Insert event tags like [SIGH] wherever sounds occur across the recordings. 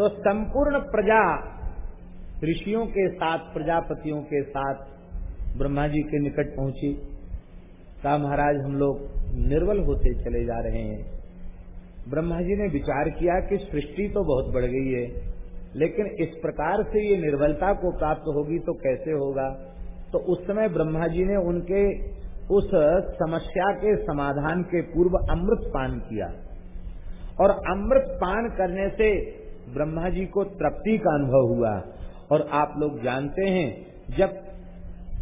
तो संपूर्ण प्रजा ऋषियों के साथ, प्रजापतियों के साथ ब्रह्मा जी के निकट पहुँची। कहा महाराज हम लोग निर्बल होते चले जा रहे हैं। ब्रह्मा जी ने विचार किया कि सृष्टि तो बहुत बढ़ गई है, लेकिन इस प्रकार से ये निर्बलता को प्राप्त होगी तो कैसे होगा? तो उस समय ब्रह्मा जी ने उनके उस समस्या के समाधान के पूर्व अमृत पान किया। और अमृत पान करने से ब्रह्मा जी को तृप्ति का अनुभव हुआ। और आप लोग जानते हैं, जब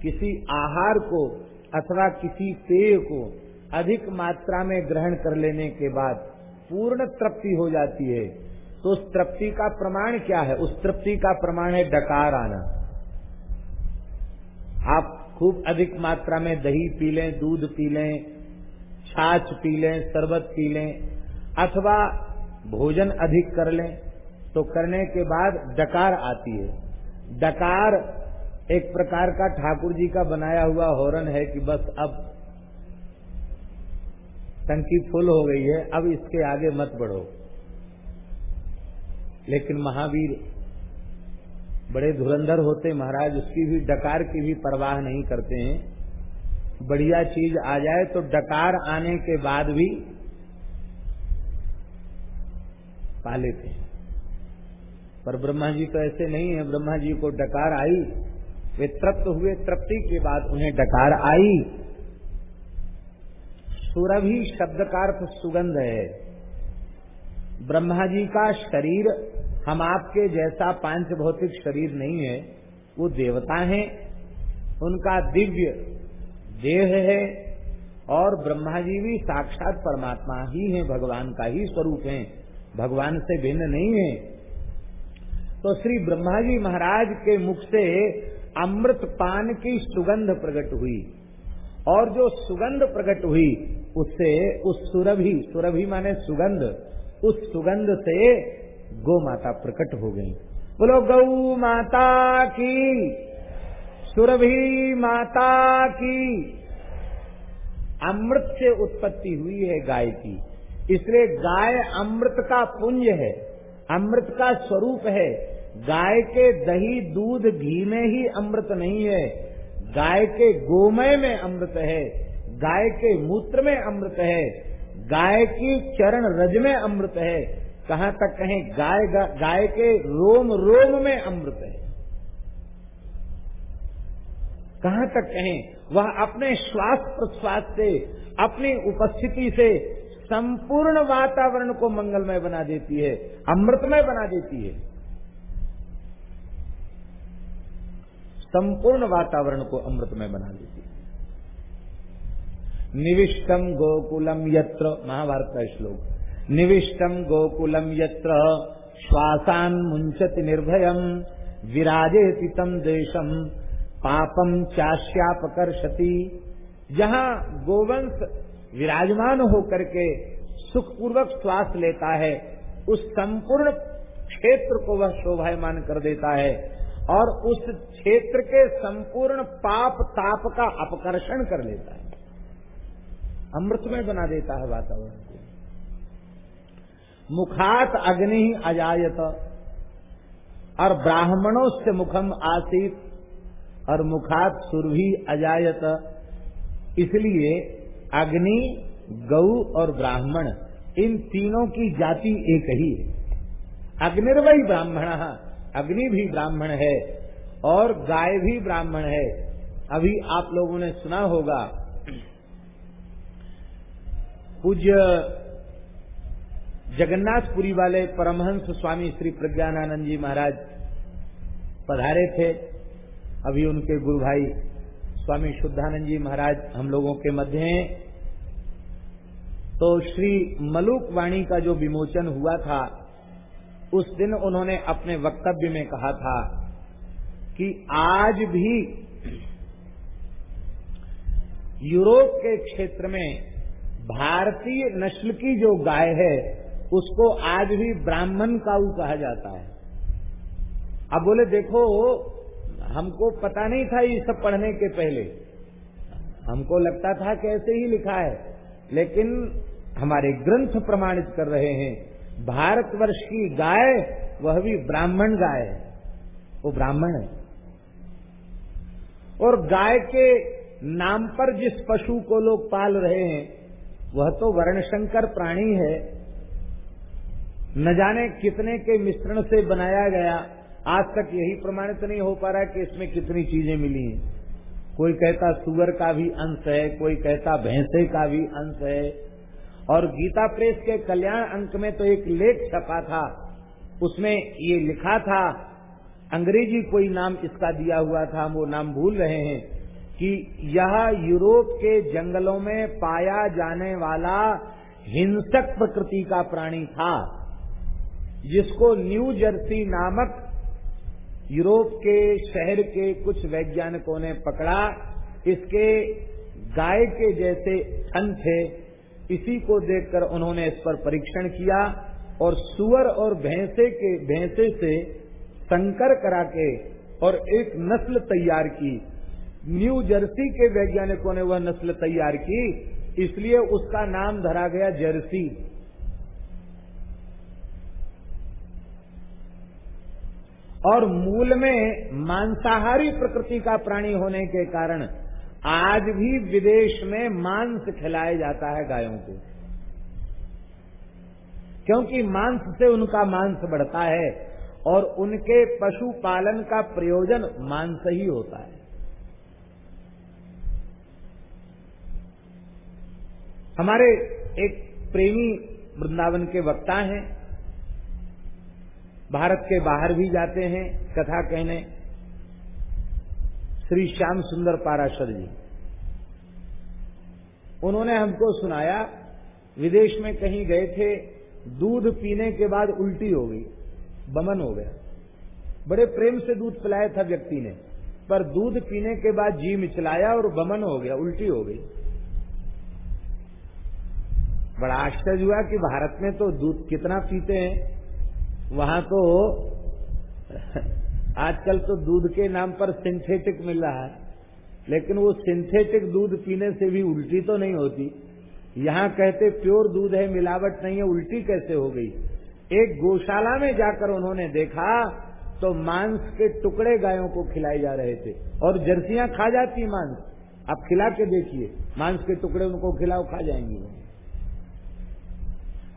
किसी आहार को अथवा किसी पेय को अधिक मात्रा में ग्रहण कर लेने के बाद पूर्ण तृप्ति हो जाती है तो उस तृप्ति का प्रमाण क्या है? उस तृप्ति का प्रमाण है डकार आना। आप खूब अधिक मात्रा में दही पी लें, दूध पी लें, छाछ पी लें, शरबत पी लें, अथवा भोजन अधिक कर लें तो करने के बाद डकार आती है। डकार एक प्रकार का ठाकुर जी का बनाया हुआ हॉर्न है कि बस अब टंकी फुल हो गई है, अब इसके आगे मत बढ़ो। लेकिन महावीर बड़े धुरंधर होते महाराज, उसकी भी डकार की भी परवाह नहीं करते हैं। बढ़िया चीज़ आ जाए तो डकार आने के बाद भी पा लेते हैं। पर ब्रह्मा जी तो ऐसे नहीं है। ब्रह्मा जी को डकार आई। वे तृप्त हुए। तृप्ति के बाद उन्हें डकार आई। सुरभि शब्द का अर्थ सुगंध है। ब्रह्मा जी का शरीर हम आपके जैसा पाँच भौतिक शरीर नहीं है। वो देवता हैं। उनका दिव्य देह है। और ब्रह्मा जी भी साक्षात परमात्मा ही हैं। भगवान का ही स्वरूप है। भगवान से भिन्न नहीं है। तो श्री ब्रह्मा जी महाराज के मुख से अमृत पान की सुगंध प्रकट हुई। और जो सुगंध प्रकट हुई, उससे, उस सुरभि सुरभि माने सुगंध, उस सुगंध से गौ माता प्रकट हो गई। बोलो, गौ माता की, सुरभि माता की, अमृत से उत्पत्ति हुई है गाय की। इसलिए गाय अमृत का पुंज है, अमृत का स्वरूप है। गाय के दही दूध घी में ही अमृत नहीं है, गाय के गोमय में अमृत है, गाय के मूत्र में अमृत है, गाय की चरण रज में अमृत है। कहाँ तक कहें, गाय गाय के रोम रोम में अमृत है। कहाँ तक कहें, वह अपने श्वास प्रश्वास से, अपनी उपस्थिति से संपूर्ण वातावरण को मंगलमय बना देती है, अमृतमय बना देती है। संपूर्ण वातावरण को अमृतमय बना देती है। निविष्टम गोकुलम यत्र, महाभारत का श्लोक। निविष्टम गोकुलम यत्र, श्वासान मुंचति निर्भयम विराजे तम देशम पापम चाश्यापकर्षति जहाँ गोवंश विराजमान होकर के सुखपूर्वक श्वास लेता है, उस संपूर्ण क्षेत्र को वह शोभायमान कर देता है। और उस क्षेत्र के संपूर्ण पाप ताप का अपकर्षण कर लेता है। अमृतमय बना देता है वातावरण को। मुखात अग्नि अजायत, और ब्राह्मणों से मुखम आसित, और मुखात सुरभि अजायत। इसलिए अग्नि गऊ और ब्राह्मण, इन तीनों की जाति एक ही है। अग्निर्वय ब्राह्मण। अग्नि भी ब्राह्मण है और गाय भी ब्राह्मण है। अभी आप लोगों ने सुना होगा, पूज्य जगन्नाथपुरी वाले परमहंस स्वामी श्री प्रज्ञानानंद जी महाराज पधारे थे। अभी उनके गुरु भाई स्वामी शुद्धानंद जी महाराज हम लोगों के मध्य हैं। तो श्री मलुक वाणी का जो विमोचन हुआ था उस दिन उन्होंने अपने वक्तव्य में कहा था कि आज भी यूरोप के क्षेत्र में भारतीय नस्ल की जो गाय है, उसको आज भी ब्राह्मण काऊ कहा जाता है। अब बोले, देखो, हमको पता नहीं था ये सब पढ़ने के पहले। हमको लगता था कि ऐसे ही लिखा है, लेकिन हमारे ग्रंथ प्रमाणित कर रहे हैं। भारतवर्ष की गाय, वह भी ब्राह्मण गाय है। वो ब्राह्मण है। और गाय के नाम पर जिस पशु को लोग पाल रहे हैं, वह तो वर्णशंकर प्राणी है। न जाने कितने के मिश्रण से बनाया गया। आज तक यही प्रमाणित नहीं हो पा रहा कि इसमें कितनी चीज़ें मिली हैं। कोई कहता सुअर का भी अंश है, कोई कहता भैंसे का भी अंश है। और गीता प्रेस के कल्याण अंक में तो एक लेख छपा था। उसमें ये लिखा था, अंग्रेज़ी कोई नाम इसका दिया हुआ था, हम वो नाम भूल रहे हैं, कि यह यूरोप के जंगलों में पाया जाने वाला हिंसक प्रकृति का प्राणी था, जिसको न्यू जर्सी नामक यूरोप के शहर के कुछ वैज्ञानिकों ने पकड़ा। इसके गाय के जैसे थन थे इसी को देखकर उन्होंने इस पर परीक्षण किया और सुअर और भैंसे के, भैंसे से संकर करा के और एक नस्ल तैयार की। न्यू जर्सी के वैज्ञानिकों ने वह नस्ल तैयार की, इसलिए उसका नाम धरा गया जर्सी। और मूल में मांसाहारी प्रकृति का प्राणी होने के कारण आज भी विदेश में मांस खिलाया जाता है गायों को। क्योंकि मांस से उनका मांस बढ़ता है और उनके पशुपालन का प्रयोजन मांस ही होता है। हमारे एक प्रेमी वृंदावन के वक्ता हैं, भारत के बाहर भी जाते हैं, कथा कहने श्री श्याम सुंदर पाराशर जी। उन्होंने हमको सुनाया, विदेश में कहीं गए थे, दूध पीने के बाद उल्टी हो गई, बमन हो गया। बड़े प्रेम से दूध पिलाया था व्यक्ति ने, पर दूध पीने के बाद जी मिचलाया और बमन हो गया, उल्टी हो गई। बड़ा आश्चर्य हुआ कि भारत में तो दूध कितना पीते हैं, वहाँ तो आजकल तो दूध के नाम पर सिंथेटिक मिल रहा है। लेकिन वो सिंथेटिक दूध पीने से भी उल्टी तो नहीं होती। यहाँ कहते प्योर दूध है, मिलावट नहीं है, उल्टी कैसे हो गई? एक गौशाला में जाकर उन्होंने देखा तो मांस के टुकड़े गायों को खिलाए जा रहे थे। और जर्सियाँ खा जाती मांस। आप खिला के देखिए, मांस के टुकड़े उनको खिलाओ, खा जाएँगी।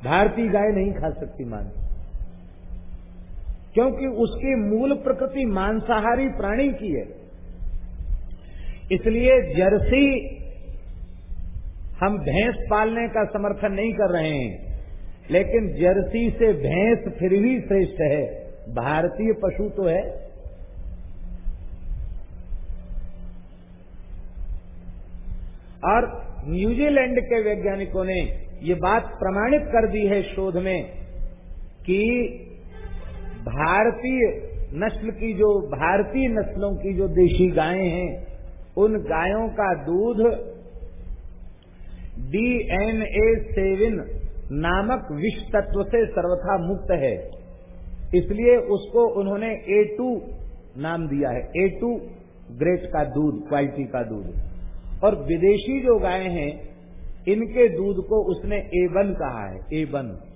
भारतीय गाय नहीं खा सकती मांस। क्योंकि उसकी मूल प्रकृति मांसाहारी प्राणी की है। इसलिए जर्सी हम भैंस पालने का समर्थन नहीं कर रहे हैं, लेकिन जर्सी से भैंस फिर भी श्रेष्ठ है। भारतीय पशु तो है। और न्यूजीलैंड के वैज्ञानिकों ने ये बात प्रमाणित कर दी है शोध में कि भारतीय नस्ल की जो, भारतीय नस्लों की जो देशी गायें हैं, उन गायों का दूध डीएनए सेवन नामक विष तत्व से सर्वथा मुक्त है। इसलिए उसको उन्होंने ए टू नाम दिया है। ए टू ग्रेट का दूध क्वालिटी का दूध। और विदेशी जो गायें हैं, इनके दूध को उसने ए वन कहा है ए वन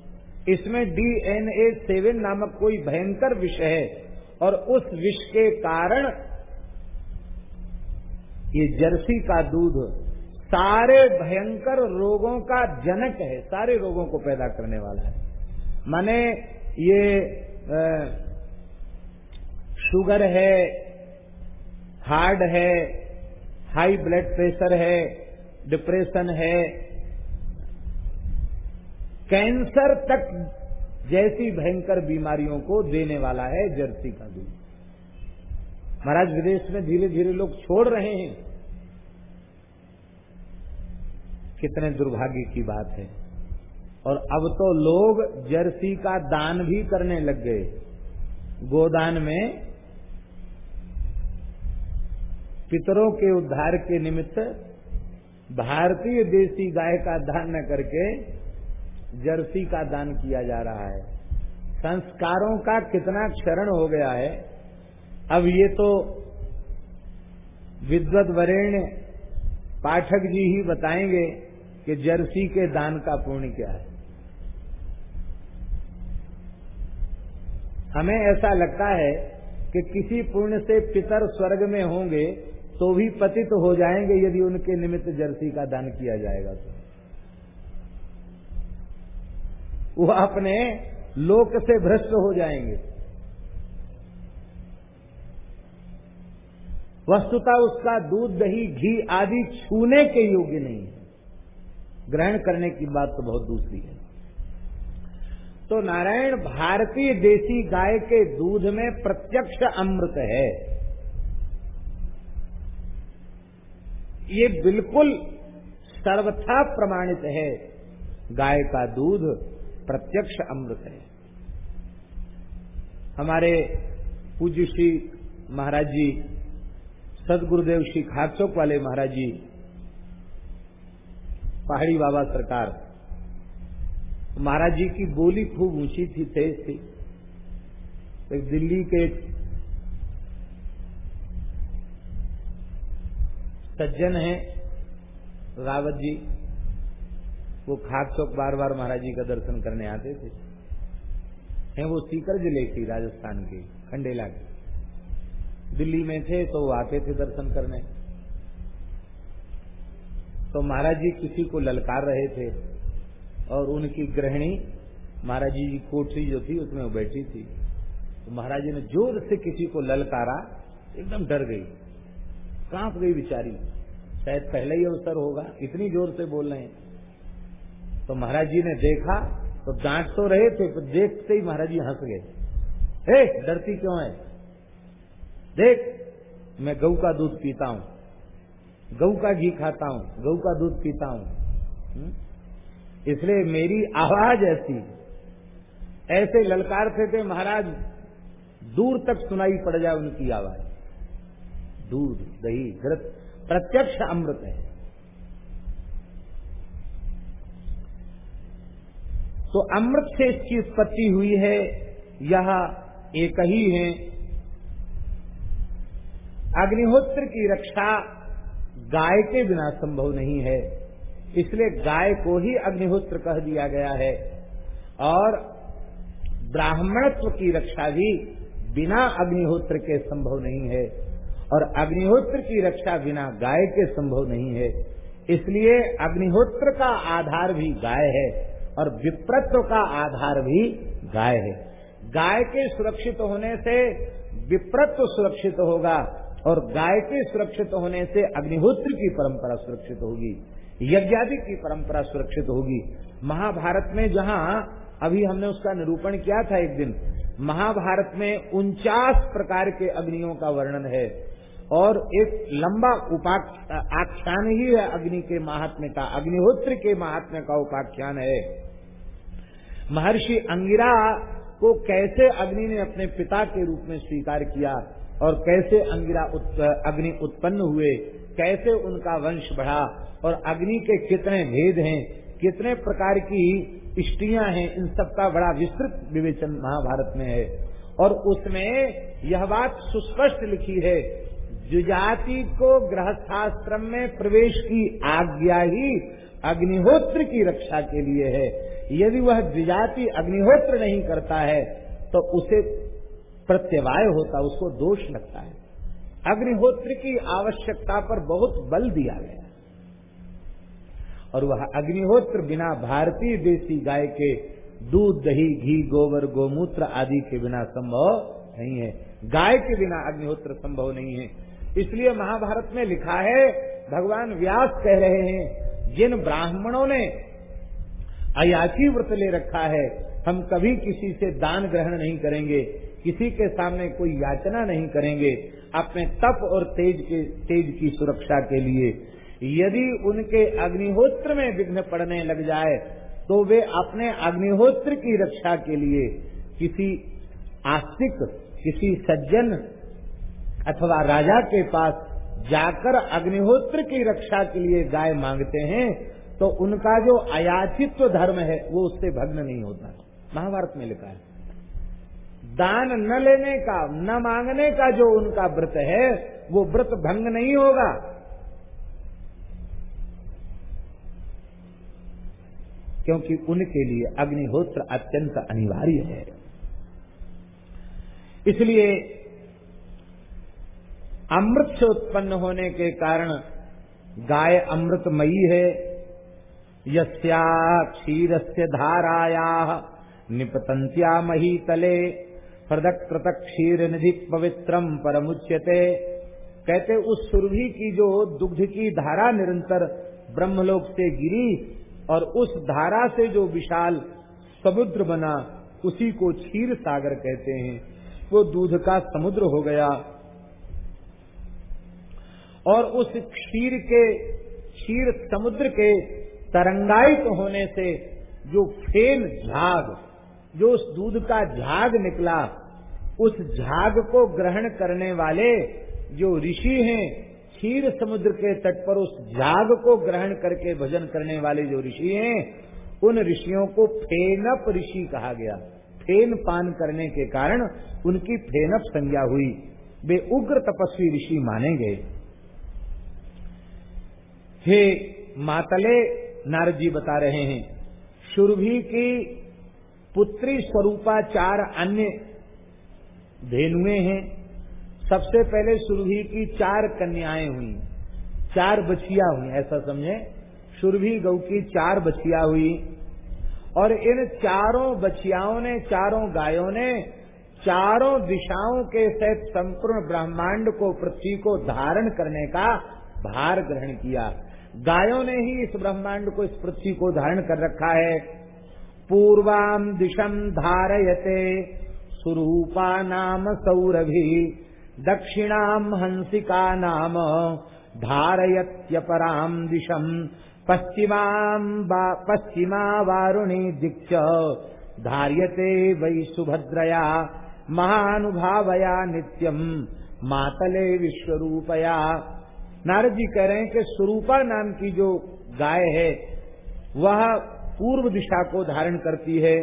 इसमें डीएनए सेवन नामक कोई भयंकर विष है और उस विष के कारण ये जर्सी का दूध सारे भयंकर रोगों का जनक है, सारे रोगों को पैदा करने वाला है। माने ये शुगर है, हार्ड है, हाई ब्लड प्रेशर है, डिप्रेशन है कैंसर तक जैसी भयंकर बीमारियों को देने वाला है जर्सी का दूध। महाराज, विदेश में धीरे धीरे लोग छोड़ रहे हैं। कितने दुर्भाग्य की बात है। और अब तो लोग जर्सी का दान भी करने लग गए। गोदान में पितरों के उद्धार के निमित्त भारतीय देसी गाय का दान करके जर्सी का दान किया जा रहा है। संस्कारों का कितना क्षरण हो गया है। अब ये तो विद्वत वरेण्य पाठक जी ही बताएँगे कि जर्सी के दान का पुण्य क्या है। हमें ऐसा लगता है कि किसी पुण्य से पितर स्वर्ग में होंगे तो भी पतित हो जाएँगे यदि उनके निमित्त जर्सी का दान किया जाएगा तो। वो अपने लोक से भ्रष्ट हो जाएँगे। वस्तुता उसका दूध, दही, घी आदि छूने के योग्य नहीं है। ग्रहण करने की बात तो बहुत दूसरी है। तो नारायण भारतीय देसी गाय के दूध में प्रत्यक्ष अमृत है। ये बिल्कुल सर्वथा प्रमाणित है। गाय का दूध प्रत्यक्ष अमृत है। हमारे पूज्य श्री महाराज जी, सदगुरुदेव श्री खाकचौक वाले महाराज जी, पहाड़ी बाबा सरकार, महाराज जी की बोली खूब ऊँची थी, तेज थी। एक दिल्ली के सज्जन हैं रावत जी वो खाक चौक बार बार महाराज जी का दर्शन करने आते थे। हैं वो सीकर ज़िले की, राजस्थान के, खंडेला के। दिल्ली में थे तो वो आते थे दर्शन करने। तो महाराज जी किसी को ललकार रहे थे और उनकी गृहिणी महाराज जी की कोठरी जो थी, उसमें वो बैठी थी। तो महाराज जी ने ज़ोर से किसी को ललकारा, एकदम डर गई। काँप गई बिचारी। शायद पहले ही अवसर होगा, इतनी ज़ोर से बोल रहे हैं। तो महाराज जी ने देखा तो डांट तो रहे थे तो देखते ही महाराज जी हंस गए। हे, डरती क्यों है? देख, मैं गऊ का दूध पीता हूँ। गऊ का घी खाता हूँ, गऊ का दूध पीता हूँ। हम्म? इसलिए मेरी आवाज़ ऐसी। ऐसे ललकारते थे महाराज, दूर तक सुनाई पड़ जाए उनकी आवाज़। दूध, दही, घृत, प्रत्यक्ष अमृत है। तो अमृत से इसकी उत्पत्ति हुई है, यह एक ही है। अग्निहोत्र की रक्षा गाय के बिना संभव नहीं है, इसलिए गाय को ही अग्निहोत्र कह दिया गया है। और ब्राह्मणत्व की रक्षा भी बिना अग्निहोत्र के संभव नहीं है, और अग्निहोत्र की रक्षा बिना गाय के संभव नहीं है। इसलिए अग्निहोत्र का आधार भी गाय है। और विप्रत्व का आधार भी गाय है। गाय के सुरक्षित होने से विप्रत्व सुरक्षित होगा और गाय के सुरक्षित होने से अग्निहोत्र की परंपरा सुरक्षित होगी, यज्ञादि की परंपरा सुरक्षित होगी। महाभारत में जहाँ अभी हमने उसका निरूपण किया था एक दिन, महाभारत में उनचास प्रकार के अग्नियों का वर्णन है और एक लंबा आख्यान ही है अग्नि के महात्म्य का, अग्निहोत्र के महात्म्य का उपाख्यान है। महर्षि अंगिरा को कैसे अग्नि ने अपने पिता के रूप में स्वीकार किया और कैसे अंगिरा उत, अग्नि उत्पन्न हुए कैसे उनका वंश बढ़ा और अग्नि के कितने भेद हैं कितने प्रकार की इष्टियाँ हैं इन सबका बड़ा विस्तृत विवेचन महाभारत में है। और उसमें यह बात सुस्पष्ट लिखी है जुजाति को गृहस्थाश्रम में प्रवेश की आज्ञा ही अग्निहोत्र की रक्षा के लिए है। यदि वह द्विजाति अग्निहोत्र नहीं करता है तो उसे प्रत्यवाय होता, उसको दोष लगता है। अग्निहोत्र की आवश्यकता पर बहुत बल दिया गया और वह अग्निहोत्र बिना भारतीय देसी गाय के, दूध, दही, घी, गोबर, गोमूत्र आदि के बिना संभव नहीं है। गाय के बिना अग्निहोत्र संभव नहीं है। इसलिए महाभारत में लिखा है, भगवान व्यास कह रहे हैं, जिन ब्राह्मणों ने अयाची व्रत ले रखा है। हम कभी किसी से दान ग्रहण नहीं करेंगे। किसी के सामने कोई याचना नहीं करेंगे। अपने तप और तेज के, तेज की सुरक्षा के लिए। यदि उनके अग्निहोत्र में विघ्न पड़ने लग जाए तो वे अपने अग्निहोत्र की रक्षा के लिए किसी आस्तिक, किसी सज्जन अथवा राजा के पास जाकर अग्निहोत्र की रक्षा के लिए गाय मांगते हैं। तो उनका जो अयाचित्व धर्म है, वो उससे भग्न नहीं होता। महाभारत में लिखा है, दान न लेने का, न मांगने का जो उनका व्रत है, वो व्रत भंग नहीं होगा। क्योंकि उनके लिए अग्निहोत्र अत्यंत अनिवार्य है। इसलिए अमृत से उत्पन्न होने के कारण गाय अमृतमयी है धाराया निपतंत्या मही तले प्रदक प्रतक क्षीर निधि पवित्रम परमुच्यते। कहते, उस सुरभि की जो दुग्ध की धारा निरंतर ब्रह्मलोक से गिरी और उस धारा से जो विशाल समुद्र बना, उसी को क्षीर सागर कहते हैं। वो दूध का समुद्र हो गया। और उस क्षीर के, क्षीर समुद्र के तरंगायित होने से जो फेन झाग, जो उस दूध का झाग निकला, उस झाग को ग्रहण करने वाले जो ऋषि हैं, क्षीर समुद्र के तट पर उस झाग को ग्रहण करके भजन करने वाले जो ऋषि हैं, उन ऋषियों को फेनप ऋषि कहा गया। फेन पान करने के कारण उनकी फेनप संज्ञा हुई। वे उग्र तपस्वी ऋषि माने गए। हे मातले नारद जी बता रहे हैं। सुरभि की पुत्री स्वरूपा चार अन्य धेनुए हैं। सबसे पहले सुरभि की चार कन्याएँ हुई। चार बछिया हुई, ऐसा समझे। सुरभि गौ की चार बछिया हुई। और इन चारों बछियाओं ने, चारों गायों ने, चारों दिशाओं के सहित संपूर्ण ब्रह्मांड को, पृथ्वी को धारण करने का भार ग्रहण किया। गायों ने ही इस ब्रह्मांड को, इस पृथ्वी को धारण कर रखा है। पूर्वाम दिशम धारयते, सुरूपा नाम सौरभि दक्षिणाम हंसिका नाम धारयत्यपराम दिशम पश्चिमाम पश्चिमा वारुणी दीक्ष, धार्यते वै सुभद्रया, महानुभावया नित्यम मातले विश्वरूपया। नारद जी कह रहे हैं कि स्वरूपा नाम की जो गाय है, वह पूर्व दिशा को धारण करती है।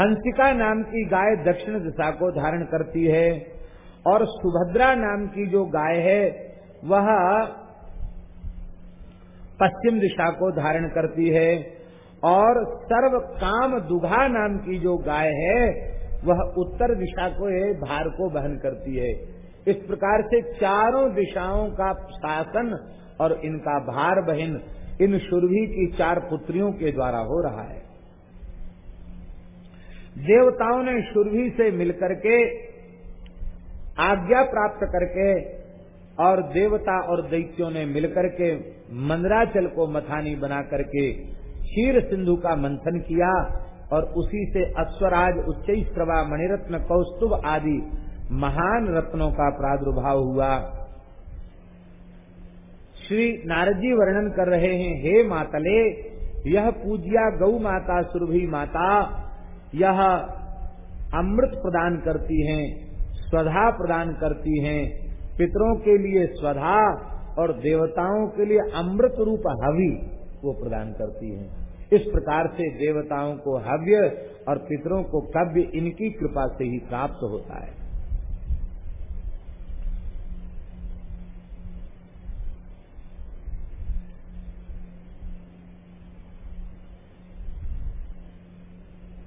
हंसिका नाम की गाय दक्षिण दिशा को धारण करती है और सुभद्रा नाम की जो गाय है, वह पश्चिम दिशा को धारण करती है और सर्व काम दुघा नाम की जो गाय है, वह उत्तर दिशा को, भार को बहन करती है। इस प्रकार से चारों दिशाओं का शासन और इनका भार बहन इन सुरभि की चार पुत्रियों के द्वारा हो रहा है। देवताओं ने सुरभि से मिलकर के आज्ञा प्राप्त करके और देवता और दैत्यों ने मिलकर के मंदराचल को मथानी बना करके क्षीर सिंधु का मंथन किया और उसी से अश्वराज उच्च मणिरत्न, कौस्तुभ आदि महान रत्नों का प्रादुर्भाव हुआ। श्री नारद जी वर्णन कर रहे हैं, हे मातले, यह पूजिया गौ माता, सुरभि माता, यह अमृत प्रदान करती हैं, स्वधा प्रदान करती हैं, पितरों के लिए स्वधा और देवताओं के लिए अमृत रूप हवि वो प्रदान करती हैं। इस प्रकार से देवताओं को हव्य और पितरों को कव्य इनकी कृपा से ही प्राप्त होता है।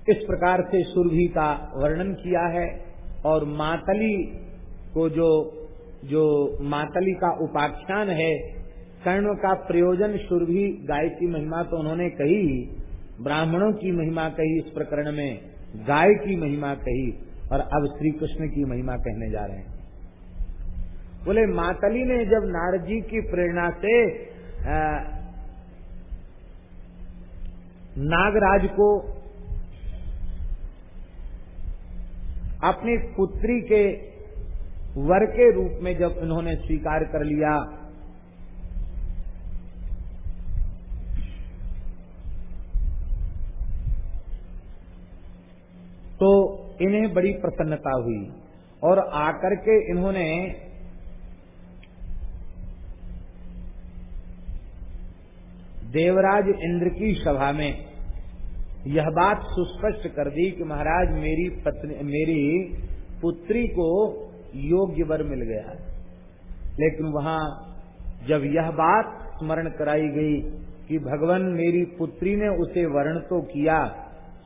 इस प्रकार से सुरभि का वर्णन किया है और मातली को जो जो मातली का उपाख्यान है कर्ण का प्रयोजन सुरभि गाय की महिमा तो उन्होंने कही ब्राह्मणों की महिमा कही इस प्रकरण में गाय की महिमा कही और अब श्री कृष्ण की महिमा कहने जा रहे हैं। बोले मातली ने जब नारद जी की प्रेरणा से आ, नागराज को अपनी पुत्री के वर के रूप में जब इन्होंने स्वीकार कर लिया तो इन्हें बड़ी प्रसन्नता हुई और आकर के इन्होंने देवराज इंद्र की सभा में यह बात सुस्पष्ट कर दी कि महाराज मेरी पत्नी मेरी पुत्री को योग्य वर मिल गया लेकिन वहाँ जब यह बात स्मरण कराई गई कि भगवान मेरी पुत्री ने उसे वर्ण तो किया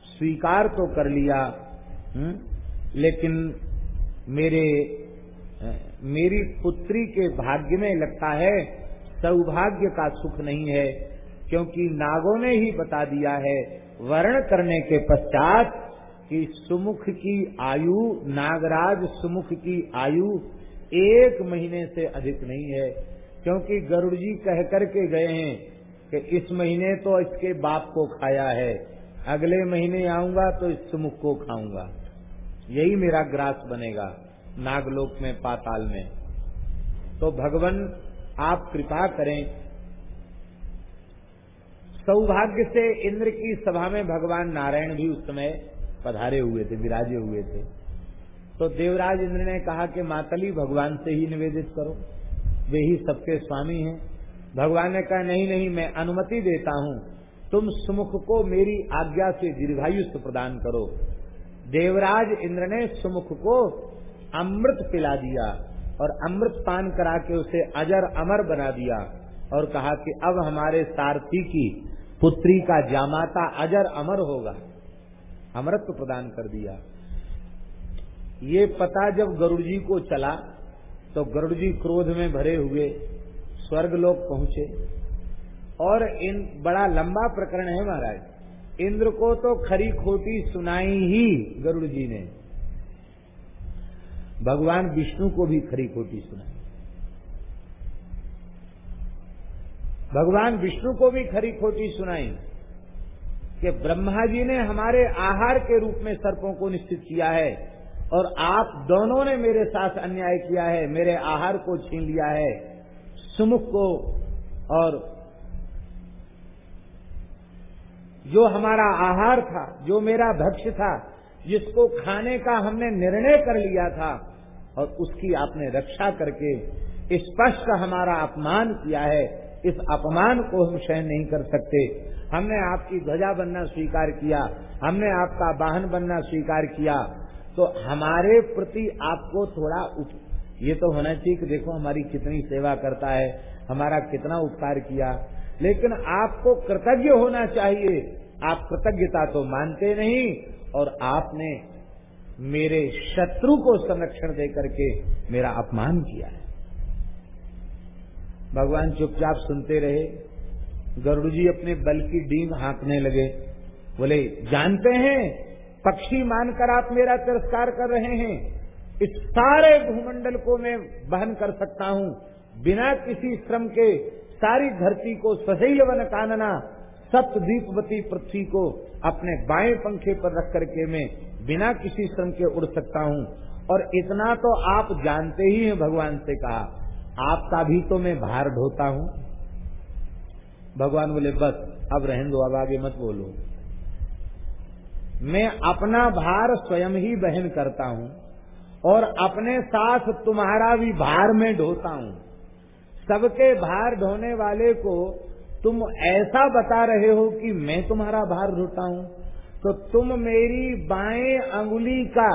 स्वीकार तो कर लिया हुँ? हम्म, लेकिन मेरे मेरी पुत्री के भाग्य में लगता है सौभाग्य का सुख नहीं है क्योंकि नागों ने ही बता दिया है वर्ण करने के पश्चात कि सुमुख की आयु, नागराज सुमुख की आयु एक महीने से अधिक नहीं है, क्योंकि गरुड़ जी कह करके गए हैं कि इस महीने तो इसके बाप को खाया है, अगले महीने आऊँगा तो इस सुमुख को खाऊँगा। यही मेरा ग्रास बनेगा नागलोक में, पाताल में। तो भगवान, आप कृपा करें सौभाग्य से इंद्र की सभा में भगवान नारायण भी उस समय पधारे हुए थे, विराजे हुए थे। तो देवराज इंद्र ने कहा कि मातली, भगवान से ही निवेदित करो। वे ही सबके स्वामी हैं। भगवान ने कहा, नहीं नहीं, मैं अनुमति देता हूँ। तुम सुमुख को मेरी आज्ञा से दीर्घायुष प्रदान करो। देवराज इंद्र ने सुमुख को अमृत पिला दिया और अमृत पान करा के उसे अजर अमर बना दिया और कहा कि अब हमारे सारथी की पुत्री का जामाता अजर अमर होगा। अमृत प्रदान कर दिया। ये पता जब गरुड़ जी को चला तो गरुड़ जी क्रोध में भरे हुए स्वर्ग लोग पहुँचे। और इन, बड़ा लंबा प्रकरण है महाराज। इंद्र को तो खरी खोटी सुनाई ही गरुड़ जी ने। भगवान विष्णु को भी खरी खोटी सुनाई। भगवान विष्णु को भी खरी खोटी सुनाई कि ब्रह्मा जी ने हमारे आहार के रूप में सर्पों को निश्चित किया है और आप दोनों ने मेरे साथ अन्याय किया है, मेरे आहार को छीन लिया है, सुमुख को और जो हमारा आहार था, जो मेरा भक्ष्य था, जिसको खाने का हमने निर्णय कर लिया था और उसकी आपने रक्षा करके स्पष्ट हमारा अपमान किया है इस अपमान को हम सहन नहीं कर सकते। हमने आपकी ध्वजा बनना स्वीकार किया, हमने आपका वाहन बनना स्वीकार किया तो हमारे प्रति आपको थोड़ा उप... ये तो होना चाहिए कि देखो हमारी कितनी सेवा करता है, हमारा कितना उपकार किया। लेकिन आपको कृतज्ञ होना चाहिए। आप कृतज्ञता तो मानते नहीं, और आपने मेरे शत्रु को संरक्षण दे करके मेरा अपमान किया है। भगवान चुपचाप सुनते रहे। गरुड़ जी अपने बल की डींग हाँकने लगे। बोले, जानते हैं, पक्षी मानकर आप मेरा तिरस्कार कर रहे हैं। इस सारे भूमंडल को मैं बहन कर सकता हूँ। बिना किसी श्रम के सारी धरती को सजैल वन कानना, सप्तदीपवती पृथ्वी को अपने बाएँ पंखे पर रख करके मैं बिना किसी श्रम के उड़ सकता हूँ। और इतना तो आप जानते ही हैं, भगवान से कहा। आपका भी तो मैं भार ढोता हूँ। भगवान बोले, बस, अब रहने दो, अब आगे मत बोलो। मैं अपना भार स्वयं ही बहन करता हूँ और अपने साथ तुम्हारा भी भार में ढोता हूँ। सबके भार ढोने वाले को तुम ऐसा बता रहे हो कि मैं तुम्हारा भार ढोता हूँ। तो तुम मेरी बाएँ अंगुली का,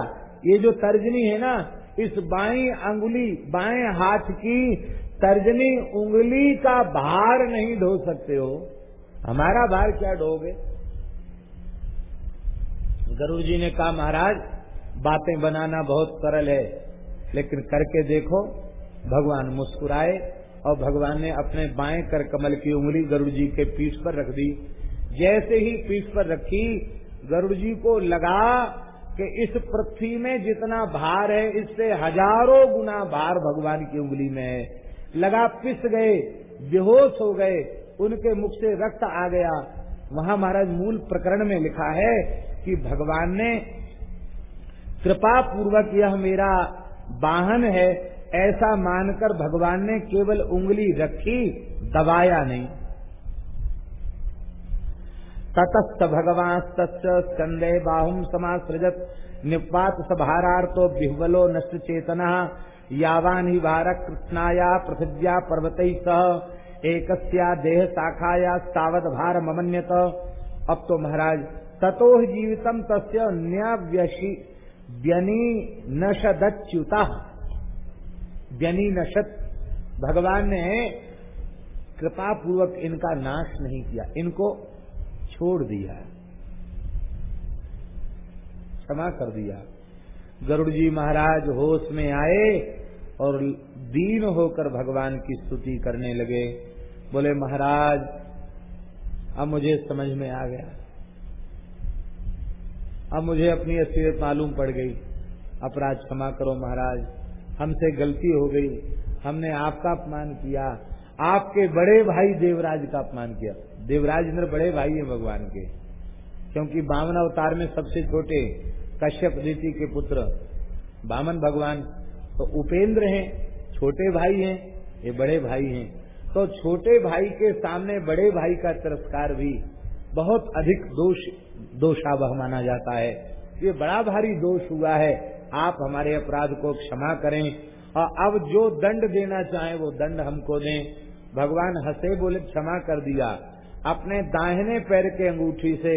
ये जो तर्जनी है ना इस बाएँ अंगुली, बाएँ हाथ की तर्जनी उंगली का भार नहीं ढो सकते हो। हमारा भार क्या ढोगे? गरुड़ जी ने कहा, महाराज, बातें बनाना बहुत सरल है, लेकिन करके देखो, भगवान मुस्कुराए और भगवान ने अपने बाएँ कर कमल की उंगली गरुड़ जी के पीठ पर रख दी। जैसे ही पीठ पर रखी गरुड़ जी को लगा कि इस पृथ्वी में जितना भार है, इससे हज़ारों गुना भार भगवान की उंगली में है। लगा पिस गए, बेहोश हो गए, उनके मुख से रक्त आ गया। वहाँ महाराज मूल प्रकरण में लिखा है कि भगवान ने कृपा पूर्वक यह मेरा वाहन है, ऐसा मानकर भगवान ने केवल उंगली रखी, दबाया नहीं। ततस्त भगवान स्कंदे बाहुम समासृजत। निपात सभारार्थो बिहवलो नष्ट चेतना। यावान ही भारत कृष्णाया पृथ्व्या पर्वत सह एक देह शाखाया सावध भार ममन्यत अब तो महाराज, ततो जीवितम तस्य न्याव्यशी व्यनी नशदच्युता। व्यनी नशत। भगवान ने कृपा पूर्वक इनका नाश नहीं किया। इनको छोड़ दिया क्षमा कर दिया। गरुड़ जी महाराज होश में आए और दीन होकर भगवान की स्तुति करने लगे। बोले, महाराज, अब मुझे समझ में आ गया। अब मुझे अपनी असलियत मालूम पड़ गई। अपराध क्षमा करो महाराज। हमसे गलती हो गई। हमने आपका अपमान किया। आपके बड़े भाई देवराज का अपमान किया। देवराज इंद्र बड़े भाई हैं भगवान के, क्योंकि बामन अवतार में सबसे छोटे कश्यप ऋषि के पुत्र बामन भगवान तो उपेंद्र हैं, छोटे भाई हैं, ये बड़े भाई हैं। तो छोटे भाई के सामने बड़े भाई का तिरस्कार भी बहुत अधिक दोष, दोषावह माना जाता है। ये बड़ा भारी दोष हुआ है। आप हमारे अपराध को क्षमा करें और अब जो दंड देना चाहे वो दंड हमको दें। भगवान हंसे बोले, क्षमा कर दिया। अपने दाहिने पैर के अंगूठी से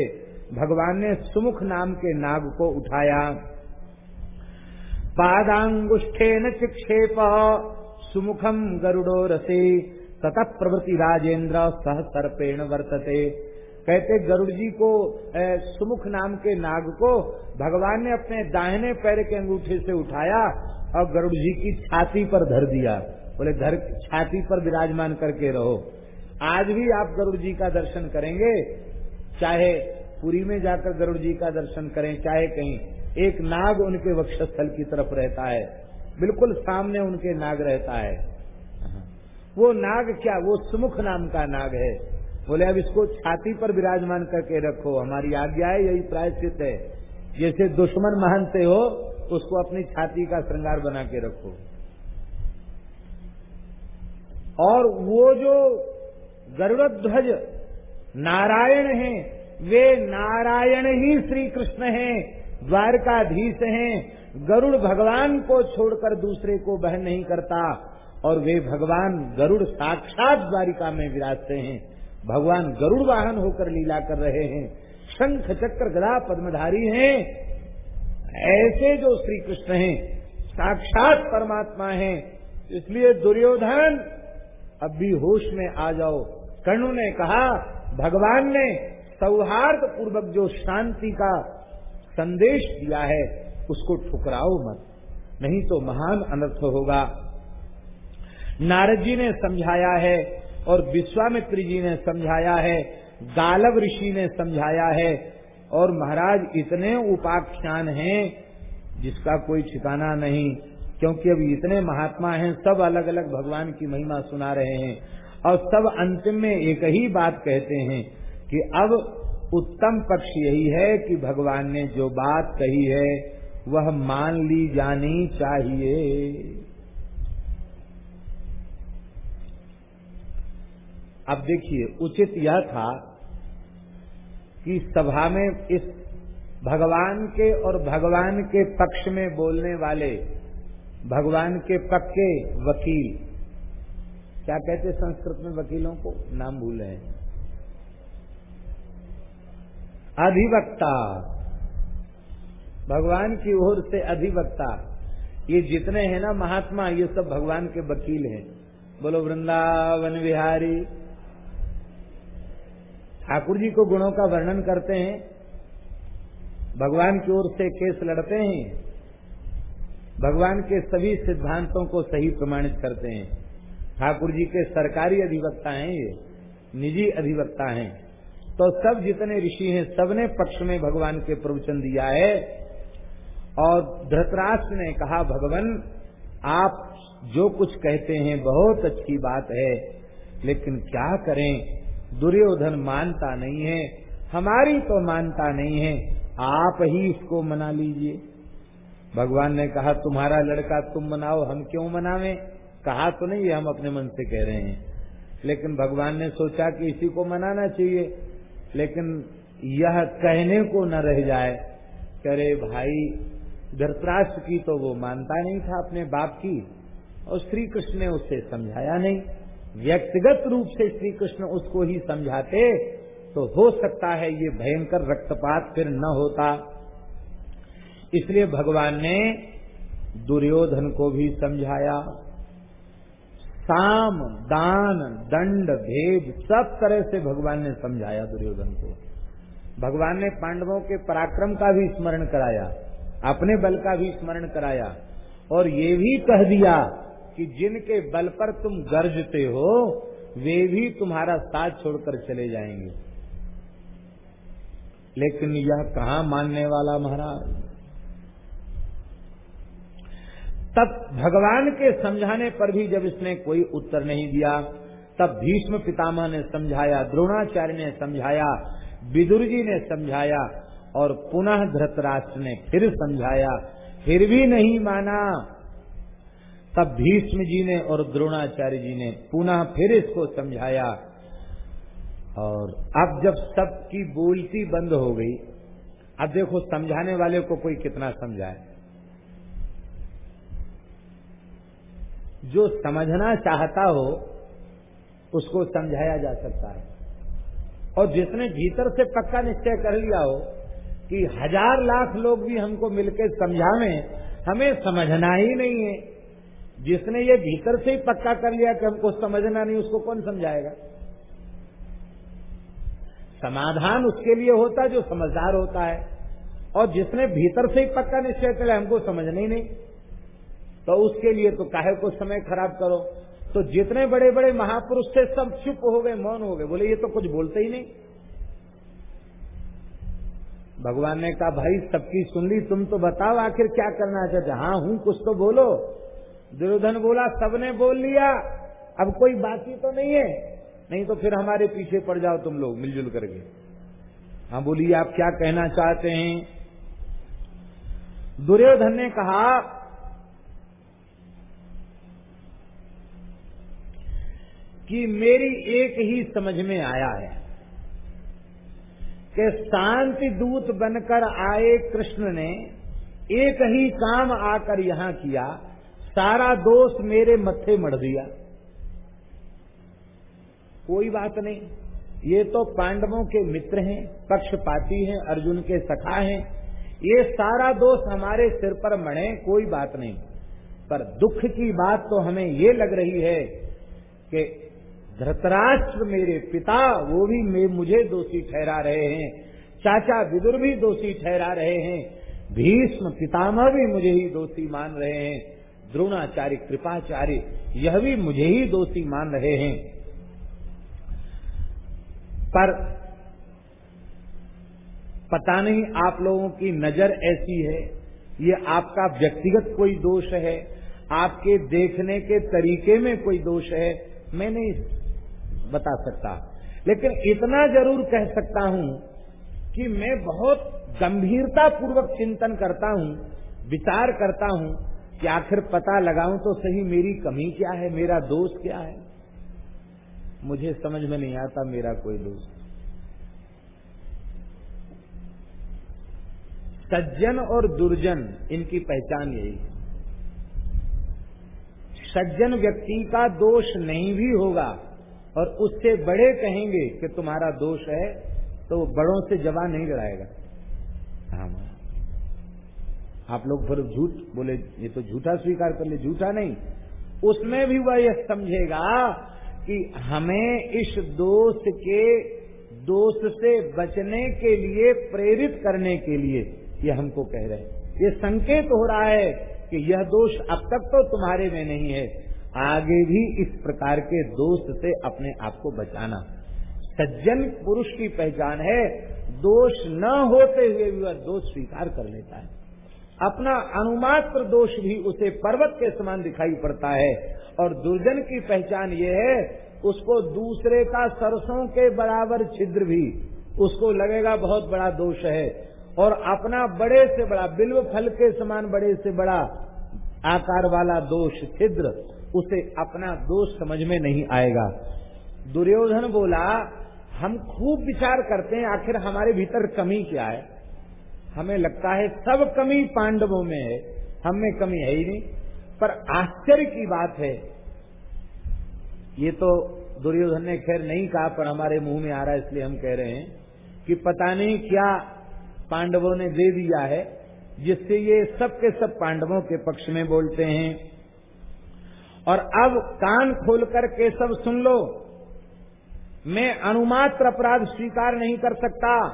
भगवान ने सुमुख नाम के नाग को उठाया। पादांगुष्ठे न चिक्षेप सुमुखम गरुड़ो रसे ततः प्रवृति राजेंद्र सह सर्पेण वर्तते। कहते गरुड़ जी को ए, सुमुख नाम के नाग को भगवान ने अपने दाहिने पैर के अंगूठे से उठाया और गरुड़ जी की छाती पर धर दिया। बोले धर छाती पर विराजमान करके रहो। आज भी आप गरुड़ जी का दर्शन करेंगे। चाहे पुरी में जाकर गरुड़ जी का दर्शन करें, चाहे कहीं, एक नाग उनके वक्षस्थल की तरफ़ रहता है। बिल्कुल सामने उनके नाग रहता है। वो नाग क्या? वो सुमुख नाम का नाग है। बोले, अब इसको छाती पर विराजमान करके रखो। हमारी आज्ञा है, यही प्रायश्चित है। जैसे दुश्मन महन से हो, उसको अपनी छाती का श्रृंगार बना के रखो। और वो जो गरुड़ नारायण हैं। वे नारायण ही श्री कृष्ण हैं, द्वारकाधीश हैं। गरुड़ भगवान को छोड़कर दूसरे को बहन नहीं करता, और वे भगवान गरुड़ साक्षात द्वारिका में विराजते हैं। भगवान गरुड़ वाहन होकर लीला कर रहे हैं। शंख चक्र गदा पद्मधारी हैं। ऐसे जो श्री कृष्ण हैं, साक्षात परमात्मा हैं। इसलिए दुर्योधन, अब भी होश में आ जाओ। कर्णु ने कहा, भगवान ने सौहार्द पूर्वक जो शांति का संदेश दिया है, उसको ठुकराओ मत। नहीं तो महान अनर्थ होगा। नारद जी ने समझाया है और विश्वामित्र जी ने समझाया है, गालव ऋषि ने समझाया है, और महाराज इतने उपाख्यान हैं, जिसका कोई ठिकाना नहीं, क्योंकि अब इतने महात्मा हैं, सब अलग अलग भगवान की महिमा सुना रहे हैं। और सब अंतिम में एक ही बात कहते हैं कि अब उत्तम पक्ष यही है कि भगवान ने जो बात कही है, वह मान ली जानी चाहिए। अब देखिए, उचित यह था कि सभा में इस भगवान के और भगवान के पक्ष में बोलने वाले, भगवान के पक्के वकील क्या कहते संस्कृत में वकीलों को? नाम भूल रहे हैं। अधिवक्ता। भगवान की ओर से अधिवक्ता। ये जितने हैं ना महात्मा, ये सब भगवान के वकील हैं। बोलो, वृंदावन विहारी ठाकुर जी को गुणों का वर्णन करते हैं। भगवान की ओर से केस लड़ते हैं। भगवान के सभी सिद्धांतों को सही प्रमाणित करते हैं। ठाकुर जी के सरकारी अधिवक्ता हैं ये, निजी अधिवक्ता हैं। तो सब जितने ऋषि हैं, सबने पक्ष में भगवान के प्रवचन दिया है। और धृतराष्ट्र ने कहा, भगवान, आप जो कुछ कहते हैं, बहुत अच्छी बात है, लेकिन क्या करें? दुर्योधन मानता नहीं है, हमारी तो मानता नहीं है, आप ही इसको मना लीजिए। भगवान ने कहा, तुम्हारा लड़का तुम मनाओ, हम क्यों मनावे? कहा तो नहीं हम अपने मन से कह रहे हैं। लेकिन भगवान ने सोचा कि इसी को मनाना चाहिए। लेकिन यह कहने को न रह जाए, करे भाई, धरतराष्ट्र की तो वो मानता नहीं था अपने बाप की, और श्री कृष्ण ने उसे समझाया नहीं। व्यक्तिगत रूप से श्री कृष्ण उसको ही समझाते तो हो सकता है ये भयंकर रक्तपात फिर न होता। इसलिए भगवान ने दुर्योधन को भी समझाया। साम, दान, दंड, भेद, सब तरह से भगवान ने समझाया दुर्योधन को। भगवान ने पांडवों के पराक्रम का भी स्मरण कराया, अपने बल का भी स्मरण कराया, और ये भी कह दिया कि जिनके बल पर तुम गर्जते हो, वे भी तुम्हारा साथ छोड़कर चले जाएँगे। लेकिन यह कहा मानने वाला महाराज? तब भगवान के समझाने पर भी जब इसने कोई उत्तर नहीं दिया, तब भीष्म पितामह ने समझाया, द्रोणाचार्य ने समझाया विदुर जी ने समझाया और पुनः धृतराष्ट्र ने फिर समझाया, फिर भी नहीं माना। तब भीष्म जी ने और द्रोणाचार्य जी ने पुनः फिर इसको समझाया और अब जब सबकी बोलती बंद हो गई, अब देखो समझाने वाले को कोई कितना समझाए। जो समझना चाहता हो, उसको समझाया जा सकता है। और जिसने भीतर से पक्का निश्चय कर लिया हो कि हज़ार लाख लोग भी हमको मिलकर समझावे, हमें समझना ही नहीं है। जिसने ये भीतर से ही पक्का कर लिया कि हमको समझना नहीं, उसको कौन समझाएगा? समाधान उसके लिए होता है जो समझदार होता है। और जिसने भीतर से ही पक्का निश्चय कर लिया, हमको समझना ही नहीं। तो उसके लिए तो काहे को समय खराब करो? तो जितने बड़े बड़े महापुरुष थे, सब चुप हो गए, मौन हो गए। बोले, ये तो कुछ बोलते ही नहीं। भगवान ने कहा, भाई, सबकी सुन ली, तुम तो बताओ आखिर क्या करना चाहते हाँ हूँ, कुछ तो बोलो। दुर्योधन बोला, सबने बोल लिया, अब कोई बाकी तो नहीं है। नहीं तो फिर हमारे पीछे पड़ जाओ तुम लोग मिलजुल करके। हाँ बोलिए, आप क्या कहना चाहते हैं? दुर्योधन ने कहा कि मेरी एक ही समझ में आया है कि शांति दूत बनकर आए कृष्ण ने, एक ही काम आकर यहाँ किया, सारा दोष मेरे मत्थे मढ़ दिया। कोई बात नहीं, ये तो पांडवों के मित्र हैं, पक्षपाती हैं, अर्जुन के सखा हैं, ये सारा दोष हमारे सिर पर मढ़े कोई बात नहीं। पर दुख की बात तो हमें ये लग रही है कि धृतराष्ट्र मेरे पिता, वो भी मुझे दोषी ठहरा रहे हैं। चाचा विदुर भी दोषी ठहरा रहे हैं। भीष्म पितामह भी मुझे ही दोषी मान रहे हैं। द्रोणाचार्य कृपाचार्य, यह भी मुझे ही दोषी मान रहे हैं। पर पता नहीं आप लोगों की नज़र ऐसी है, ये आपका व्यक्तिगत कोई दोष है, आपके देखने के तरीके में कोई दोष है। मैं नहीं बता सकता। लेकिन इतना ज़रूर कह सकता हूँ कि मैं बहुत गंभीरता पूर्वक चिंतन करता हूँ, विचार करता हूँ कि आखिर पता लगाऊँ तो सही मेरी कमी क्या है, मेरा दोष क्या है। मुझे समझ में नहीं आता मेरा कोई दोष। सज्जन और दुर्जन, इनकी पहचान यही है। सज्जन व्यक्ति का दोष नहीं भी होगा और उससे बड़े कहेंगे कि तुम्हारा दोष है तो बड़ों से जवान नहीं लड़ाएगा हाँ। आप लोग फिर झूठ बोले, ये तो झूठा स्वीकार कर ले, झूठा नहीं। उसमें भी वह यह समझेगा कि हमें इस दोष के, दोष से बचने के लिए, प्रेरित करने के लिए ये हमको कह रहे हैं। ये संकेत हो रहा है कि यह दोष अब तक तो तुम्हारे में नहीं है। आगे भी इस प्रकार के दोष से अपने आप को बचाना। सज्जन पुरुष की पहचान है, दोष न होते हुए भी वह दोष स्वीकार कर लेता है। अपना अनुमात्र दोष भी उसे पर्वत के समान दिखाई पड़ता है, और दुर्जन की पहचान ये है, उसको दूसरे का सरसों के बराबर छिद्र भी, उसको लगेगा बहुत बड़ा दोष है, और अपना बड़े से बड़ा, बिल्व फल के समान बड़े से बड़ा आकार वाला दोष छिद्र उसे अपना दोष समझ में नहीं आएगा। दुर्योधन बोला, हम खूब विचार करते हैं, आखिर हमारे भीतर कमी क्या है? हमें लगता है सब कमी पांडवों में है, हम में कमी है ही नहीं। पर आश्चर्य की बात है, ये तो दुर्योधन ने खैर नहीं कहा, पर हमारे मुँह में आ रहा है, इसलिए हम कह रहे हैं कि पता नहीं क्या पांडवों ने दे दिया है, जिससे ये सब के सब पांडवों के पक्ष में बोलते हैं। और अब कान खोलकर के सब सुन लो। मैं अनुमात्र अपराध स्वीकार नहीं कर सकता।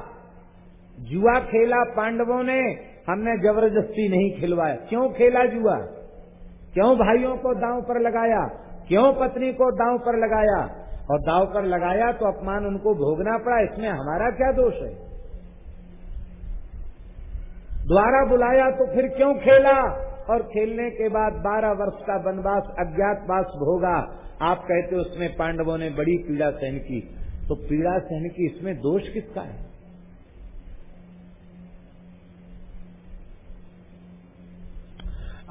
जुआ खेला पांडवों ने, हमने ज़बरदस्ती नहीं खिलवाया। क्यों खेला जुआ? क्यों भाइयों को दांव पर लगाया? क्यों पत्नी को दांव पर लगाया? और दाव पर लगाया तो अपमान उनको भोगना पड़ा, इसमें हमारा क्या दोष है? द्वारा बुलाया तो फिर क्यों खेला? और खेलने के बाद बारह वर्ष का वनवास, अज्ञातवास भोगा। आप कहते उसमें पांडवों ने बड़ी पीड़ा सहन की। तो पीड़ा सहन की इसमें दोष किसका है?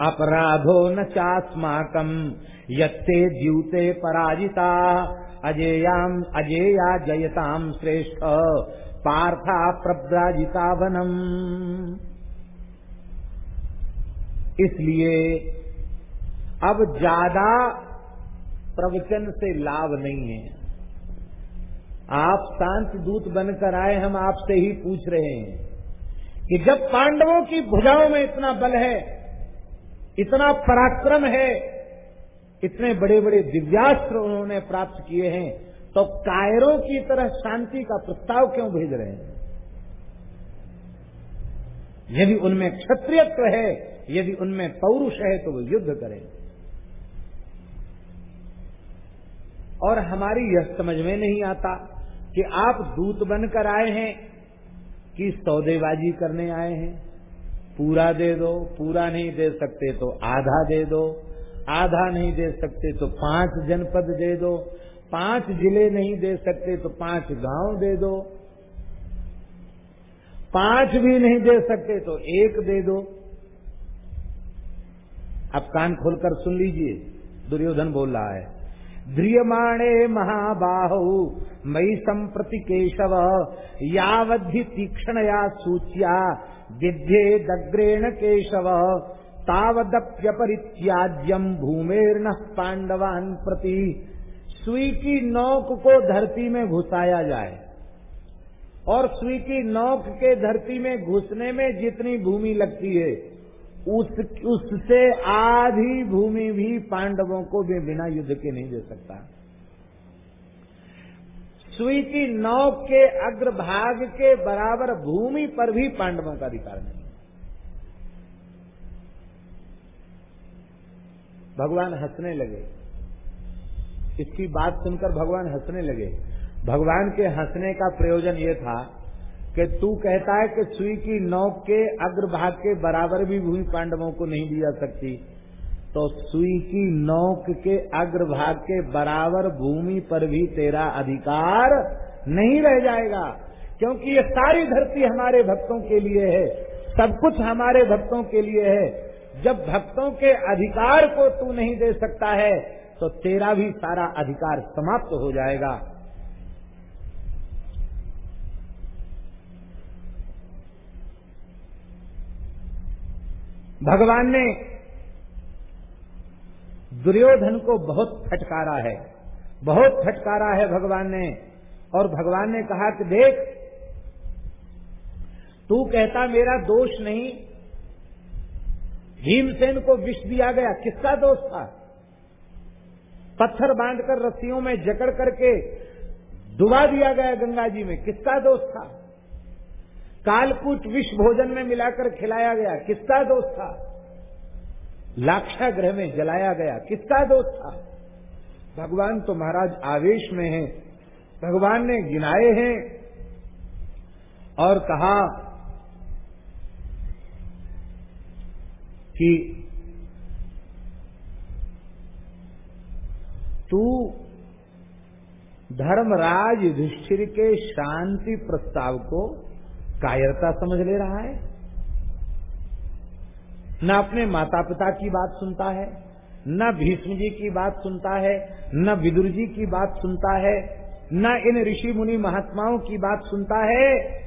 अपराधो न चास्माकम यत्ते जीवते पराजिता। अजेयाम अजेया जयताम श्रेष्ठ। पार्था प्रव्राजिता वनम। इसलिए अब ज़्यादा प्रवचन से लाभ नहीं है। आप शांत दूत बनकर आए, हम आपसे ही पूछ रहे हैं कि जब पांडवों की भुजाओं में इतना बल है, इतना पराक्रम है, इतने बड़े बड़े दिव्यास्त्र उन्होंने प्राप्त किए हैं तो कायरों की तरह शांति का प्रस्ताव क्यों भेज रहे हैं? यदि उनमें क्षत्रियत्व है यदि उनमें पौरुष है तो वो युद्ध करें। और हमारी यह समझ में नहीं आता कि आप दूत बनकर आए हैं कि सौदेबाजी करने आए हैं। पूरा दे दो, पूरा नहीं दे सकते तो आधा दे दो, आधा नहीं दे सकते तो पाँच जनपद दे दो, पाँच ज़िले नहीं दे सकते तो पाँच गाँव दे दो, पाँच भी नहीं दे सकते तो एक दे दो। अब कान खोलकर सुन लीजिए, दुर्योधन बोल रहा है। ध्रियमाणे महाबाहु मई संप्रति केशव यावधि तीक्षण या सूच्या विद्ये दग्रेण केशव तावदप्यपरित्याज्यम भूमेर्न पांडवान प्रति, सुई की नौक को धरती में घुसाया जाए। और सुई की नौक के धरती में घुसने में जितनी भूमि लगती है उस, उससे आधी भूमि भी पांडवों को भी बिना युद्ध के नहीं दे सकता। की नौक के अग्रभाग के बराबर भूमि पर भी पांडवों का अधिकार नहीं। भगवान हंसने लगे। इसकी बात सुनकर भगवान हंसने लगे। भगवान के हंसने का प्रयोजन ये था कि तू कहता है कि सुई की नौक के अग्रभाग के बराबर भी भूमि पांडवों को नहीं दी जा सकती। तो सुई की नौक के अग्रभाग के बराबर भूमि पर भी तेरा अधिकार नहीं रह जाएगा। क्योंकि ये सारी धरती हमारे भक्तों के लिए है। सब कुछ हमारे भक्तों के लिए है। जब भक्तों के अधिकार को तू नहीं दे सकता है तो तेरा भी सारा अधिकार समाप्त हो जाएगा। भगवान ने दुर्योधन को बहुत फटकारा है। बहुत फटकारा है भगवान ने। और भगवान ने कहा कि देख, तू कहता मेरा दोष नहीं। भीमसेन को विष दिया गया। किसका दोष था? पत्थर बांधकर रस्सियों में जकड़ करके डुबा दिया गया गंगा जी में। किसका दोष था? कालकूट विष भोजन में मिलाकर खिलाया गया। किसका दोष था? लाक्षा ग्रह में जलाया गया। किसका दोष था? भगवान तो महाराज आवेश में है। भगवान ने गिनाए हैं और कहा कि तू धर्मराज युधिष्ठिर के शांति प्रस्ताव को कायरता समझ ले रहा है। न अपने माता पिता की बात सुनता है, न भीष्म जी की बात सुनता है, न विदुर जी की बात सुनता है, न इन ऋषि मुनि महात्माओं की बात सुनता है।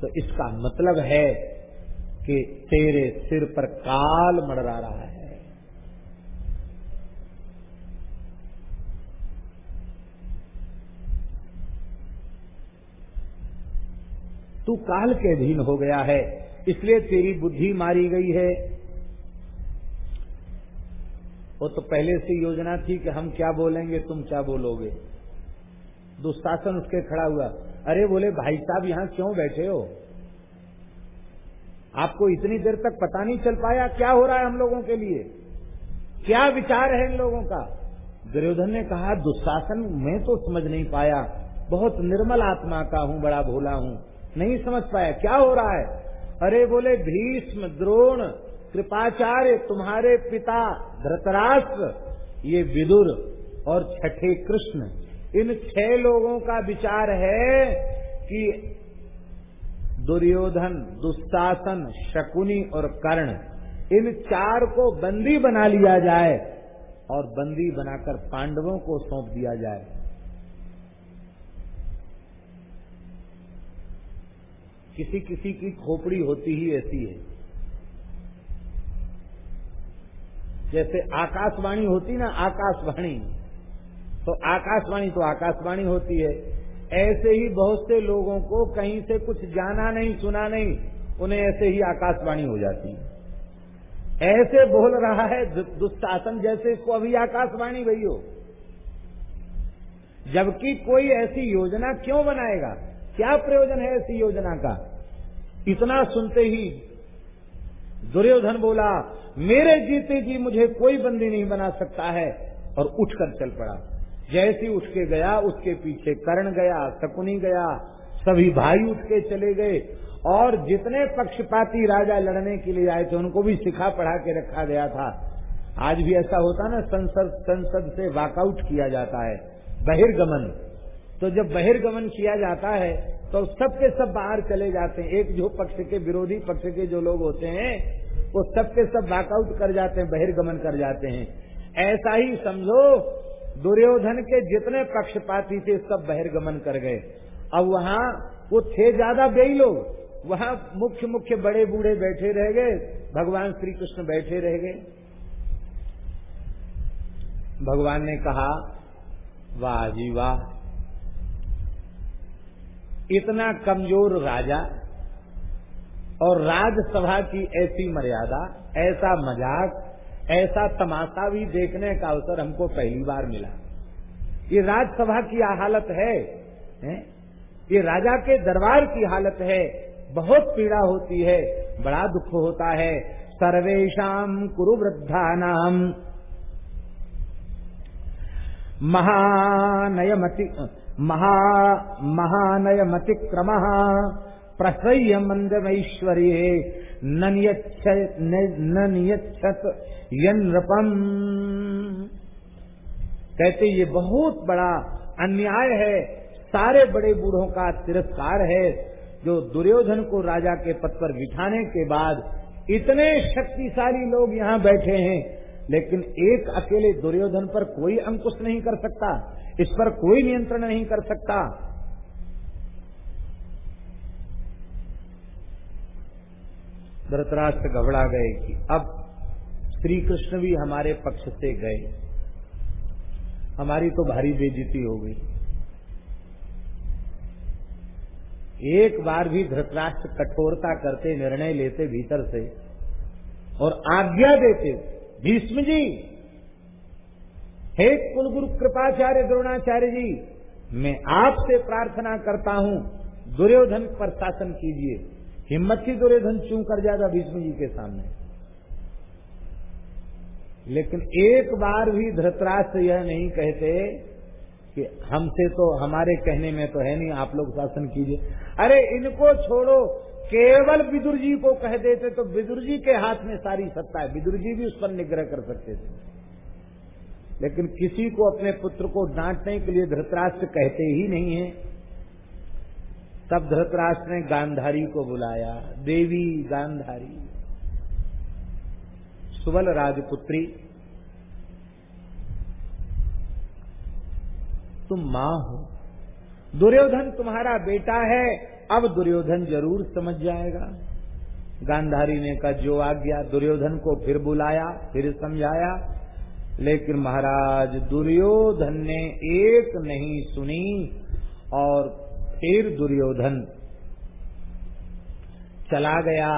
तो इसका मतलब है कि तेरे सिर पर काल मड़रा रहा है। तू काल के अधीन हो गया है, इसलिए तेरी बुद्धि मारी गई है। वो तो पहले से योजना थी कि हम क्या बोलेंगे, तुम क्या बोलोगे। दुशासन उसके खड़ा हुआ। अरे बोले, भाई साहब यहाँ क्यों बैठे हो? आपको इतनी देर तक पता नहीं चल पाया क्या हो रहा है हम लोगों के लिए। क्या विचार है इन लोगों का? दुर्योधन ने कहा, दुशासन, मैं तो समझ नहीं पाया। बहुत निर्मल आत्मा का हूँ, बड़ा भोला हूँ। नहीं समझ पाया। क्या हो रहा है? अरे बोले, भीष्म, द्रोण, कृपाचार्य, तुम्हारे पिता, धृतराष्ट्र, ये विदुर और छठे कृष्ण, इन छह लोगों का विचार है कि दुर्योधन, दुस्तासन, शकुनी और कर्ण, इन चार को बंदी बना लिया जाए और बंदी बनाकर पांडवों को सौंप दिया जाए। किसी किसी की खोपड़ी होती ही ऐसी है। जैसे आकाशवाणी होती ना आकाशवाणी तो आकाशवाणी तो आकाशवाणी होती है। ऐसे ही बहुत से लोगों को कहीं से कुछ जाना नहीं, सुना नहीं, उन्हें ऐसे ही आकाशवाणी हो जाती है। ऐसे बोल रहा है दुस्तासन जैसे इसको अभी आकाशवाणी भई हो। जबकि कोई ऐसी योजना क्यों बनाएगा? क्या प्रयोजन है ऐसी योजना का? इतना सुनते ही दुर्योधन बोला, मेरे जीते जी मुझे कोई बंदी नहीं बना सकता है। और उठकर चल पड़ा। जैसे उठ के गया, उसके पीछे कर्ण गया, शकुनी गया, सभी भाई उठ के चले गए। और जितने पक्षपाती राजा लड़ने के लिए आए थे, उनको भी सिखा पढ़ा के रखा गया था। आज भी ऐसा होता ना, संसद संसद से वॉकआउट किया जाता है। बहिर्गमन। तो जब बहिर्गमन किया जाता है तो सबके सब बाहर चले जाते हैं। एक जो पक्ष के विरोधी पक्ष के जो लोग होते हैं, वो सबके सब वॉकआउट कर जाते हैं, बहिर्गमन कर जाते हैं। ऐसा ही समझो, दुर्योधन के जितने पक्षपाती थे, सब बहिर्गमन कर गए। अब वहाँ वो थे ज़्यादा बेई लोग। वहाँ मुख्य मुख्य बड़े बूढ़े बैठे रह गए। भगवान श्री कृष्ण बैठे रह गए। भगवान ने कहा, वाह जी वाह इतना कमज़ोर राजा और राजसभा की ऐसी मर्यादा ऐसा मज़ाक ऐसा तमाशा भी देखने का अवसर हमको पहली बार मिला। ये राजसभा की हालत है, है? ये राजा के दरबार की हालत है बहुत पीड़ा होती है बड़ा दुख होता है। सर्वेशम कुरु वृद्धा नाम महानयमति महा, महानयमतिक्रम। प्रसह्य मंदमैश्वर्य न नियच्छत यनृपम कहते, ये बहुत बड़ा अन्याय है। सारे बड़े बूढ़ों का तिरस्कार है, जो दुर्योधन को राजा के पद पर बिठाने के बाद इतने शक्तिशाली लोग यहाँ बैठे हैं, लेकिन एक अकेले दुर्योधन पर कोई अंकुश नहीं कर सकता। इस पर कोई नियंत्रण नहीं कर सकता। धृतराष्ट्र घबरा गए कि अब श्री कृष्ण भी हमारे पक्ष से गए। हमारी तो भारी बेजिती हो गई। एक बार भी धृतराष्ट्र कठोरता करते, निर्णय लेते भीतर से और आज्ञा देते, भीष्म जी हे कुलगुरु कृपाचार्य द्रोणाचार्य जी, मैं आपसे प्रार्थना करता हूँ, दुर्योधन पर शासन कीजिए। हिम्मत ही दुर्योधन चूं कर जाएगा भीष्म जी के सामने। लेकिन एक बार भी धृतराष्ट्र यह नहीं कहते कि हमसे तो हमारे कहने में तो है नहीं, आप लोग शासन कीजिए। अरे इनको छोड़ो, केवल विदुर जी को कह देते तो विदुर जी के हाथ में सारी सत्ता है। विदुर जी भी उस पर निग्रह कर सकते थे। लेकिन किसी को अपने पुत्र को डांटने के लिए धृतराष्ट्र कहते ही नहीं है। तब धृतराष्ट्र ने गांधारी को बुलाया, देवी गांधारी सुबल राजपुत्री, तुम माँ हो। दुर्योधन तुम्हारा बेटा है, अब दुर्योधन ज़रूर समझ जाएगा। गांधारी ने कहा, जो आज्ञा दुर्योधन को फिर बुलाया, फिर समझाया लेकिन महाराज दुर्योधन ने एक नहीं सुनी और फिर दुर्योधन चला गया।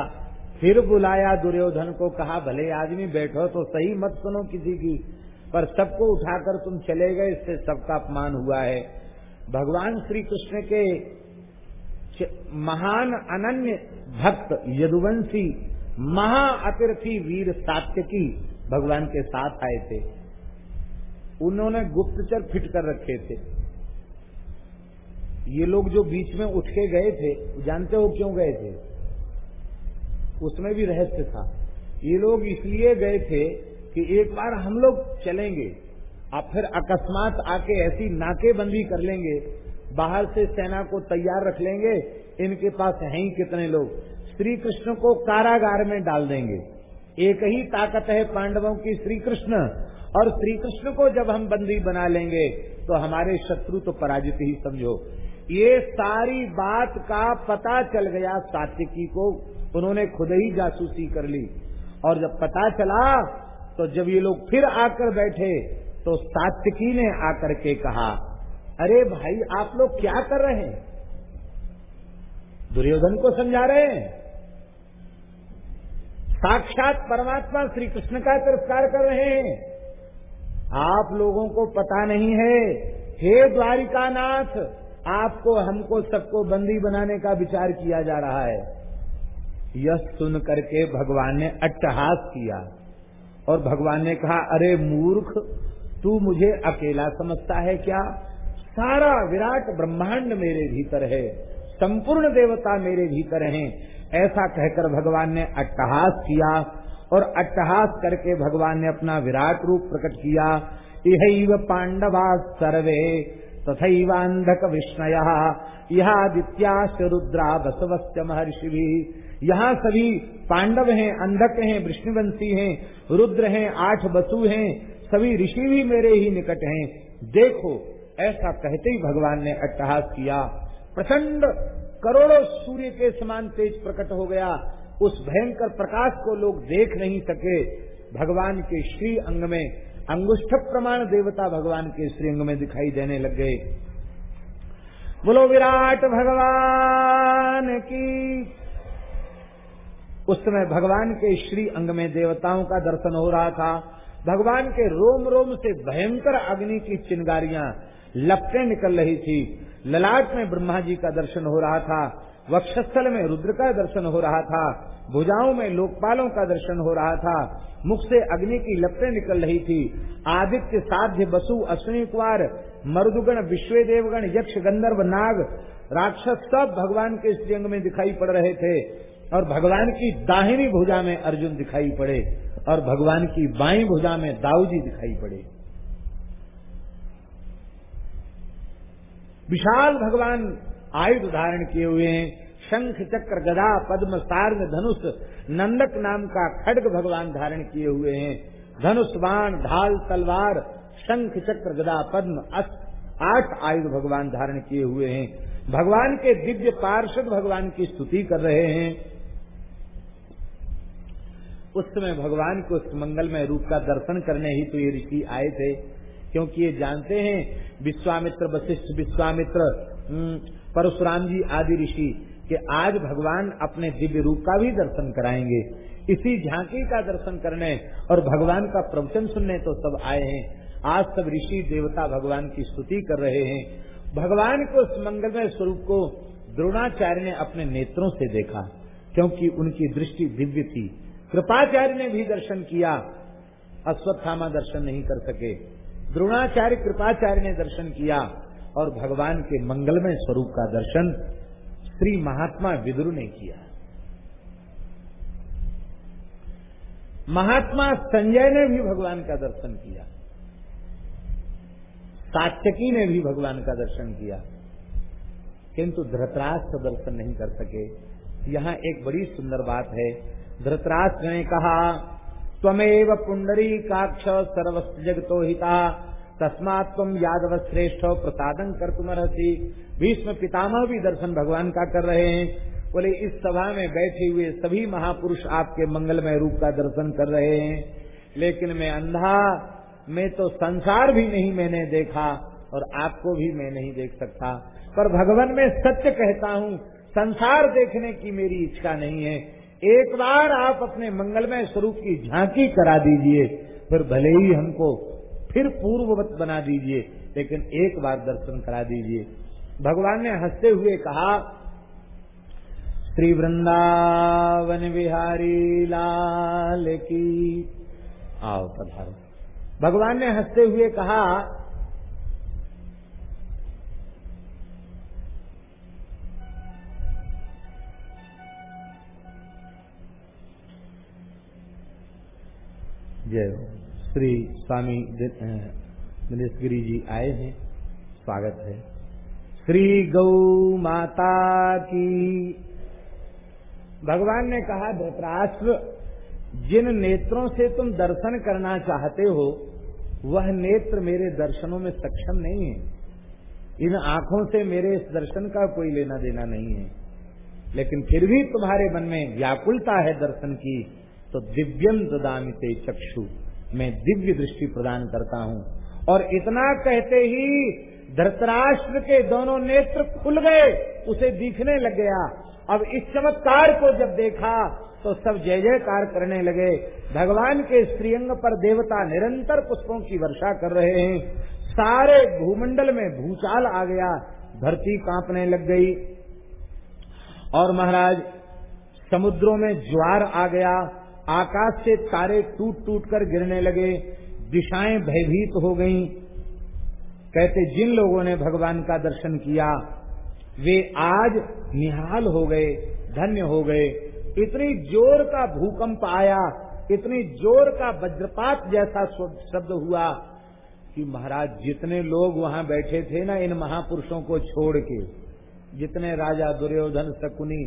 फिर बुलाया दुर्योधन को, कहा, भले आदमी बैठो तो सही मत सुनो किसी की, पर सबको उठाकर तुम चले गए, इससे सबका अपमान हुआ है। भगवान श्री कृष्ण के महान अनन्य भक्त यदुवंशी महाअतिर्थी वीर सात्यकी भगवान के साथ आए थे। उन्होंने गुप्तचर फिट कर रखे थे। ये लोग जो बीच में उठ के गए थे, जानते हो क्यों गए थे? उसमें भी रहस्य था। ये लोग इसलिए गए थे कि एक बार हम लोग चलेंगे अब फिर अकस्मात आके ऐसी नाकेबंदी कर लेंगे, बाहर से सेना को तैयार रख लेंगे, इनके पास हैं ही कितने लोग? श्री कृष्ण को कारागार में डाल देंगे। एक ही ताकत है पांडवों की श्री कृष्ण और श्री कृष्ण को जब हम बंदी बना लेंगे तो हमारे शत्रु तो पराजित ही समझो। ये सारी बात का पता चल गया सात्विकी को। उन्होंने खुद ही जासूसी कर ली। और जब पता चला तो जब ये लोग फिर आकर बैठे तो सात्विकी ने आकर के कहा, अरे भाई, आप लोग क्या कर रहे हैं? दुर्योधन को समझा रहे हैं? साक्षात परमात्मा श्री कृष्ण का तिरस्कार कर रहे हैं। आप लोगों को पता नहीं है, हे द्वारिका नाथ आपको, हमको, सबको बंदी बनाने का विचार किया जा रहा है। यह सुन करके भगवान ने अट्टहास किया और भगवान ने कहा, अरे मूर्ख, तू मुझे अकेला समझता है क्या? सारा विराट ब्रह्मांड मेरे भीतर है। संपूर्ण देवता मेरे भीतर हैं। ऐसा कहकर भगवान ने अट्टहास किया और अट्टहास करके भगवान ने अपना विराट रूप प्रकट किया। यह पांडवा सर्वे तथैवांधक विष्णय। यह आदित्याश रुद्रा बसवस्त महर्षि भी यहाँ सभी पांडव हैं, अंधक हैं, विष्णुवंशी हैं, रुद्र हैं, आठ बसु हैं, सभी ऋषि भी मेरे ही निकट हैं। देखो, ऐसा कहते ही भगवान ने अट्टहास किया। प्रचंड करोड़ों सूर्य के समान तेज प्रकट हो गया। उस भयंकर प्रकाश को लोग देख नहीं सके। भगवान के श्री अंग में अंगुष्ठ प्रमाण देवता भगवान के श्री अंग में दिखाई देने लग गए। बोलो, विराट भगवान की उस समय भगवान के श्री अंग में देवताओं का दर्शन हो रहा था। भगवान के रोम रोम से भयंकर अग्नि की चिंगारियाँ लपटे निकल रही थी। ललाट में ब्रह्मा जी का दर्शन हो रहा था, वक्षस्थल में रुद्र का दर्शन हो रहा था, भुजाओं में लोकपालों का दर्शन हो रहा था, मुख से अग्नि की लपटें निकल रही थी, आदित्य साध्य बसु अश्विनी कुमार, मरुदुगण विश्व देवगण यक्ष गंधर्व नाग, राक्षस सब भगवान के श्रीअंग में दिखाई पड़ रहे थे, और भगवान की दाहिनी भुजा में अर्जुन दिखाई पड़े, और भगवान की बाई भुजा में दाऊजी दिखाई पड़े। विशाल भगवान आयुध धारण किए हुए हैं। शंख चक्र गदा पद्म सार्ग धनुष नंदक नाम का खड्ग भगवान धारण किए हुए हैं। धनुष बाण ढाल तलवार शंख चक्र गदा पद्म अस्त आठ आयुध भगवान धारण किए हुए हैं। भगवान के दिव्य पार्षद भगवान की स्तुति कर रहे हैं। उस समय भगवान को उस मंगलमय रूप का दर्शन करने ही तो ये ऋषि आए थे। क्योंकि ये जानते हैं विश्वामित्र वशिष्ठ विश्वामित्र हम्म, परशुराम जी आदि ऋषि कि आज भगवान अपने दिव्य रूप का भी दर्शन कराएँगे। इसी झांकी का दर्शन करने और भगवान का प्रवचन सुनने तो सब आए हैं। आज सब ऋषि देवता भगवान की स्तुति कर रहे हैं। भगवान को उस मंगलमय स्वरूप को द्रोणाचार्य ने अपने नेत्रों से देखा क्योंकि उनकी दृष्टि दिव्य थी। कृपाचार्य ने भी दर्शन किया अश्वत्थामा दर्शन नहीं कर सके। द्रोणाचार्य कृपाचार्य ने दर्शन किया और भगवान के मंगलमय स्वरूप का दर्शन श्री महात्मा विदुर ने किया। महात्मा संजय ने भी भगवान का दर्शन किया। सात्यकी ने भी भगवान का दर्शन किया। किंतु धृतराष्ट्र दर्शन नहीं कर सके। यहाँ एक बड़ी सुंदर बात है। धृतराष्ट्र ने कहा स्वमेव पुंडरी काक्ष सर्वस्व जगतो हिता। तस्मात तुम यादव श्रेष्ठ प्रसादन कर तुम भीष्म पितामह भी दर्शन भगवान का कर रहे हैं। बोले, इस सभा में बैठे हुए सभी महापुरुष आपके मंगलमय रूप का दर्शन कर रहे हैं। लेकिन मैं अंधा, मैं तो संसार भी नहीं मैंने देखा और आपको भी मैं नहीं देख सकता। पर भगवान, में सत्य कहता हूँ, संसार देखने की मेरी इच्छा नहीं है। एक बार आप अपने मंगलमय स्वरूप की झांकी करा दीजिए, फिर भले ही हमको फिर पूर्ववत बना दीजिए, लेकिन एक बार दर्शन करा दीजिए। भगवान ने हँसते हुए कहा श्री वृंदावन बिहारी लाल की आओ पधारो। भगवान ने हँसते हुए कहा जय श्री स्वामी दिनेश गिरी जी आए हैं। स्वागत है। श्री गौ माता की। भगवान ने कहा, धृतराष्ट्र, जिन नेत्रों से तुम दर्शन करना चाहते हो, वह नेत्र मेरे दर्शनों में सक्षम नहीं है। इन आँखों से मेरे इस दर्शन का कोई लेना देना नहीं है। लेकिन फिर भी तुम्हारे मन में व्याकुलता है दर्शन की। तो दिव्यम ददामिते चक्षु। मैं दिव्य दृष्टि प्रदान करता हूँ। और इतना कहते ही धरतराष्ट्र के दोनों नेत्र खुल गए, उसे दिखने लग गया। अब इस चमत्कार को जब देखा तो सब जय जयकार करने लगे। भगवान के श्रीअंग पर देवता निरंतर पुष्पों की वर्षा कर रहे हैं। सारे भूमंडल में भूचाल आ गया, धरती कांपने लग गई। और महाराज, समुद्रों में ज्वार आ गया आकाश से तारे टूट टूट कर गिरने लगे, दिशाएँ भयभीत हो गईं। कहते, जिन लोगों ने भगवान का दर्शन किया, वे आज निहाल हो गए, धन्य हो गए। इतनी ज़ोर का भूकंप आया, इतनी ज़ोर का वज्रपात जैसा शब्द हुआ कि महाराज, जितने लोग वहाँ बैठे थे ना इन महापुरुषों को छोड़ के, जितने राजा दुर्योधन शकुनी,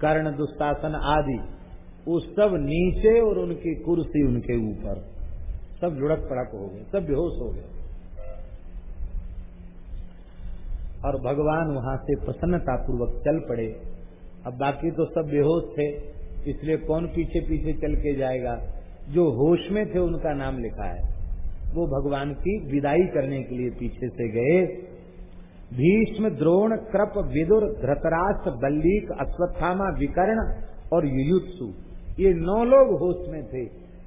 कर्ण दुस्तासन आदि वो सब नीचे और उनकी कुर्सी उनके ऊपर। सब लुढ़क पड़क हो गए, सब बेहोश हो गए। और भगवान वहाँ से प्रसन्नता पूर्वक चल पड़े। अब बाकी तो सब बेहोश थे, इसलिए कौन पीछे पीछे चल के जाएगा? जो होश में थे उनका नाम लिखा है। वो भगवान की विदाई करने के लिए पीछे से गए। भीष्म, द्रोण, कृप, विदुर, धृतराष्ट्र, बल्लीक, अश्वत्थामा, विकर्ण और युयुत्सु। ये नौ लोग होश में थे।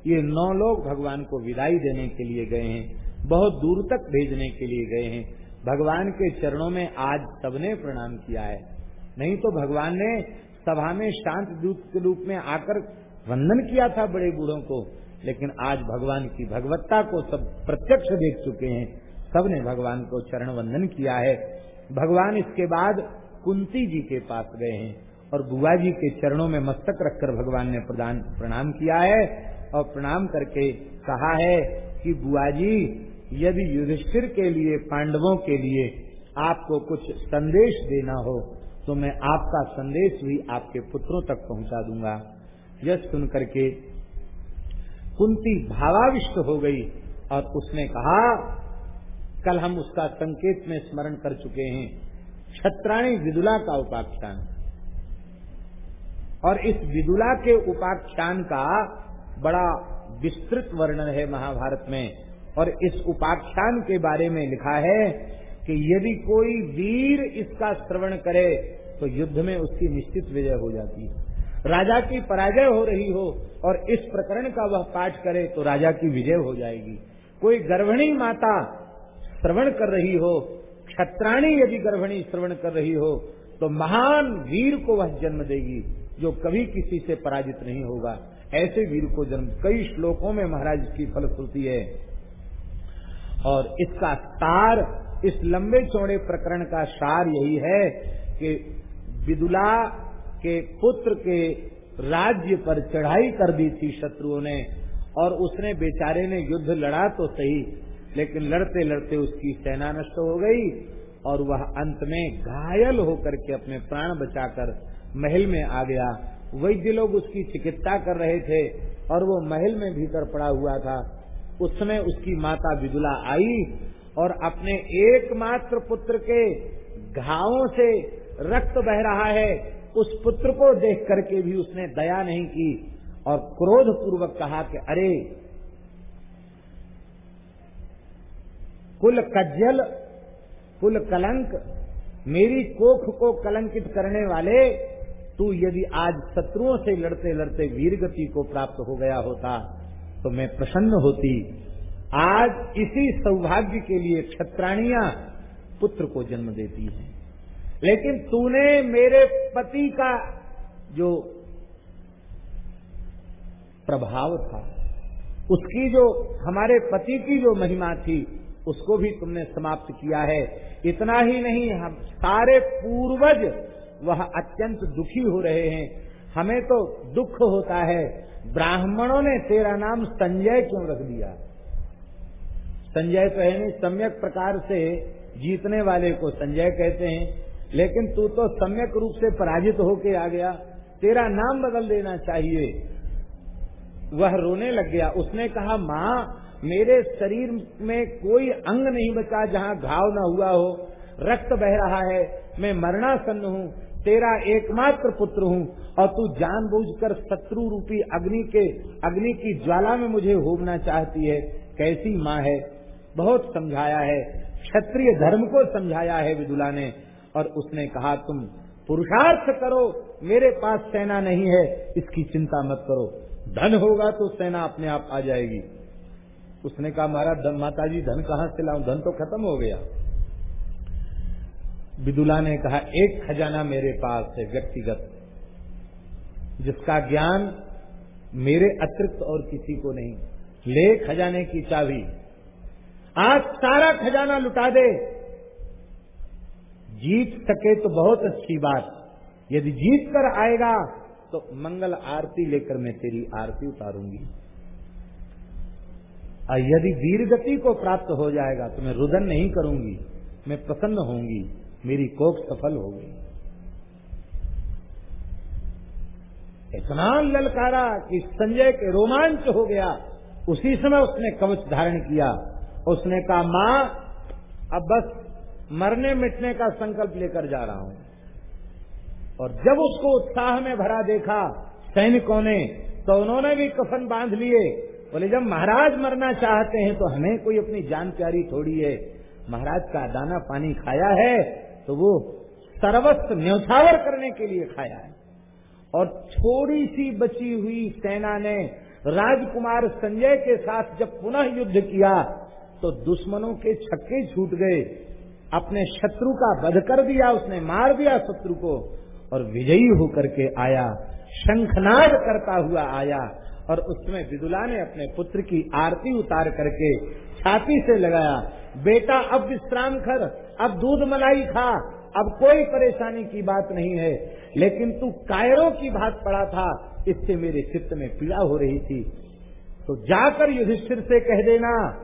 ये नौ लोग भगवान को विदाई देने के लिए गए हैं, बहुत दूर तक भेजने के लिए गए हैं। भगवान के चरणों में आज सबने प्रणाम किया है। नहीं तो भगवान ने सभा में शांत दूत के रूप में आकर वंदन किया था बड़े बूढ़ों को, लेकिन आज भगवान की भगवत्ता को सब प्रत्यक्ष देख चुके हैं। सबने भगवान को चरण वंदन किया है। भगवान इसके बाद कुंती जी के पास गए हैं। और बुआ जी के चरणों में मस्तक रखकर भगवान ने प्रदान, प्रणाम किया है और प्रणाम करके कहा है कि बुआ जी, यदि युधिष्ठिर के लिए, पांडवों के लिए आपको कुछ संदेश देना हो तो मैं आपका संदेश भी आपके पुत्रों तक पहुँचा दूँगा। यह सुन करके कुंती भावाविष्ट हो गई और उसने कहा, कल हम उसका संकेत में स्मरण कर चुके हैं। छत्राणी विदुला का उपाख्यान। और इस विदुला के उपाख्यान का बड़ा विस्तृत वर्णन है महाभारत में। और इस उपाख्यान के बारे में लिखा है कि यदि कोई वीर इसका श्रवण करे तो युद्ध में उसकी निश्चित विजय हो जाती है। राजा की पराजय हो रही हो और इस प्रकरण का वह पाठ करे तो राजा की विजय हो जाएगी। कोई गर्भणी माता श्रवण कर रही हो, क्षत्राणी यदि गर्भणी श्रवण कर रही हो तो महान वीर को वह जन्म देगी। जो कभी किसी से पराजित नहीं होगा। ऐसे वीर को जन्म, कई श्लोकों में महाराज की फलश्रुति है। और इसका सार, इस लंबे चौड़े प्रकरण का सार यही है कि विदुला के पुत्र के राज्य पर चढ़ाई कर दी थी शत्रुओं ने, और उसने बेचारे ने युद्ध लड़ा तो सही, लेकिन लड़ते लड़ते उसकी सेना नष्ट हो गई, और वह अंत में घायल होकर के अपने प्राण बचाकर महल में आ गया। वैद्य लोग उसकी चिकित्सा कर रहे थे और वो महल में भीतर पड़ा हुआ था। उस समय उसकी माता विदुला आई और अपने एकमात्र पुत्र के घावों से रक्त बह रहा है। उस पुत्र को देख करके भी उसने दया नहीं की और क्रोध पूर्वक कहा कि, अरे, कुल कज्जल, कुल कलंक, मेरी कोख को कलंकित करने वाले तू यदि आज शत्रुओं से लड़ते लड़ते वीर गति को प्राप्त हो गया होता तो मैं प्रसन्न होती। आज इसी सौभाग्य के लिए क्षत्राणिया पुत्र को जन्म देती हैं। लेकिन तूने मेरे पति का जो प्रभाव था, उसकी जो, हमारे पति की जो महिमा थी, उसको भी तुमने समाप्त किया है। इतना ही नहीं, हम सारे पूर्वज वह अत्यंत दुखी हो रहे हैं। हमें तो दुख होता है। ब्राह्मणों ने तेरा नाम संजय क्यों रख दिया? संजय तो है सम्यक प्रकार से जीतने वाले को संजय कहते हैं। लेकिन तू तो सम्यक रूप से पराजित होके आ गया। तेरा नाम बदल देना चाहिए। वह रोने लग गया। उसने कहा, माँ, मेरे शरीर में कोई अंग नहीं बचा जहाँ घाव न हुआ हो। रक्त बह रहा है। मैं मरणासन्न हूँ। तेरा एकमात्र पुत्र हूँ और तू जानबूझकर शत्रु रूपी अग्नि के, अग्नि की ज्वाला में मुझे होना चाहती है। कैसी माँ है? बहुत समझाया है। क्षत्रिय धर्म को समझाया है विदुला ने और उसने कहा, तुम पुरुषार्थ करो, मेरे पास सेना नहीं है, इसकी चिंता मत करो। धन होगा तो सेना अपने आप आ जाएगी। उसने कहा, महाराज माता जी धन कहाँ से लाऊ? धन तो खत्म हो गया। विदुला ने कहा, एक खजाना मेरे पास है व्यक्तिगत, जिसका ज्ञान मेरे अतिरिक्त और किसी को नहीं। ले खजाने की चाबी। आज सारा खजाना लुटा दे। जीत सके तो बहुत अच्छी बात। यदि जीत कर आएगा तो मंगल आरती लेकर मैं तेरी आरती उतारूँगी। और यदि वीर गति को प्राप्त हो जाएगा तो मैं रुदन नहीं करूँगी, मैं प्रसन्न होंगी। मेरी कोख सफल हो गई। इतना ललकारा कि संजय के रोमांच हो गया। उसी समय उसने कवच धारण किया। उसने कहा, माँ, अब बस मरने मिटने का संकल्प लेकर जा रहा हूँ। और जब उसको उत्साह में भरा देखा सैनिकों ने तो उन्होंने भी कफन बाँध लिए। बोले, जब महाराज मरना चाहते हैं तो हमें कोई अपनी जान प्यारी थोड़ी है। महाराज का दाना पानी खाया है तो वो सर्वस्व न्यौछावर करने के लिए खाया है। और थोड़ी सी बची हुई सेना ने राजकुमार संजय के साथ जब पुनः युद्ध किया तो दुश्मनों के छक्के छूट गए। अपने शत्रु का वध कर दिया, उसने मार दिया शत्रु को, और विजयी होकर के आया। शंखनाद करता हुआ आया, और उसमें विदुला ने अपने पुत्र की आरती उतार करके छाती से लगाया, बेटा, अब विश्राम कर। अब दूध मलाई खा। अब कोई परेशानी की बात नहीं है। लेकिन तू कायरों की बात पड़ा था, इससे मेरे चित्त में पीड़ा हो रही थी। तो जाकर युधिष्ठिर से कह देना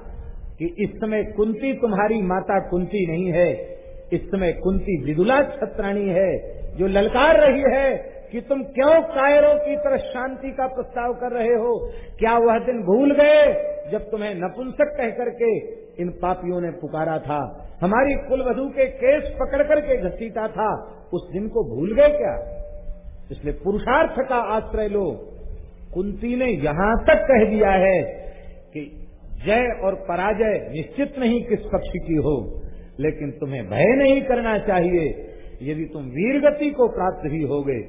कि इस समय कुंती तुम्हारी माता कुंती नहीं है। इस समय कुंती विदुला छत्राणी है, जो ललकार रही है कि तुम क्यों कायरों की तरह शांति का प्रस्ताव कर रहे हो? क्या वह दिन भूल गए जब तुम्हें नपुंसक कह करके इन पापियों ने पुकारा था? हमारी कुलवधु के केस पकड़ करके घसीटा था। उस दिन को भूल गए क्या? इसलिए पुरुषार्थ का आश्रय लो। कुंती ने यहाँ तक कह दिया है कि जय और पराजय निश्चित नहीं किस पक्ष की हो, लेकिन तुम्हें भय नहीं करना चाहिए। यदि तुम वीर गति को प्राप्त ही हो गए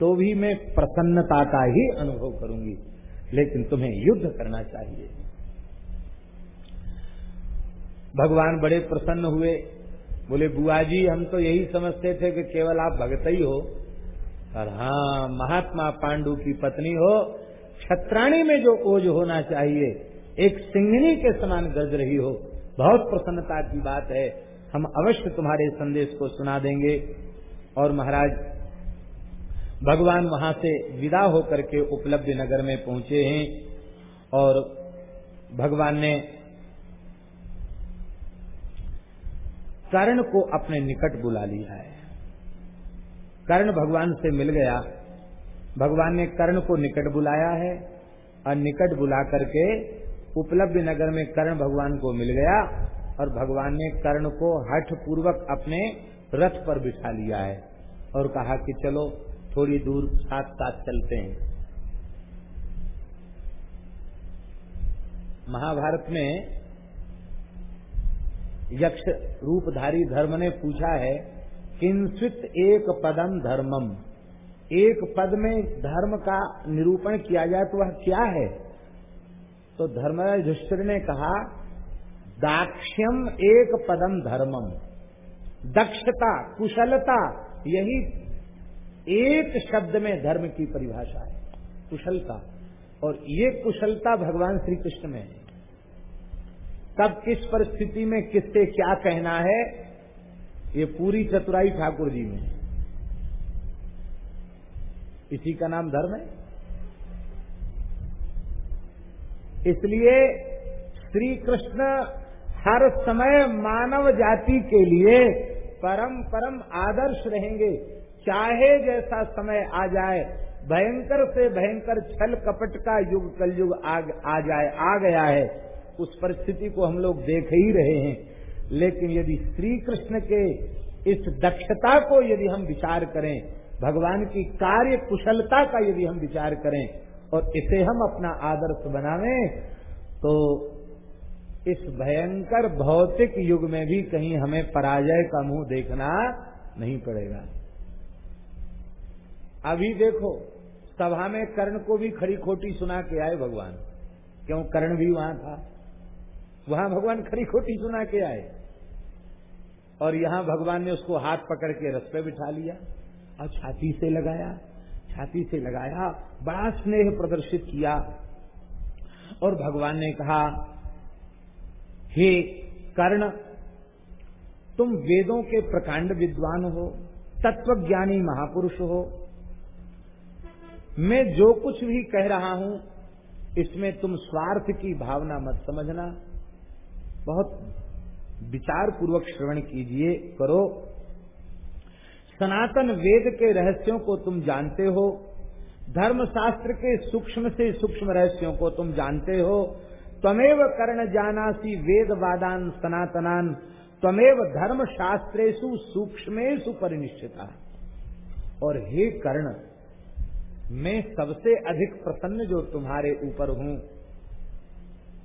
तो भी मैं प्रसन्नता का ही अनुभव करूँगी। लेकिन तुम्हें युद्ध करना चाहिए। भगवान बड़े प्रसन्न हुए। बोले बुआ जी हम तो यही समझते थे कि केवल आप भगत ही हो। और हाँ महात्मा पांडु की पत्नी हो, छत्राणी में जो ओज होना चाहिए, एक सिंगनी के समान गज रही हो, बहुत प्रसन्नता की बात है। हम अवश्य तुम्हारे संदेश को सुना देंगे। और महाराज, भगवान वहाँ से विदा होकर के उपलब्ध नगर में पहुँचे हैं। और भगवान ने कर्ण को अपने निकट बुला लिया है। कर्ण भगवान से मिल गया। भगवान ने कर्ण को निकट बुलाया है और निकट बुला करके उपलब्ध नगर में कर्ण भगवान को मिल गया और भगवान ने कर्ण को हठ पूर्वक अपने रथ पर बिठा लिया है और कहा कि चलो, थोड़ी दूर साथ साथ चलते हैं। महाभारत में यक्ष रूपधारी धर्म ने पूछा है किंचित एक पदम धर्मम। एक पद में धर्म का निरूपण किया जाए तो वह क्या है? तो धर्मराज युधिष्ठिर ने कहा, दाक्ष्यम एक पदम धर्मम। दक्षता, कुशलता, यही एक शब्द में धर्म की परिभाषा है। कुशलता। और ये कुशलता भगवान श्री कृष्ण में है। तब किस परिस्थिति में किससे क्या कहना है ये पूरी चतुराई ठाकुर जी में इसी का नाम धर्म है। इसलिए श्री कृष्ण हर समय मानव जाति के लिए परम परम आदर्श रहेंगे। चाहे जैसा समय आ जाए भयंकर से भयंकर छल कपट का युग कलयुग आ, आ जाए आ गया है। उस परिस्थिति को हम लोग देख ही रहे हैं। लेकिन यदि श्री कृष्ण के इस दक्षता को यदि हम विचार करें, भगवान की कार्य कुशलता का यदि हम विचार करें और इसे हम अपना आदर्श बनावें तो इस भयंकर भौतिक युग में भी कहीं हमें पराजय का मुँह देखना नहीं पड़ेगा। अभी देखो, सभा में कर्ण को भी खड़ी खोटी सुना के आए भगवान। क्यों? कर्ण भी वहाँ था। वहाँ भगवान खड़ी खोटी सुना के आए। और यहाँ भगवान ने उसको हाथ पकड़ के रस पे बिठा लिया और छाती से लगाया, छाती से लगाया, बड़ा स्नेह प्रदर्शित किया। और भगवान ने कहा, हे कर्ण, तुम वेदों के प्रकांड विद्वान हो, तत्वज्ञानी महापुरुष हो। मैं जो कुछ भी कह रहा हूँ, इसमें तुम स्वार्थ की भावना मत समझना। बहुत विचार पूर्वक श्रवण कीजिए, करो। सनातन वेद के रहस्यों को तुम जानते हो, धर्मशास्त्र के सूक्ष्म से सूक्ष्म रहस्यों को तुम जानते हो तमेव कर्ण जानासी वेद वादान सनातनान तमेव धर्म शास्त्रेशु सूक्ष्मेशु परिनिश्चिता। और हे कर्ण, मैं सबसे अधिक प्रसन्न जो तुम्हारे ऊपर हूँ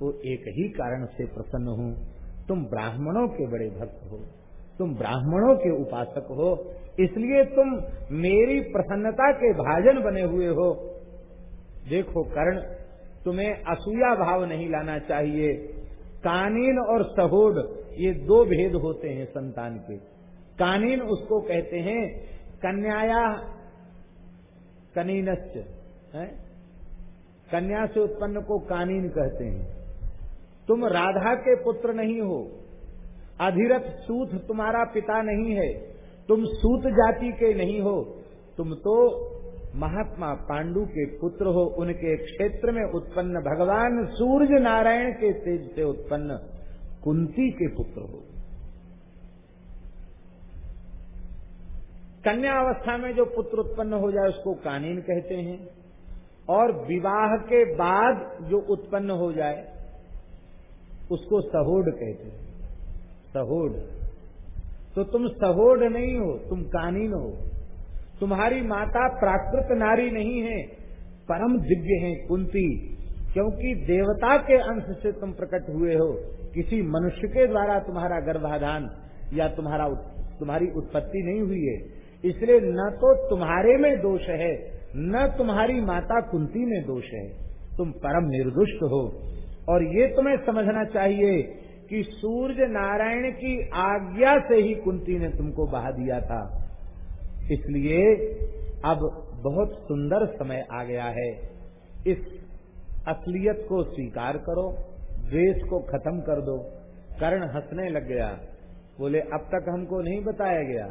वो एक ही कारण से प्रसन्न हूँ। तुम ब्राह्मणों के बड़े भक्त हो। तुम ब्राह्मणों के उपासक हो। इसलिए तुम मेरी प्रसन्नता के भाजन बने हुए हो। देखो कर्ण, तुम्हें असूया भाव नहीं लाना चाहिए। कानीन और सहोड ये दो भेद होते हैं संतान के। कानीन उसको कहते हैं, कन्याया कनीनश्च कन्या से उत्पन्न को कानीन कहते हैं। तुम राधा के पुत्र नहीं हो। अधिरथ सूत तुम्हारा पिता नहीं है। तुम सूत जाति के नहीं हो। तुम तो महात्मा पांडु के पुत्र हो। उनके क्षेत्र में उत्पन्न भगवान सूर्य नारायण के तेज से उत्पन्न कुंती के पुत्र हो। कन्या अवस्था में जो पुत्र उत्पन्न हो जाए, उसको कानीन कहते हैं। और विवाह के बाद जो उत्पन्न हो जाए उसको सहोड कहते हैं। सहोड। तो तुम सहोड नहीं हो, तुम कानीन हो। तुम्हारी माता प्राकृत नारी नहीं है, परम दिव्य है कुंती, क्योंकि देवता के अंश से तुम प्रकट हुए हो। किसी मनुष्य के द्वारा तुम्हारा गर्भाधान या तुम्हारा तुम्हारी उत्पत्ति नहीं हुई है। इसलिए न तो तुम्हारे में दोष है, न तुम्हारी माता कुंती में दोष है। तुम परम निर्दुष्ट हो। और ये तुम्हें समझना चाहिए कि सूर्य नारायण की आज्ञा से ही कुंती ने तुमको बहा दिया था। इसलिए अब बहुत सुंदर समय आ गया है। इस असलियत को स्वीकार करो, द्वेष को खत्म कर दो। कर्ण हंसने लग गया। बोले, अब तक हमको नहीं बताया गया,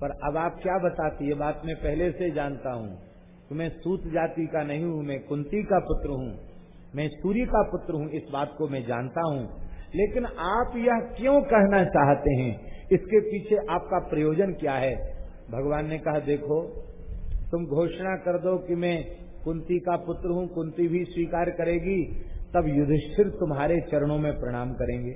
पर अब आप क्या बताती? ये बात मैं पहले से जानता हूँ। तो मैं सूत जाति का नहीं हूँ, मैं कुंती का पुत्र हूँ। मैं सूर्य का पुत्र हूँ, इस बात को मैं जानता हूँ। लेकिन आप यह क्यों कहना चाहते हैं? इसके पीछे आपका प्रयोजन क्या है? भगवान ने कहा, देखो, तुम घोषणा कर दो कि मैं कुंती का पुत्र हूँ, कुंती भी स्वीकार करेगी, तब युधिष्ठिर तुम्हारे चरणों में प्रणाम करेंगे।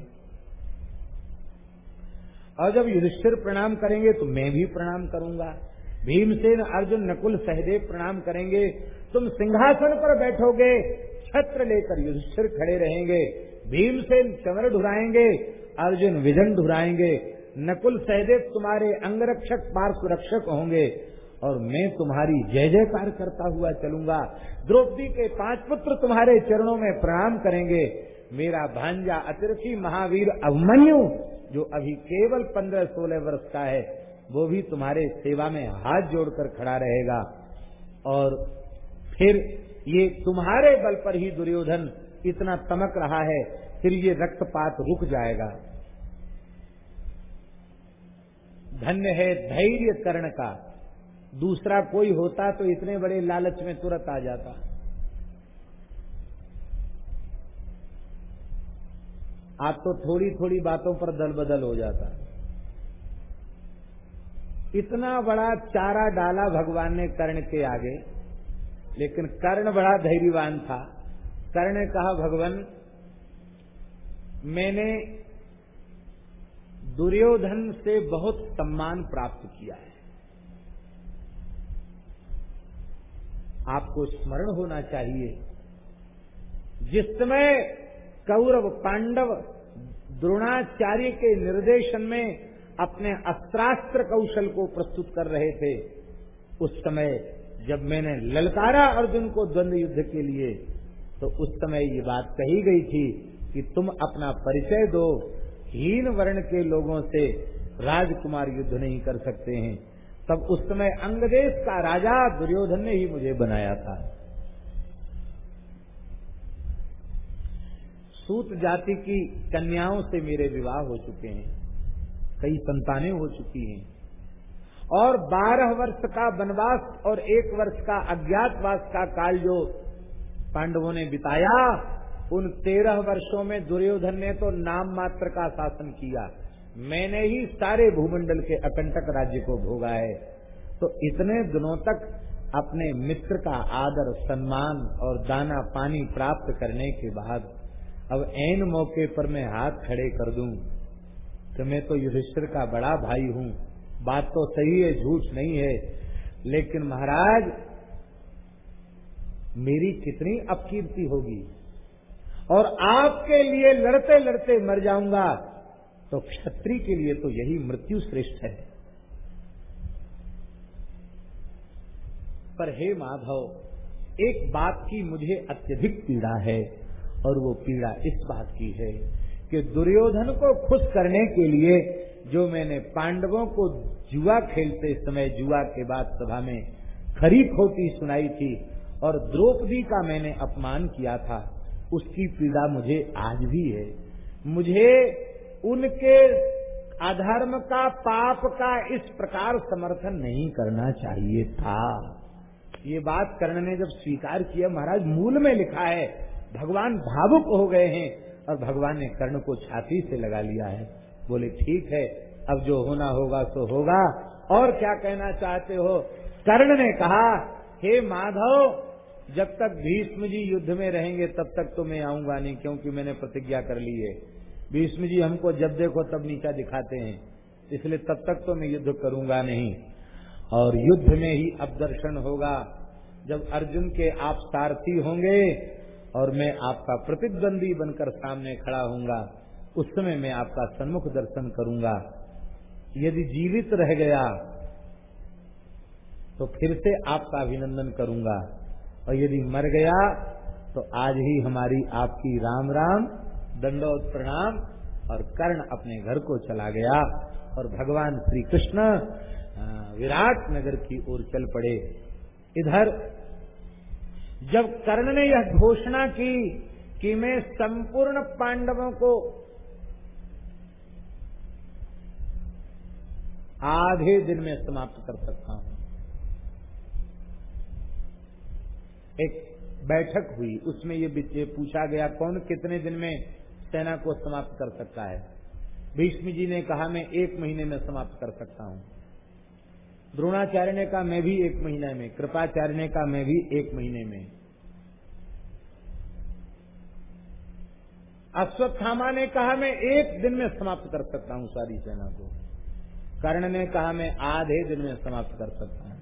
और जब युधिष्ठिर प्रणाम करेंगे तो मैं भी प्रणाम करूँगा। भीमसेन, अर्जुन, नकुल, सहदेव प्रणाम करेंगे। तुम सिंहासन पर बैठोगे छत्र लेकर युधिष्ठिर खड़े रहेंगे, भीमसेन चमर ढुराएँगे, अर्जुन विजन ढुराएँगे, नकुल सहदेव तुम्हारे अंगरक्षक पार्श्व रक्षक होंगे, और मैं तुम्हारी जय जयकार करता हुआ चलूँगा। द्रौपदी के पाँच पुत्र तुम्हारे चरणों में प्रणाम करेंगे। मेरा भांजा अतिरथी महावीर अभिमन्यु, जो अभी केवल पंद्रह सोलह वर्ष का है, वो भी तुम्हारे सेवा में हाथ जोड़कर खड़ा रहेगा। और फिर ये तुम्हारे बल पर ही दुर्योधन इतना तमक रहा है, फिर ये रक्तपात रुक जाएगा। धन्य है धैर्य कर्ण का। दूसरा कोई होता तो इतने बड़े लालच में तुरंत आ जाता। आप तो थोड़ी थोड़ी बातों पर दल बदल हो जाता। इतना बड़ा चारा डाला भगवान ने कर्ण के आगे। लेकिन कर्ण बड़ा धैर्यवान था। कर्ण ने कहा, भगवान, मैंने दुर्योधन से बहुत सम्मान प्राप्त किया है। आपको स्मरण होना चाहिए, जिस समय कौरव, पांडव द्रोणाचार्य के निर्देशन में अपने अस्त्रास्त्र कौशल को प्रस्तुत कर रहे थे, उस समय जब मैंने ललकारा अर्जुन को द्वंद युद्ध के लिए तो उस समय ये बात कही गई थी कि तुम अपना परिचय दो, हीन वर्ण के लोगों से राजकुमार युद्ध नहीं कर सकते हैं। तब उस समय अंगदेश का राजा दुर्योधन ने ही मुझे बनाया था। सूत जाति की कन्याओं से मेरे विवाह हो चुके हैं, कई संतानें हो चुकी हैं। और बारह वर्ष का वनवास और एक वर्ष का अज्ञातवास का काल जो पांडवों ने बिताया। उन तेरह वर्षों में दुर्योधन ने तो नाम मात्र का शासन किया। मैंने ही सारे भूमंडल के अकंटक राज्य को भोगा है तो इतने दिनों तक अपने मित्र का आदर, सम्मान और दाना पानी प्राप्त करने के बाद अब एन मौके पर मैं हाथ खड़े कर दूँ। तो मैं तो युधिष्ठिर का बड़ा भाई हूँ। बात तो सही है, झूठ नहीं है, लेकिन महाराज, मेरी कितनी अपकीर्ति होगी। और आपके लिए लड़ते लड़ते मर जाऊँगा तो क्षत्रिय के लिए तो यही मृत्यु श्रेष्ठ है। पर हे माधव, एक बात की मुझे अत्यधिक पीड़ा है, और वो पीड़ा इस बात की है कि दुर्योधन को खुश करने के लिए जो मैंने पांडवों को जुआ खेलते समय, जुआ के बाद सभा में खरी खोटी सुनाई थी और द्रौपदी का मैंने अपमान किया था, उसकी पीड़ा मुझे आज भी है। मुझे उनके अधर्म का, पाप का इस प्रकार समर्थन नहीं करना चाहिए था। ये बात कर्ण ने जब स्वीकार किया, महाराज मूल में लिखा है, भगवान भावुक हो गए हैं और भगवान ने कर्ण को छाती से लगा लिया है। बोले, ठीक है, अब जो होना होगा सो होगा। और क्या कहना चाहते हो? कर्ण ने कहा, हे माधव, जब तक भीष्म जी युद्ध में रहेंगे, तब तक तो मैं आऊँगा नहीं, क्योंकि मैंने प्रतिज्ञा कर ली है। भीष्म जी हमको जब देखो, तब नीचा दिखाते हैं, इसलिए तब तक तो मैं युद्ध करूँगा नहीं। और युद्ध में ही अब दर्शन होगा। जब अर्जुन के आप सारथी होंगे, और मैं आपका प्रतिद्वंदी बनकर सामने खड़ा होऊँगा उस समय मैं आपका सन्मुख दर्शन करूँगा। यदि जीवित रह गया तो फिर से आपका अभिनंदन करूँगा। और यदि मर गया तो आज ही हमारी आपकी राम राम दंडोत प्रणाम, और कर्ण अपने घर को चला गया। और भगवान श्री कृष्ण विराट नगर की ओर चल पड़े। इधर, जब कर्ण ने यह घोषणा की कि मैं संपूर्ण पांडवों को आधे दिन में समाप्त कर सकता हूँ। एक बैठक हुई, उसमें ये पूछा गया, कौन कितने दिन में सेना को समाप्त कर सकता है? भीष्म जी ने कहा, मैं एक महीने में समाप्त कर सकता हूँ। द्रोणाचार्य ने कहा, मैं भी एक महीने में। कृपाचार्य ने कहा, मैं भी एक महीने में। अश्वत्थामा ने कहा, मैं एक दिन में समाप्त कर सकता हूँ सारी सेना को। कर्ण ने कहा, मैं आधे दिन में समाप्त कर सकता हूँ।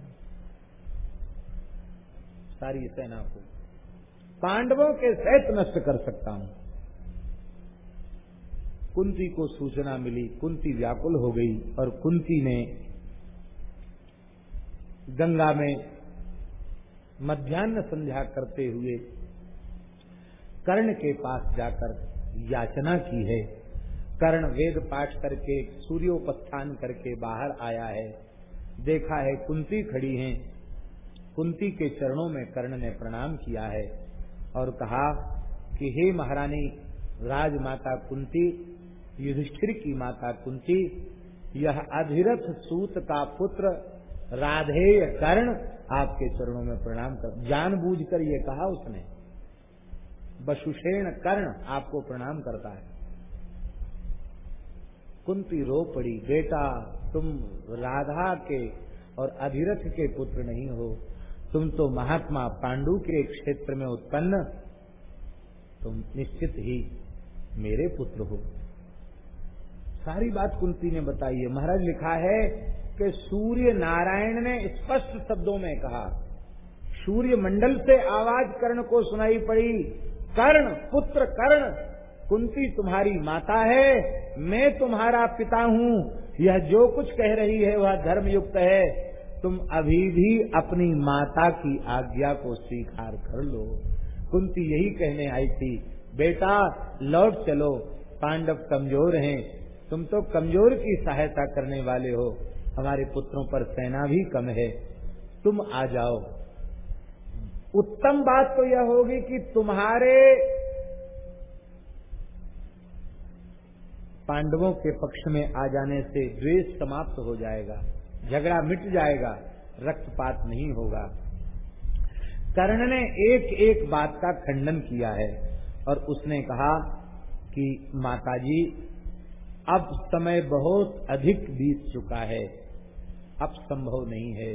सारी सेना को, पांडवों के सहित नष्ट कर सकता हूँ। कुंती को सूचना मिली, कुंती व्याकुल हो गई और कुंती ने गंगा में मध्यान्ह संध्या करते हुए कर्ण के पास जाकर याचना की है। कर्ण वेद पाठ करके, सूर्योपस्थान करके बाहर आया है। देखा है कुंती खड़ी हैं। कुंती के चरणों में कर्ण ने प्रणाम किया है और कहा कि, हे महारानी, राजमाता कुंती, युधिष्ठिर की माता कुंती, यह अधिरथ सूत का पुत्र राधेय कर्ण आपके चरणों में प्रणाम कर जानबूझकर ये कहा उसने। बसुषेण कर्ण आपको प्रणाम करता है। कुंती रो पड़ी, बेटा, तुम राधा के और अधिरथ के पुत्र नहीं हो। तुम तो महात्मा पांडु के क्षेत्र में उत्पन्न। तुम निश्चित ही मेरे पुत्र हो। सारी बात कुंती ने बताई है। महाराज लिखा है कि सूर्य नारायण ने स्पष्ट शब्दों में कहा, सूर्य मंडल से आवाज़ कर्ण को सुनाई पड़ी। कर्ण, पुत्र कर्ण कुंती तुम्हारी माता है, मैं तुम्हारा पिता हूँ। यह जो कुछ कह रही है, वह धर्म युक्त है। तुम अभी भी अपनी माता की आज्ञा को स्वीकार कर लो। कुंती यही कहने आई थी, बेटा, लौट चलो। पांडव कमज़ोर हैं। तुम तो कमज़ोर की सहायता करने वाले हो। हमारे पुत्रों पर सेना भी कम है। तुम आ जाओ। उत्तम बात तो यह होगी कि तुम्हारे पांडवों के पक्ष में आ जाने से द्वेष समाप्त हो जाएगा, झगड़ा मिट जाएगा, रक्तपात नहीं होगा। कर्ण ने एक एक बात का खंडन किया है और उसने कहा कि माताजी, अब समय बहुत अधिक बीत चुका है, अब संभव नहीं है।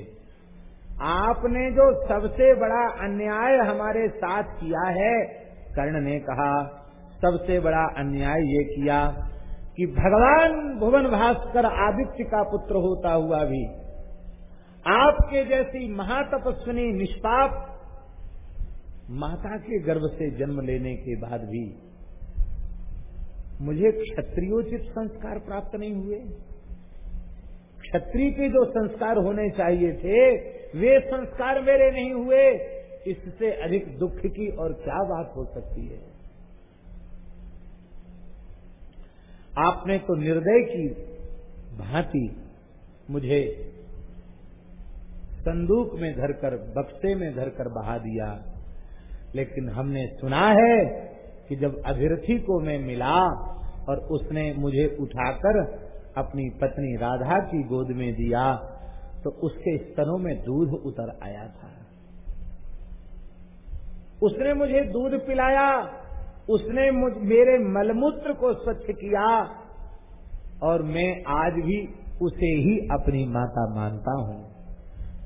आपने जो सबसे बड़ा अन्याय हमारे साथ किया है, कर्ण ने कहा, सबसे बड़ा अन्याय ये किया कि भगवान भुवन भास्कर आदित्य का पुत्र होता हुआ भी, आपके जैसी महातपस्विनी निष्पाप माता के गर्भ से जन्म लेने के बाद भी मुझे क्षत्रियोचित संस्कार प्राप्त नहीं हुए। क्षत्रिय के जो संस्कार होने चाहिए थे, वे संस्कार मेरे नहीं हुए। इससे अधिक दुख की और क्या बात हो सकती है? आपने तो निर्दय की भांति मुझे संदूक में धरकर, बक्से में धरकर बहा दिया। लेकिन हमने सुना है कि जब अभिरथी को मैं मिला और उसने मुझे उठाकर अपनी पत्नी राधा की गोद में दिया तो उसके स्तनों में दूध उतर आया था। उसने मुझे दूध पिलाया। उसने मुझ, मेरे मलमूत्र को स्वच्छ किया और मैं आज भी उसे ही अपनी माता मानता हूँ।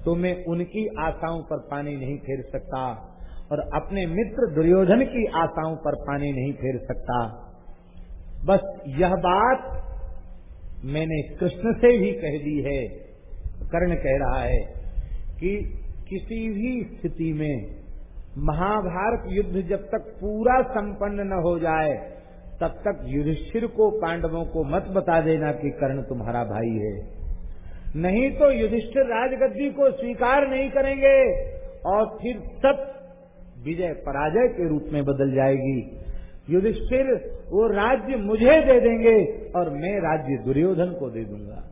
तो मैं उनकी आशाओं पर पानी नहीं फेर सकता और अपने मित्र दुर्योधन की आशाओं पर पानी नहीं फेर सकता। बस यह बात मैंने कृष्ण से भी कह दी है। कर्ण कह रहा है कि किसी भी स्थिति में महाभारत युद्ध जब तक पूरा संपन्न न हो जाए, तब तक युधिष्ठिर को, पांडवों को मत बता देना कि कर्ण तुम्हारा भाई है। नहीं तो युधिष्ठिर राजगद्दी को स्वीकार नहीं करेंगे और फिर सब विजय पराजय के रूप में बदल जाएगी। युधिष्ठिर, वो राज्य मुझे दे देंगे और मैं राज्य दुर्योधन को दे दूँगा।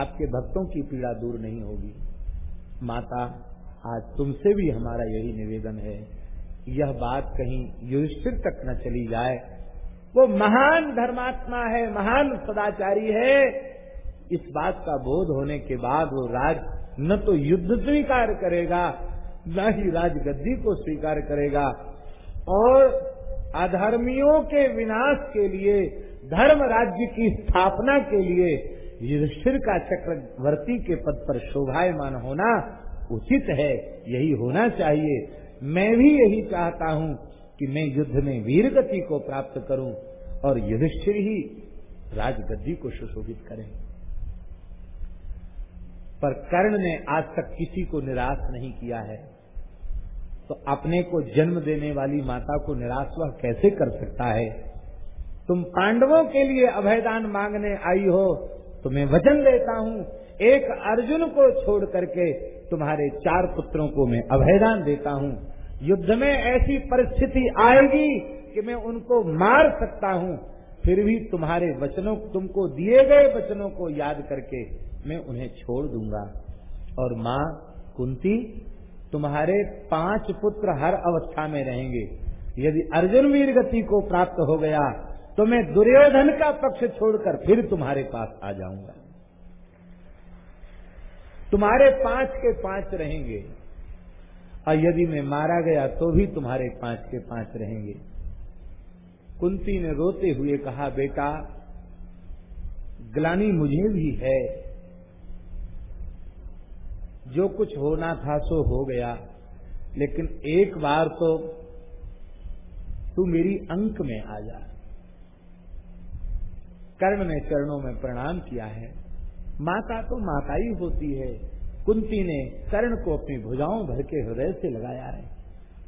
आपके भक्तों की पीड़ा दूर नहीं होगी। माता आज तुमसे भी हमारा यही निवेदन है, यह बात कहीं युधिष्ठिर तक न चली जाए। वो महान धर्मात्मा है, महान सदाचारी है। इस बात का बोध होने के बाद वो राज न तो युद्ध स्वीकार करेगा, न ही राजगद्दी को स्वीकार करेगा। और अधर्मियों के विनाश के लिए, धर्म राज्य की स्थापना के लिए युधिष्ठिर का चक्रवर्ती के पद पर शोभायमान होना उचित है, यही होना चाहिए। मैं भी यही चाहता हूँ कि मैं युद्ध में वीर गति को प्राप्त करूँ और युधिष्ठिर ही राजगद्दी को सुशोभित करें। पर कर्ण ने आज तक किसी को निराश नहीं किया है। तो अपने को जन्म देने वाली माता को निराश वह कैसे कर सकता है? तुम पांडवों के लिए अभयदान मांगने आई हो तो मैं वचन देता हूँ एक अर्जुन को छोड़ करके तुम्हारे चार पुत्रों को मैं अभयदान देता हूँ। युद्ध में ऐसी परिस्थिति आएगी कि मैं उनको मार सकता हूँ। फिर भी तुम्हारे वचनों, तुमको दिए गए वचनों को याद करके मैं उन्हें छोड़ दूँगा। और माँ कुंती, तुम्हारे पाँच पुत्र हर अवस्था में रहेंगे। यदि अर्जुन वीर गति को प्राप्त हो गया तो मैं दुर्योधन का पक्ष छोड़कर फिर तुम्हारे पास आ जाऊँगा। तुम्हारे पाँच के पाँच रहेंगे। और यदि मैं मारा गया तो भी तुम्हारे पाँच के पाँच रहेंगे। कुंती ने रोते हुए कहा, बेटा, ग्लानी मुझे भी है। जो कुछ होना था सो हो गया। लेकिन एक बार तो तू मेरी अंक में आ जा। कर्ण ने चरणों में प्रणाम किया है। माता तो माता ही होती है। कुंती ने कर्ण को अपनी भुजाओं भर के हृदय से लगाया है।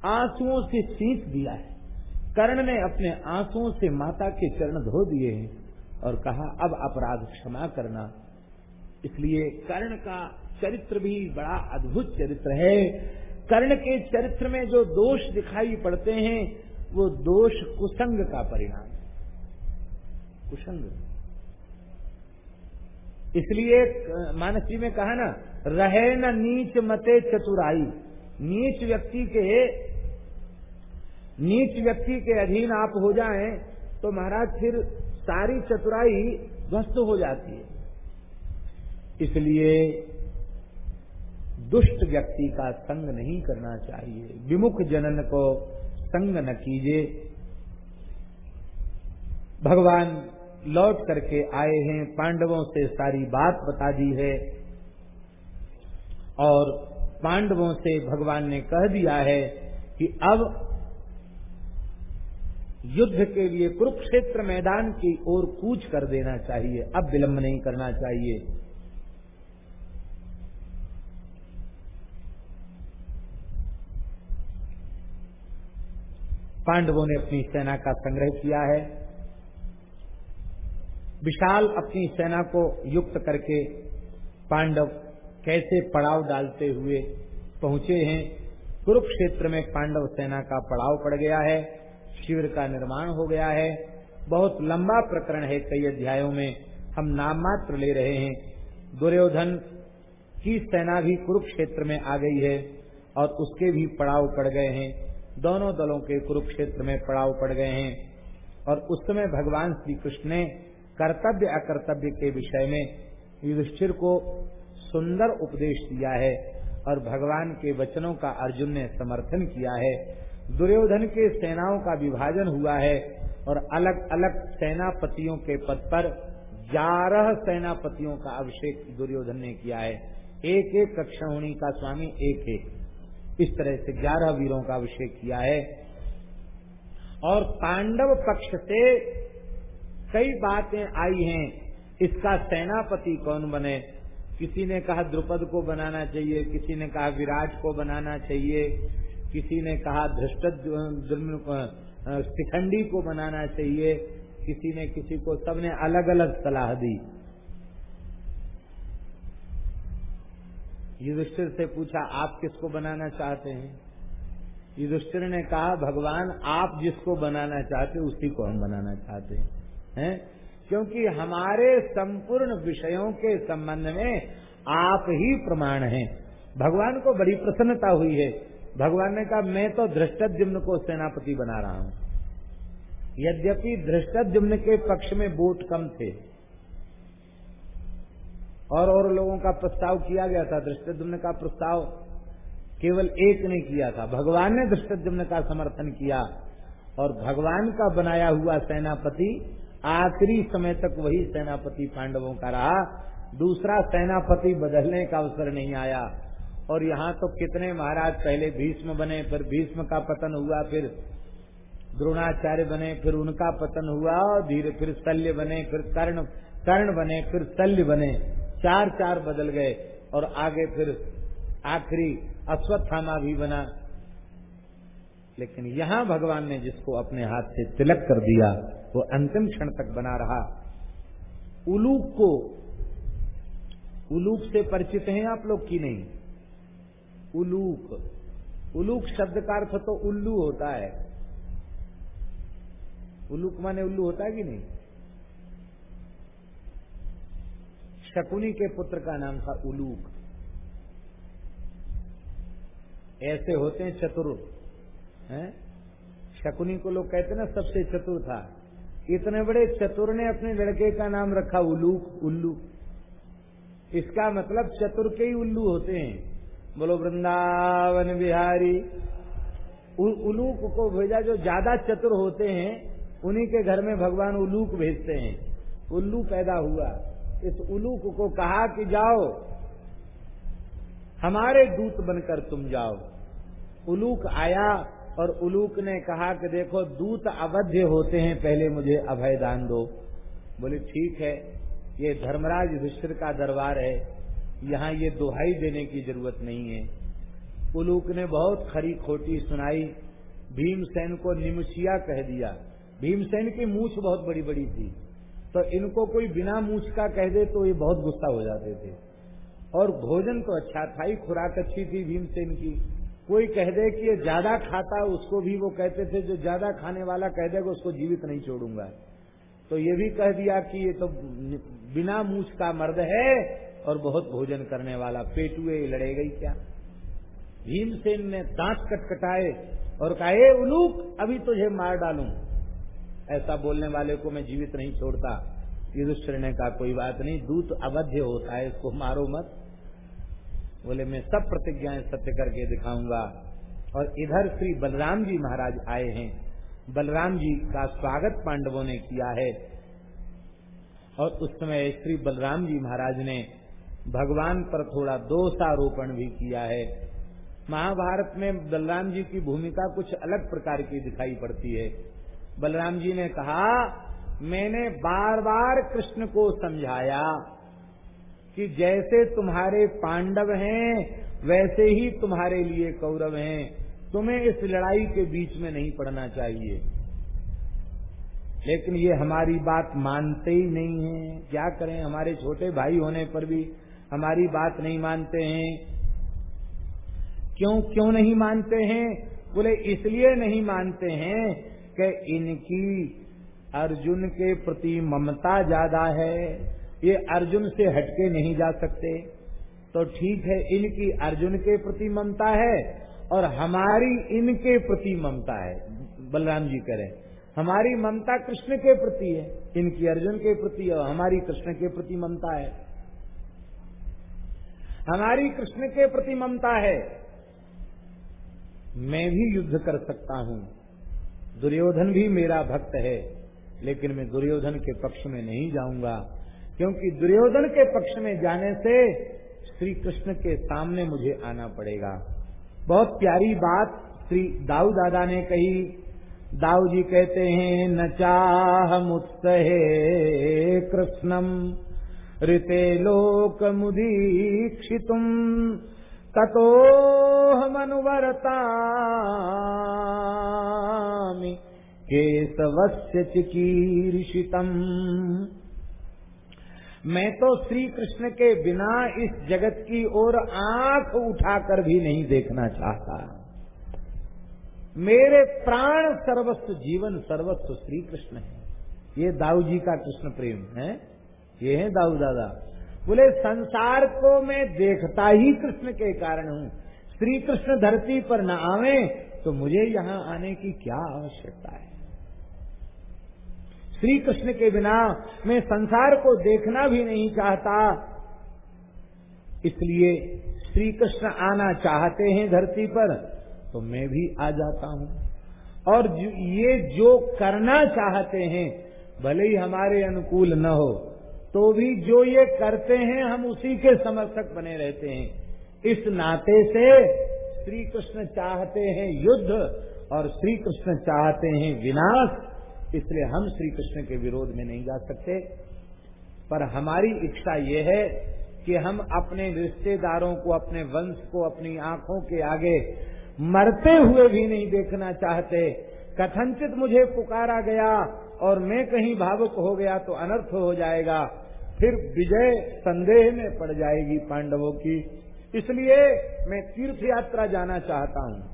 आंसुओं से सींच दिया है। कर्ण ने अपने आंसुओं से माता के चरण धो दिए हैं और कहा, अब अपराध क्षमा करना। इसलिए कर्ण का चरित्र भी बड़ा अद्भुत चरित्र है। कर्ण के चरित्र में जो दोष दिखाई पड़ते हैं, वो दोष कुसंग का परिणाम है। कुसंग। इसलिए, मानस जी में कहा ना रहे न नीच मते चतुराई। नीच व्यक्ति के, नीच व्यक्ति के अधीन आप हो जाएँ तो महाराज फिर सारी चतुराई ध्वस्त हो जाती है। इसलिए दुष्ट व्यक्ति का संग नहीं करना चाहिए। विमुख जनन को संग न कीजिए। भगवान लौट करके आए हैं, पांडवों से सारी बात बता दी है। और पांडवों से भगवान ने कह दिया है कि अब युद्ध के लिए कुरुक्षेत्र मैदान की ओर कूच कर देना चाहिए, अब विलंब नहीं करना चाहिए। पांडवों ने अपनी सेना का संग्रह किया है। विशाल अपनी सेना को युक्त करके पांडव कैसे पड़ाव डालते हुए पहुँचे हैं। कुरुक्षेत्र में पांडव सेना का पड़ाव पड़ गया है, शिविर का निर्माण हो गया है। बहुत लंबा प्रकरण है कई अध्यायों में, हम नाम मात्र ले रहे हैं। दुर्योधन की सेना भी कुरुक्षेत्र में आ गई है और उसके भी पड़ाव पड़ गए हैं। दोनों दलों के कुरुक्षेत्र में पड़ाव पड़ गए हैं और उस समय भगवान श्री कृष्ण ने कर्तव्य अकर्तव्य के विषय में युधिष्ठिर को सुंदर उपदेश दिया है और भगवान के वचनों का अर्जुन ने समर्थन किया है। दुर्योधन के सेनाओं का विभाजन हुआ है और अलग अलग सेनापतियों के पद पर ग्यारह सेनापतियों का अभिषेक दुर्योधन ने किया है। एक एक कक्षाणी का स्वामी एक एक इस तरह से ग्यारह वीरों का अभिषेक किया है। और पांडव पक्ष से कई बातें आई हैं। इसका सेनापति कौन बने? किसी ने कहा द्रुपद को बनाना चाहिए, किसी ने कहा विराट को बनाना चाहिए, किसी ने कहा धृष्ट शिखंडी को बनाना चाहिए, किसी ने किसी को, सबने अलग अलग सलाह दी। युधिष्ठिर से पूछा, आप किसको बनाना चाहते हैं? युधिष्ठिर ने कहा, भगवान, आप जिसको बनाना चाहते उसी को हम बनाना चाहते हैं। हैं? क्योंकि हमारे संपूर्ण विषयों के संबंध में आप ही प्रमाण हैं। भगवान को बड़ी प्रसन्नता हुई है। भगवान ने कहा, मैं तो धृष्टद्युम्न को सेनापति बना रहा हूँ। यद्यपि धृष्टद्युम्न के पक्ष में वोट कम थे और और लोगों का प्रस्ताव किया गया था, धृष्टद्युम्न का प्रस्ताव केवल एक ने किया था। भगवान ने धृष्टद्युम्न का समर्थन किया और भगवान का बनाया हुआ सेनापति आखिरी समय तक वही सेनापति पांडवों का रहा। दूसरा सेनापति बदलने का अवसर नहीं आया। और यहाँ तो कितने महाराज पहले भीष्म बने, फिर भीष्म का पतन हुआ, फिर द्रोणाचार्य बने, फिर उनका पतन हुआ और धीरे फिर शल्य बने, फिर कर्ण कर्ण बने, फिर शल्य बने। चार चार बदल गए और आगे फिर आखिरी अश्वत्थामा भी बना। लेकिन यहाँ भगवान ने जिसको अपने हाथ से तिलक कर दिया, वो अंतिम क्षण तक बना रहा। उलूक को उलूक से परिचित हैं आप लोग की नहीं? उलूक उलूक शब्द का अर्थ तो उल्लू होता है। उलूक माने उल्लू होता है कि नहीं? शकुनी के पुत्र का नाम था उलूक ऐसे होते हैं चतुर। हैं? शकुनी को लोग कहते ना, सबसे चतुर था। इतने बड़े चतुर ने अपने लड़के का नाम रखा उलूक उल्लू। इसका मतलब चतुर के ही उल्लू होते हैं। बोलो, वृंदावन बिहारी। उलूक को भेजा, जो ज़्यादा चतुर होते हैं, उन्हीं के घर में भगवान उलूक भेजते हैं। उल्लू पैदा हुआ। इस उलूक को कहा कि जाओ, हमारे दूत बनकर तुम जाओ। उलूक आया और उलूक ने कहा कि देखो, दूत अवध्य होते हैं, पहले मुझे अभय दान दो। बोले, ठीक है, ये धर्मराज युधिष्ठिर का दरबार है, यहाँ ये दुहाई देने की ज़रूरत नहीं है। उलूक ने बहुत खरी खोटी सुनाई, भीमसेन को निमशिया कह दिया। भीमसेन की मूछ बहुत बड़ी बड़ी थी तो इनको कोई बिना मूछ का कह दे तो ये बहुत गुस्सा हो जाते थे। और भोजन तो अच्छा था, ही खुराक अच्छी थी भीमसेन की। कोई कह दे कि ये ज़्यादा खाता उसको भी वो कहते थे, जो ज़्यादा खाने वाला कह देगा, उसको जीवित नहीं छोड़ूँगा। तो ये भी कह दिया कि ये तो बिना मूछ का मर्द है और बहुत भोजन करने वाला। पेटुए लड़े गई क्या? भीमसेन ने दांत कटकटाए और कहा ए उलूक अभी तुझे मार डालू। ऐसा बोलने वाले को मैं जीवित नहीं छोड़ता। युधिष्ठिर ने कहा, कोई बात नहीं, दूत अवध्य होता है, इसको मारो मत। बोले, मैं सब प्रतिज्ञाएँ सत्य करके दिखाऊँगा। और इधर श्री बलराम जी महाराज आए हैं। बलराम जी का स्वागत पांडवों ने किया है। और उस समय श्री बलराम जी महाराज ने भगवान पर थोड़ा दोषारोपण भी किया है। महाभारत में बलराम जी की भूमिका कुछ अलग प्रकार की दिखाई पड़ती है। बलराम जी ने कहा, मैंने बार बार कृष्ण को समझाया कि जैसे तुम्हारे पांडव हैं, वैसे ही तुम्हारे लिए कौरव हैं। तुम्हें इस लड़ाई के बीच में नहीं पड़ना चाहिए। लेकिन ये हमारी बात मानते ही नहीं है। क्या करें, हमारे छोटे भाई होने पर भी हमारी बात नहीं मानते हैं। क्यों क्यों नहीं मानते हैं? बोले, इसलिए नहीं मानते हैं कि इनकी अर्जुन के प्रति ममता ज़्यादा है। ये अर्जुन से हटके नहीं जा सकते। तो ठीक है, इनकी अर्जुन के प्रति ममता है और हमारी इनके प्रति ममता है। बलराम जी करें, हमारी ममता कृष्ण के प्रति है, इनकी अर्जुन के प्रति और हमारी कृष्ण के प्रति ममता है। हमारी कृष्ण के प्रति ममता है। मैं भी युद्ध कर सकता हूँ, दुर्योधन भी मेरा भक्त है, लेकिन मैं दुर्योधन के पक्ष में नहीं जाऊँगा। क्योंकि दुर्योधन के पक्ष में जाने से श्री कृष्ण के सामने मुझे आना पड़ेगा। बहुत प्यारी बात श्री दाऊ दादा ने कही। दाऊ जी कहते हैं, न चाह मुत्सहे कृष्णम, ऋते लोक मुदीक्षित ततो मनुवरता केशवस्य चिकीर्षितम। मैं तो श्री कृष्ण के बिना इस जगत की ओर आँख उठाकर भी नहीं देखना चाहता। मेरे प्राण सर्वस्व जीवन सर्वस्व श्री कृष्ण है। ये दाऊ जी का कृष्ण प्रेम है। ये है दाऊ दादा। बोले, संसार को मैं देखता ही कृष्ण के कारण हूँ। श्री कृष्ण धरती पर न आवे तो मुझे यहाँ आने की क्या आवश्यकता है? श्री कृष्ण के बिना मैं संसार को देखना भी नहीं चाहता। इसलिए श्री कृष्ण आना चाहते हैं धरती पर तो मैं भी आ जाता हूँ। और ये जो करना चाहते हैं, भले ही हमारे अनुकूल न हो तो भी जो ये करते हैं, हम उसी के समर्थक बने रहते हैं। इस नाते से श्री कृष्ण चाहते हैं युद्ध, और श्री कृष्ण चाहते हैं विनाश। इसलिए हम श्री कृष्ण के विरोध में नहीं जा सकते। पर हमारी इच्छा ये है कि हम अपने रिश्तेदारों को, अपने वंश को, अपनी आँखों के आगे मरते हुए भी नहीं देखना चाहते। कथनचित मुझे पुकारा गया और मैं कहीं भावुक हो गया तो अनर्थ हो जाएगा। फिर विजय संदेह में पड़ जाएगी पांडवों की। इसलिए मैं तीर्थ यात्रा जाना चाहता हूँ।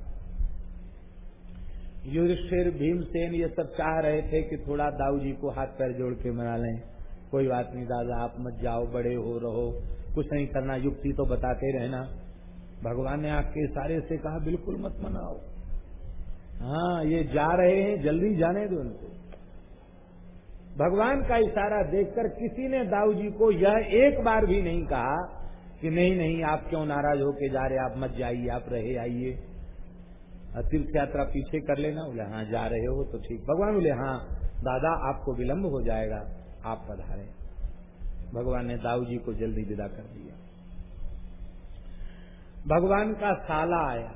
युधिष्ठिर भीमसेन ये सब चाह रहे थे कि थोड़ा दाऊ जी को हाथ पैर जोड़ के मना लें। कोई बात नहीं दादा, आप मत जाओ, बड़े हो, रहो। कुछ नहीं करना, युक्ति तो बताते रहना। भगवान ने आपके इशारे से कहा, बिल्कुल मत मनाओ। हाँ ये जा रहे हैं, जल्दी जाने दो उनको। भगवान का इशारा देखकर किसी ने दाऊ जी को यह एक बार भी नहीं कहा कि नहीं नहीं, आप क्यों नाराज़ होके जा रहे आप मत जाइए, आप रहे, आइए। तीर्थ यात्रा पीछे कर लेना, बोले हाँ जा रहे हो तो ठीक। भगवान बोले हाँ दादा, आपको विलंब हो जाएगा, आप पधारे। भगवान ने दाऊ जी को जल्दी विदा कर दिया। भगवान का साला आया।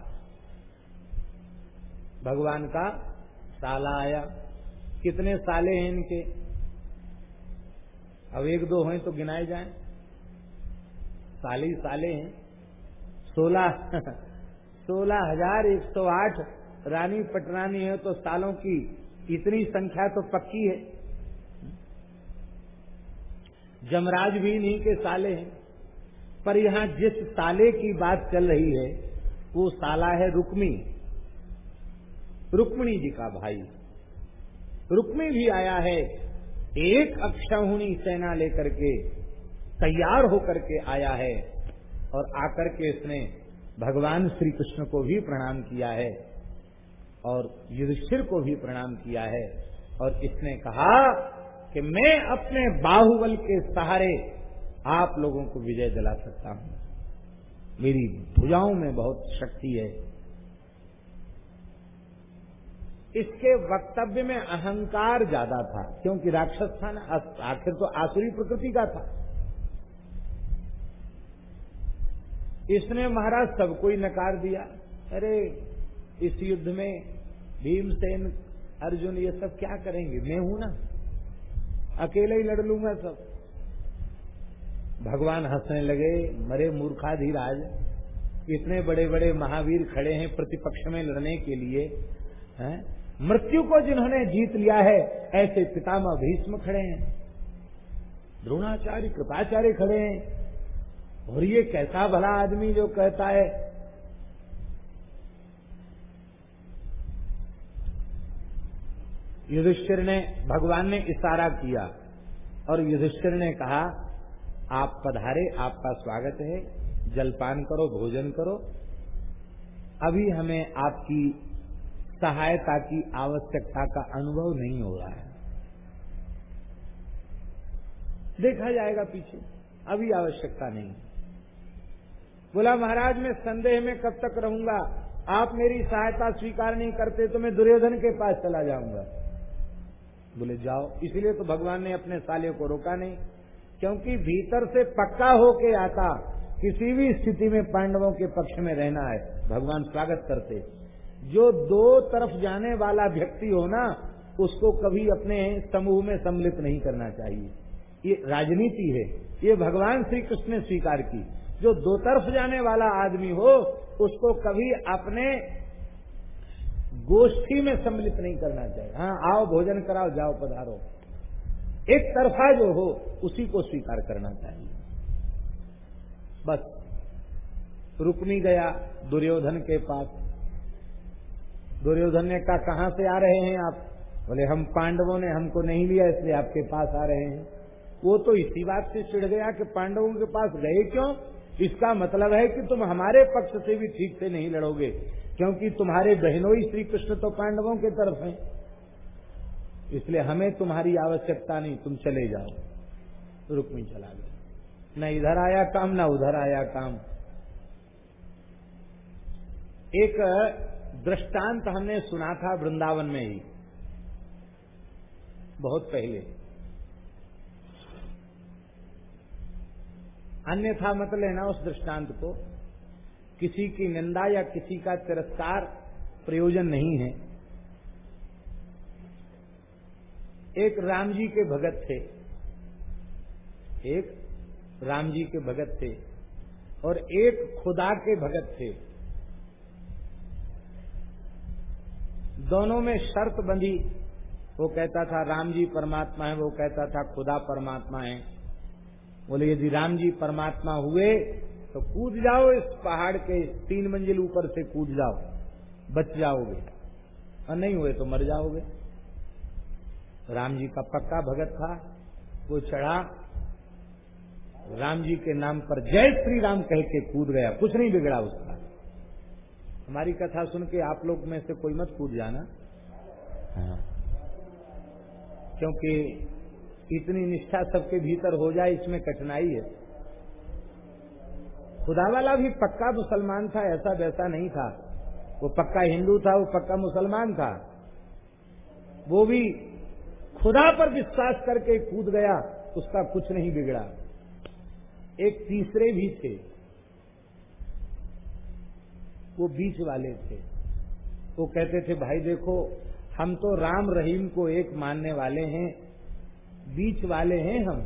भगवान का साला आया। कितने साले हैं इनके? अब एक दो हैं तो गिनाए जाएँ। साले ही साले हैं। सोलह। [LAUGHS] सोलह हज़ार एक सौ आठ रानी पटरानी है तो सालों की इतनी संख्या तो पक्की है। जमराज भी इन्हीं के साले हैं। पर यहाँ जिस साले की बात चल रही है, वो साला है रुक्मी। रुक्मणी जी का भाई। रुक्मी भी आया है, एक अक्षहुणी सेना लेकर के, तैयार होकर के आया है, और आकर के इसने भगवान श्री कृष्ण को भी प्रणाम किया है और युधिष्ठिर को भी प्रणाम किया है और इसने कहा कि मैं अपने बाहुबल के सहारे आप लोगों को विजय दिला सकता हूँ। मेरी भुजाओं में बहुत शक्ति है। इसके वक्तव्य में अहंकार ज़्यादा था, क्योंकि राक्षस था ना, आखिर तो आसुरी प्रकृति का था। इसने महाराज सबको ही नकार दिया। अरे, इस युद्ध में भीमसेन, अर्जुन, ये सब क्या करेंगे? मैं हूँ ना। अकेले ही लड़ लूँगा सब। भगवान हंसने लगे, मरे मूर्खाधीराज इतने बड़े बड़े महावीर खड़े हैं प्रतिपक्ष में लड़ने के लिए, हैं? मृत्यु को जिन्होंने जीत लिया है, ऐसे पितामह भीष्म खड़े हैं। द्रोणाचार्य, कृपाचार्य खड़े हैं। और ये कैसा भला आदमी जो कहता है? युधिष्ठिर ने, भगवान ने इशारा किया और युधिष्ठिर ने कहा, आप पधारे, आपका स्वागत है। जलपान करो, भोजन करो। अभी हमें आपकी सहायता की आवश्यकता का अनुभव नहीं हो रहा है। देखा जाएगा पीछे। अभी आवश्यकता नहीं। बोला, महाराज, मैं संदेह में कब तक रहूँगा? आप मेरी सहायता स्वीकार नहीं करते तो मैं दुर्योधन के पास चला जाऊँगा। बोले, जाओ। इसलिए तो भगवान ने अपने साले को रोका नहीं, क्योंकि भीतर से पक्का होके आता, किसी भी स्थिति में पांडवों के पक्ष में रहना है। भगवान स्वागत करते। जो दो तरफ़ जाने वाला व्यक्ति हो ना, उसको कभी अपने समूह में सम्मिलित नहीं करना चाहिए। ये राजनीति है। ये भगवान श्री कृष्ण ने स्वीकार की। जो दो तरफ़ जाने वाला आदमी हो, उसको कभी अपने गोष्ठी में सम्मिलित नहीं करना चाहिए। हाँ आओ भोजन कराओ, जाओ पधारो। एक तरफा जो हो, उसी को स्वीकार करना चाहिए। बस। रुकनी गया दुर्योधन के पास। दुर्योधन ने कहा, कहाँ से आ रहे हैं आप? बोले, हम पांडवों ने हमको नहीं लिया, इसलिए आपके पास आ रहे हैं। वो तो इसी बात से चिढ़ गया कि पांडवों के पास गए क्यों? इसका मतलब है कि तुम हमारे पक्ष से भी ठीक से नहीं लड़ोगे, क्योंकि तुम्हारे बहनोई श्री कृष्ण तो पांडवों के तरफ़ हैं। इसलिए हमें तुम्हारी आवश्यकता नहीं, तुम चले जाओ। रुक्मी चला गया न इधर आया काम, न उधर आया काम। एक दृष्टांत हमने सुना था वृंदावन में ही, बहुत पहले। अन्यथा मत लेना उस दृष्टांत को। किसी की निंदा या किसी का तिरस्कार प्रयोजन नहीं है। एक राम जी के भगत थे। एक राम जी के भगत थे और एक खुदा के भगत थे। दोनों में शर्त बंधी। वो कहता था, राम जी परमात्मा है, वो कहता था, खुदा परमात्मा है। बोले, यदि राम जी परमात्मा हुए तो कूद जाओ इस पहाड़ के तीन मंजिल ऊपर से कूद जाओ, बच जाओगे। और नहीं हुए तो मर जाओगे। राम जी का पक्का भगत था, वो चढ़ा राम जी के नाम पर जय श्री राम कह के कूद गया। कुछ नहीं बिगड़ा उसका। हमारी कथा सुन के आप लोग में से कोई मत कूद जाना। हाँ। क्योंकि इतनी निष्ठा सबके भीतर हो जाए, इसमें कठिनाई है। खुदा वाला भी पक्का मुसलमान था, ऐसा वैसा नहीं था। वो पक्का हिंदू था, वो पक्का मुसलमान था। वो भी खुदा पर विश्वास करके कूद गया, उसका कुछ नहीं बिगड़ा। एक तीसरे भी थे। वो बीच वाले थे। वो कहते थे, भाई देखो, हम तो राम रहीम को एक मानने वाले हैं बीच वाले हैं हम।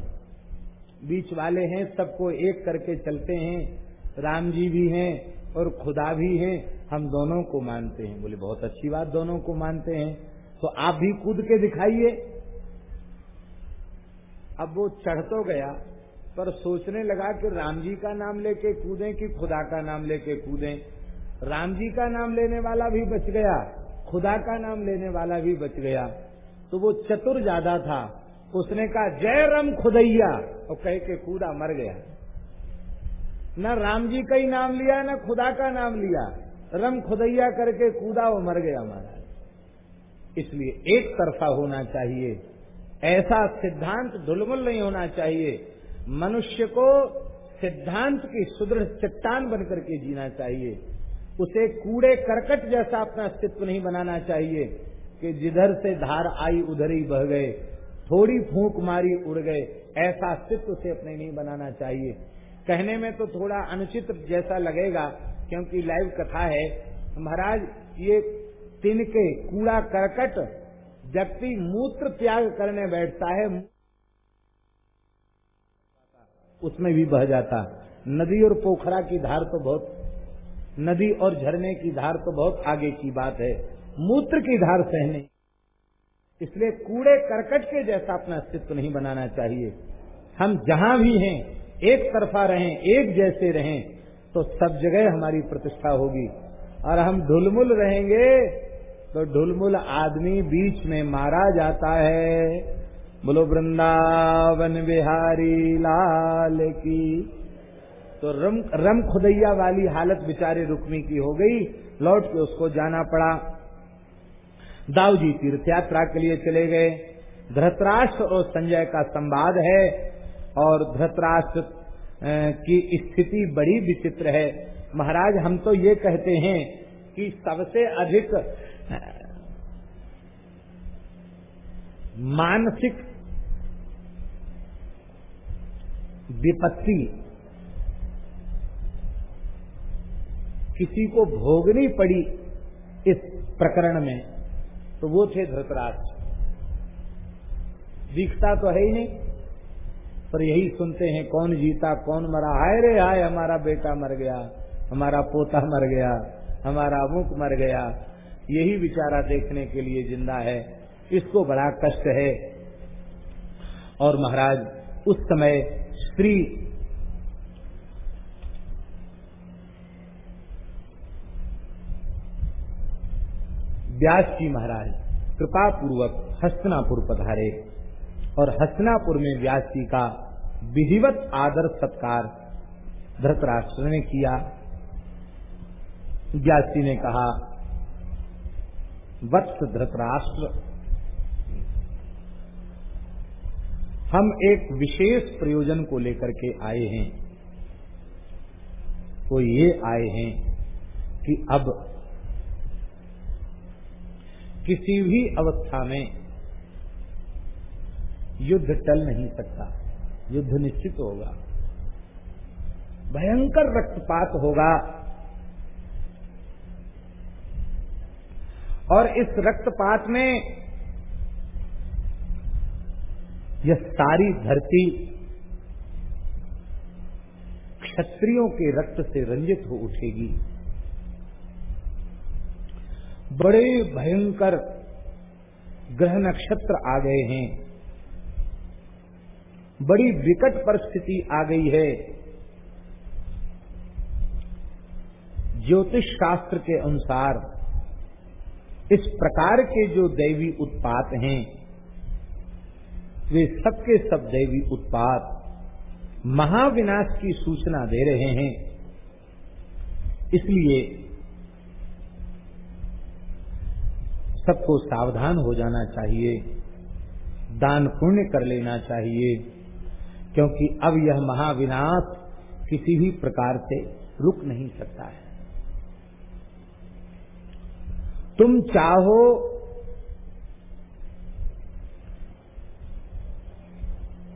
बीच वाले हैं, सबको एक करके चलते हैं। राम जी भी हैं और खुदा भी हैं। हम दोनों को मानते हैं। बोले, बहुत अच्छी बात, दोनों को मानते हैं। तो आप भी कूद के दिखाइए। अब वो चढ़ तो गया, पर सोचने लगा कि राम जी का नाम लेके कूदें कि खुदा का नाम लेके कूदें। राम जी का नाम लेने वाला भी बच गया, खुदा का नाम लेने वाला भी बच गया। तो वो चतुर ज़्यादा था। उसने कहा, जय राम खुदैया। और कह के कूदा मर गया। न राम जी का ही नाम लिया, न खुदा का नाम लिया। रम खुदैया करके कूदा वो मर गया महाराज। इसलिए एक तरफा होना चाहिए। ऐसा सिद्धांत धुलमुल नहीं होना चाहिए। मनुष्य को सिद्धांत की सुदृढ़ चट्टान बनकर के जीना चाहिए। उसे कूड़े करकट जैसा अपना अस्तित्व नहीं बनाना चाहिए कि जिधर से धार आई, उधर ही बह गए। थोड़ी फूंक मारी उड़ गए। ऐसा अस्तित्व से अपने नहीं बनाना चाहिए। कहने में तो थोड़ा अनुचित जैसा लगेगा, क्योंकि लाइव कथा है। महाराज, ये तिनके कूड़ा करकट व्यक्ति मूत्र त्याग करने बैठता है। उसमें भी बह जाता। नदी और पोखरा की धार तो बहुत, नदी और झरने की धार तो बहुत आगे की बात है। मूत्र की धार सहने इसलिए कूड़े करकट के जैसा अपना अस्तित्व नहीं बनाना चाहिए। हम जहाँ भी हैं, एक तरफा रहें, एक जैसे रहें तो सब जगह हमारी प्रतिष्ठा होगी। और हम ढुलमुल रहेंगे तो ढुलमुल आदमी बीच में मारा जाता है। बोलो, वृंदावन बिहारी लाल की। तो रम रम खुदैया वाली हालत बिचारे रुक्मी की हो गई। लौट के उसको जाना पड़ा। दाऊ जी तीर्थ यात्रा के लिए चले गए। धृतराष्ट्र और संजय का संवाद है और धृतराष्ट्र की स्थिति बड़ी विचित्र है। महाराज, हम तो ये कहते हैं कि सबसे अधिक मानसिक विपत्ति किसी को भोगनी पड़ी इस प्रकरण में। तो वो थे धृतराज दिखता तो है ही नहीं, पर यही सुनते हैं, कौन जीता, कौन मरा। हाय रे हाय, हमारा बेटा मर गया, हमारा पोता मर गया, हमारा अमुक मर गया। यही विचारा देखने के लिए ज़िंदा है। इसको बड़ा कष्ट है। और महाराज, उस समय स्त्री व्यास जी महाराज कृपा पूर्वक हस्तनापुर पधारे और हस्तनापुर में व्यास जी का विधिवत आदर सत्कार धृतराष्ट्र ने किया। व्यास जी ने कहा, वत्स धृतराष्ट्र, हम एक विशेष प्रयोजन को लेकर के आए हैं। वो ये आए हैं कि अब किसी भी अवस्था में युद्ध टल नहीं सकता। युद्ध निश्चित होगा। भयंकर रक्तपात होगा। और इस रक्तपात में यह सारी धरती क्षत्रियों के रक्त से रंजित हो उठेगी। बड़े भयंकर ग्रह नक्षत्र आ गए हैं। बड़ी विकट परिस्थिति आ गई है। ज्योतिष शास्त्र के अनुसार इस प्रकार के जो दैवी उत्पात हैं, वे सबके सब दैवी उत्पात महाविनाश की सूचना दे रहे हैं। इसलिए सबको सावधान हो जाना चाहिए। दान पुण्य कर लेना चाहिए, क्योंकि अब यह महाविनाश किसी भी प्रकार से रुक नहीं सकता है। तुम चाहो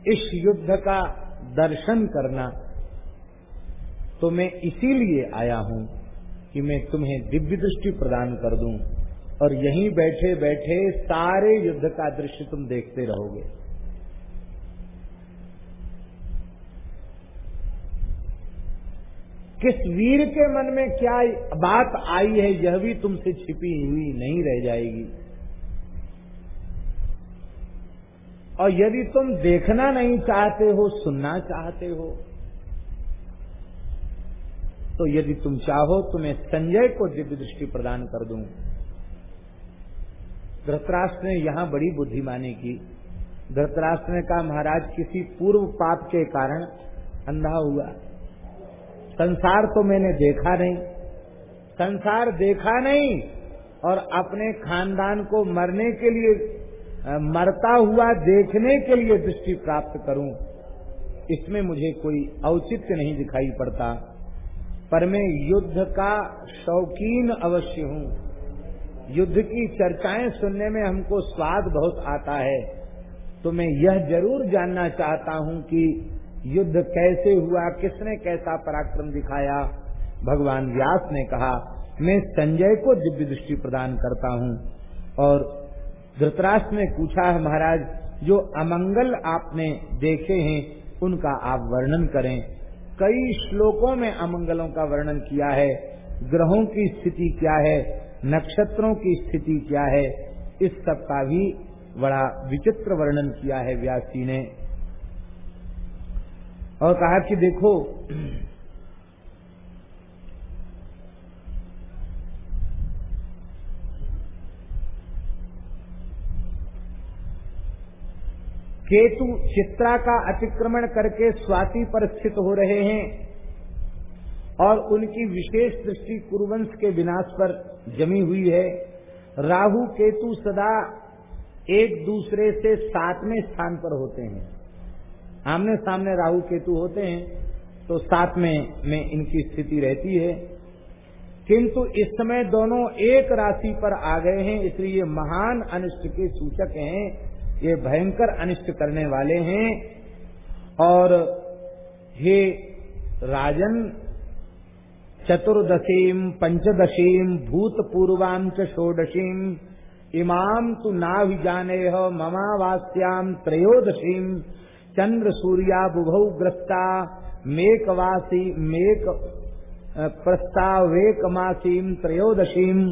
इस युद्ध का दर्शन करना तो मैं इसीलिए आया हूँ कि मैं तुम्हें दिव्य दृष्टि प्रदान कर दूँ। और यहीं बैठे बैठे सारे युद्ध का दृश्य तुम देखते रहोगे। किस वीर के मन में क्या बात आई है, यह भी तुमसे छिपी हुई नहीं रह जाएगी। और यदि तुम देखना नहीं चाहते हो, सुनना चाहते हो तो यदि तुम चाहो तो मैं संजय को दिव्य दृष्टि प्रदान कर दूँ। धृतराष्ट्र ने यहाँ बड़ी बुद्धिमानी की। धृतराष्ट्र ने कहा, महाराज, किसी पूर्व पाप के कारण अंधा हुआ। संसार तो मैंने देखा नहीं। संसार देखा नहीं और अपने खानदान को मरने के लिए मरता हुआ देखने के लिए दृष्टि प्राप्त करूँ, इसमें मुझे कोई औचित्य नहीं दिखाई पड़ता। पर मैं युद्ध का शौकीन अवश्य हूँ। युद्ध की चर्चाएँ सुनने में हमको स्वाद बहुत आता है। तो मैं यह ज़रूर जानना चाहता हूँ कि युद्ध कैसे हुआ, किसने कैसा पराक्रम दिखाया। भगवान व्यास ने कहा, मैं संजय को दिव्य दृष्टि प्रदान करता हूँ। और धृतराष्ट्र ने पूछा है महाराज, जो अमंगल आपने देखे हैं, उनका आप वर्णन करें। कई श्लोकों में अमंगलों का वर्णन किया है। ग्रहों की स्थिति क्या है? नक्षत्रों की स्थिति क्या है, इस सब का भी बड़ा विचित्र वर्णन किया है व्यासी ने। और कहा कि देखो, केतु चित्रा का अतिक्रमण करके स्वाति पर स्थित हो रहे हैं। और उनकी विशेष दृष्टि कुरुवंश के विनाश पर जमी हुई है। राहु केतु सदा एक दूसरे से सातवें स्थान पर होते हैं। आमने सामने राहु केतु होते हैं तो सातवें में इनकी स्थिति रहती है। किंतु इस समय दोनों एक राशि पर आ गए हैं, इसलिए ये महान अनिष्ट के सूचक हैं, ये भयंकर अनिष्ट करने वाले हैं। और हे राजन चतुर्दशीम पंचदशीम भूतपूर्वाम च षोडशीम। इमाम तु नाभिजाने ममावास्याम त्रयोदशीम। चंद्र सूर्या बुभौ ग्रस्ता, मेकवासी, मेक प्रस्तावेकमासीम त्रयोदशीम।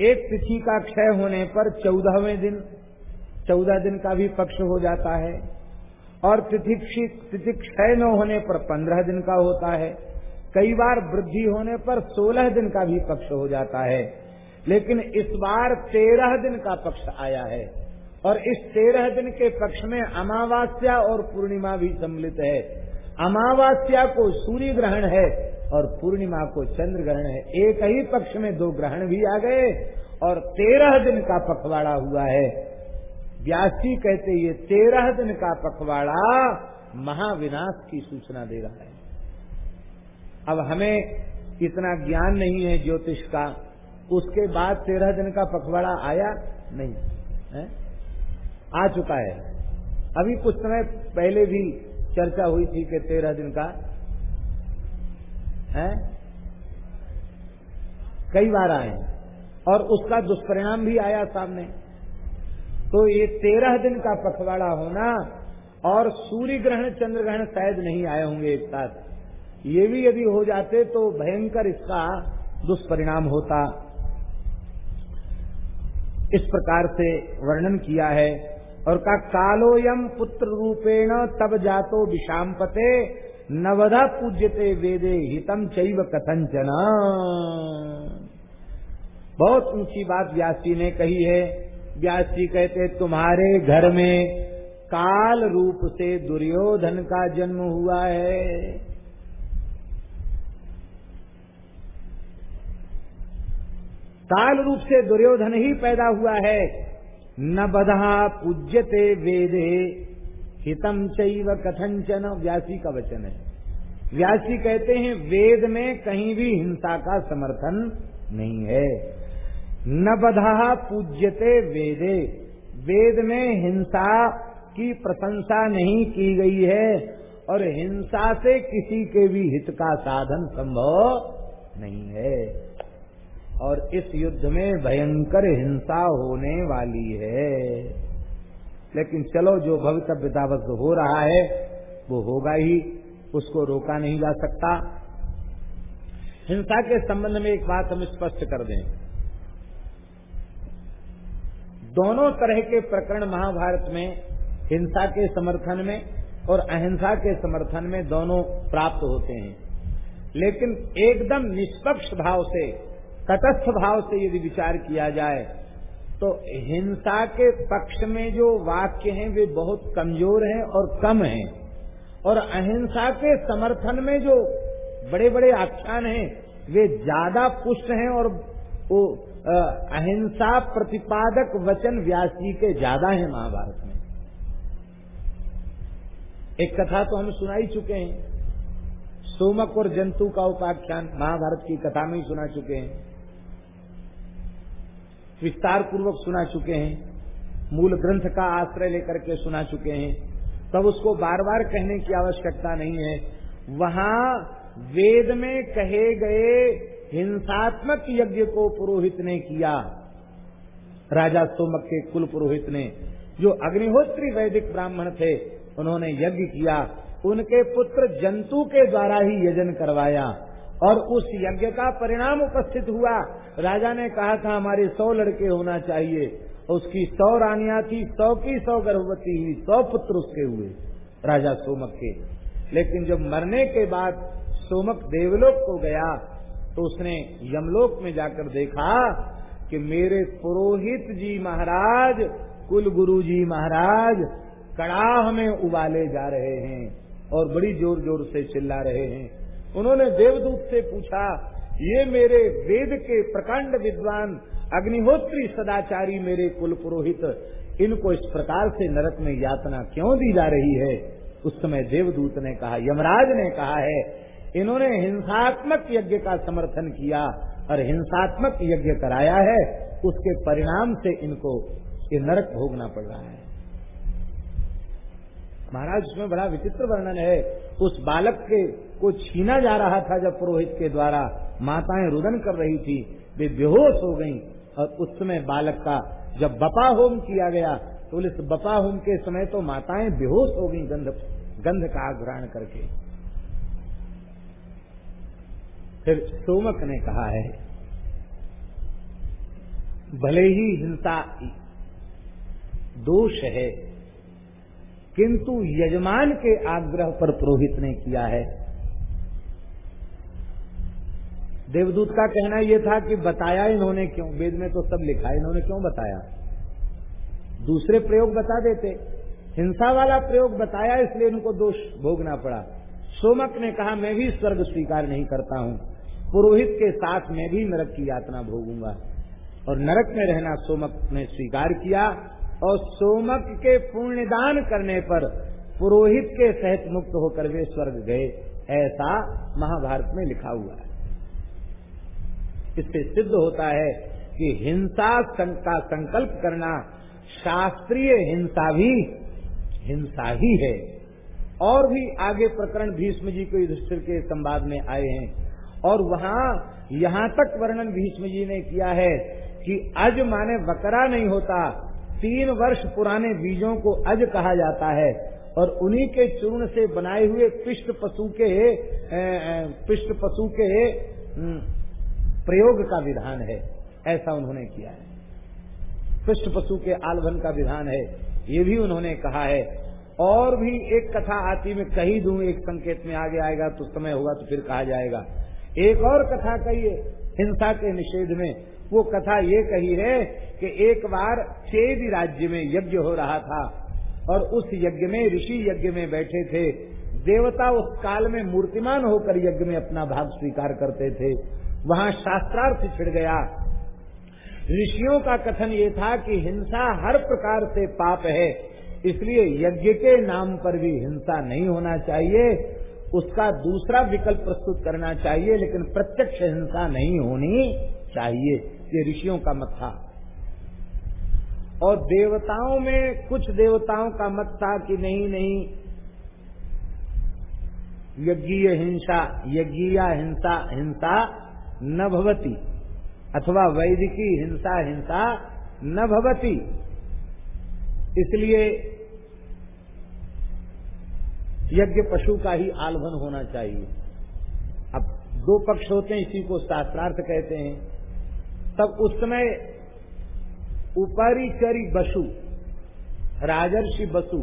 एक तिथि का क्षय होने पर चौदहवें दिन, चौदह दिन का भी पक्ष हो जाता है। और तिथि तिथि क्षय न होने पर पंद्रह दिन का होता है। कई बार वृद्धि होने पर सोलह दिन का भी पक्ष हो जाता है। लेकिन इस बार तेरह दिन का पक्ष आया है। और इस तेरह दिन के पक्ष में अमावस्या और पूर्णिमा भी सम्मिलित है। अमावस्या को सूर्य ग्रहण है और पूर्णिमा को चंद्र ग्रहण है। एक ही पक्ष में दो ग्रहण भी आ गए और तेरह दिन का पखवाड़ा हुआ है। व्यासी कहते ये तेरह दिन का पखवाड़ा महाविनाश की सूचना दे रहा है। अब हमें इतना ज्ञान नहीं है ज्योतिष का। उसके बाद तेरह दिन का पखवाड़ा आया नहीं, है? आ चुका है। अभी कुछ समय पहले भी चर्चा हुई थी कि तेरह दिन का, है? कई बार आए और उसका दुष्परिणाम भी आया सामने। तो ये तेरह दिन का पखवाड़ा होना और सूर्य ग्रहण, चंद्र ग्रहण शायद नहीं आए होंगे एक साथ। ये भी यदि हो जाते तो भयंकर इसका दुष्परिणाम होता। इस प्रकार से वर्णन किया है। और का कालोयम पुत्र रूपेण तब जातो विषाम पते नवधा पूज्यते वेदे हितम चैव कथंचन बहुत ऊँची बात व्यास जी ने कही है। व्यास जी कहते, तुम्हारे घर में काल रूप से दुर्योधन का जन्म हुआ है। काल रूप से दुर्योधन ही पैदा हुआ है। न बधा पूज्यते वेदे हितम चैव कथंचन व्यासी का वचन है। व्यासी कहते हैं, वेद में कहीं भी हिंसा का समर्थन नहीं है। न बधा पूज्यते वेदे, वेद में हिंसा की प्रशंसा नहीं की गई है और हिंसा से किसी के भी हित का साधन संभव नहीं है। और इस युद्ध में भयंकर हिंसा होने वाली है। लेकिन चलो, जो भवितव्यतावस्त हो रहा है, वो होगा ही। उसको रोका नहीं जा सकता। हिंसा के संबंध में एक बात हम स्पष्ट कर दें। दोनों तरह के प्रकरण महाभारत में, हिंसा के समर्थन में और अहिंसा के समर्थन में दोनों प्राप्त होते हैं। लेकिन एकदम निष्पक्ष भाव से तटस्थ भाव से यदि विचार किया जाए तो हिंसा के पक्ष में जो वाक्य हैं, वे बहुत कमज़ोर हैं और कम हैं। और अहिंसा के समर्थन में जो बड़े बड़े आख्यान हैं, वे ज़्यादा पुष्ट हैं और वो अहिंसा प्रतिपादक वचन व्यास जी के ज़्यादा हैं महाभारत में। एक कथा तो हम सुना ही चुके हैं। सोमक और जंतु का उपाख्यान महाभारत की कथा में ही सुना चुके हैं। विस्तार पूर्वक सुना चुके हैं, मूल ग्रंथ का आश्रय लेकर के सुना चुके हैं, तब उसको बार बार कहने की आवश्यकता नहीं है। वहाँ वेद में कहे गए हिंसात्मक यज्ञ को पुरोहित ने किया। राजा सोमक के कुल पुरोहित ने, जो अग्निहोत्री वैदिक ब्राह्मण थे, उन्होंने यज्ञ किया। उनके पुत्र जंतु के द्वारा ही यजन करवाया। और उस यज्ञ का परिणाम उपस्थित हुआ। राजा ने कहा, था, हमारे सौ लड़के होना चाहिए। उसकी सौ रानियाँ थी, सौ की सौ गर्भवती हुई, सौ पुत्र उसके हुए, राजा सोमक के। लेकिन जब मरने के बाद सोमक देवलोक को गया तो उसने यमलोक में जाकर देखा कि मेरे पुरोहित जी महाराज कुल गुरु जी महाराज, कड़ाह में उबाले जा रहे हैं और बड़ी ज़ोर ज़ोर से चिल्ला रहे हैं। उन्होंने देवदूत से पूछा, ये मेरे वेद के प्रकांड विद्वान अग्निहोत्री सदाचारी मेरे कुल पुरोहित इनको इस प्रकार से नरक में यातना क्यों दी जा रही है? उस समय देवदूत ने कहा, यमराज ने कहा है, इन्होंने हिंसात्मक यज्ञ का समर्थन किया और हिंसात्मक यज्ञ कराया है, उसके परिणाम से इनको, ये नरक भोगना पड़ रहा है। महाराज, उसमें बड़ा विचित्र वर्णन है। उस बालक के, को छीना जा रहा था जब पुरोहित के द्वारा। माताएँ रुदन कर रही थी, वे बेहोश हो गईं और उस समय बालक का जब बपा होम किया गया तो इस बपा होम के समय तो माताएँ बेहोश हो गईं गंध गंध का आग्रहण करके। फिर सोमक ने कहा है, भले ही हिंसा, दोष है किंतु यजमान के आग्रह पर पुरोहित ने किया है। देवदूत का कहना यह था कि बताया इन्होंने क्यों? वेद में तो सब लिखा इन्होंने क्यों बताया? दूसरे प्रयोग बता देते। हिंसा वाला प्रयोग बताया, इसलिए इनको दोष भोगना पड़ा। सोमक ने कहा, मैं भी स्वर्ग स्वीकार नहीं करता हूँ। पुरोहित के साथ मैं भी नरक की यातना भोगूँगा। और नरक में रहना सोमक ने स्वीकार किया। और सोमक के पुण्य दान करने पर पुरोहित के सहित मुक्त होकर वे स्वर्ग गए, ऐसा महाभारत में लिखा हुआ है। इससे सिद्ध होता है कि हिंसा का संकल्प करना शास्त्रीय हिंसा भी, हिंसा ही है। और भी आगे प्रकरण भीष्म जी को युधिष्ठिर के संवाद में आए हैं। और वहाँ, यहाँ तक वर्णन भीष्म जी ने किया है कि अज माने बकरा नहीं होता तीन वर्ष पुराने बीजों को अज कहा जाता है और उन्हीं के चूर्ण से बनाए हुए पिष्ट पशु के पिष्ट पशु के प्रयोग का विधान है। ऐसा उन्होंने किया है। पृष्ठ पशु के आलभन का विधान है। ये भी उन्होंने कहा है। और भी एक कथा आती में कही दू, एक संकेत में आगे आएगा तो समय होगा तो फिर कहा जाएगा। एक और कथा कहिए हिंसा के निषेध में। वो कथा ये कही है कि एक बार चेद राज्य में यज्ञ हो रहा था और उस यज्ञ में, ऋषि यज्ञ में बैठे थे। देवता उस काल में मूर्तिमान होकर यज्ञ में अपना भाग स्वीकार करते थे। वहाँ शास्त्रार्थ छिड़ गया। ऋषियों का कथन ये था कि हिंसा हर प्रकार से पाप है, इसलिए यज्ञ के नाम पर भी हिंसा नहीं होना चाहिए। उसका दूसरा विकल्प प्रस्तुत करना चाहिए, लेकिन प्रत्यक्ष हिंसा नहीं होनी चाहिए। ये ऋषियों का मत था। और देवताओं में कुछ देवताओं का मत था कि नहीं नहीं। यज्ञीय हिंसा यज्ञीय हिंसा हिंसा न भवती। अथवा वैदिकी हिंसा हिंसा न भवती। इसलिए यज्ञ पशु का ही आलभन होना चाहिए। अब दो पक्ष होते हैं, इसी को शास्त्रार्थ कहते हैं। तब उस समय उपरिचरी बसु, राजर्षि बसु,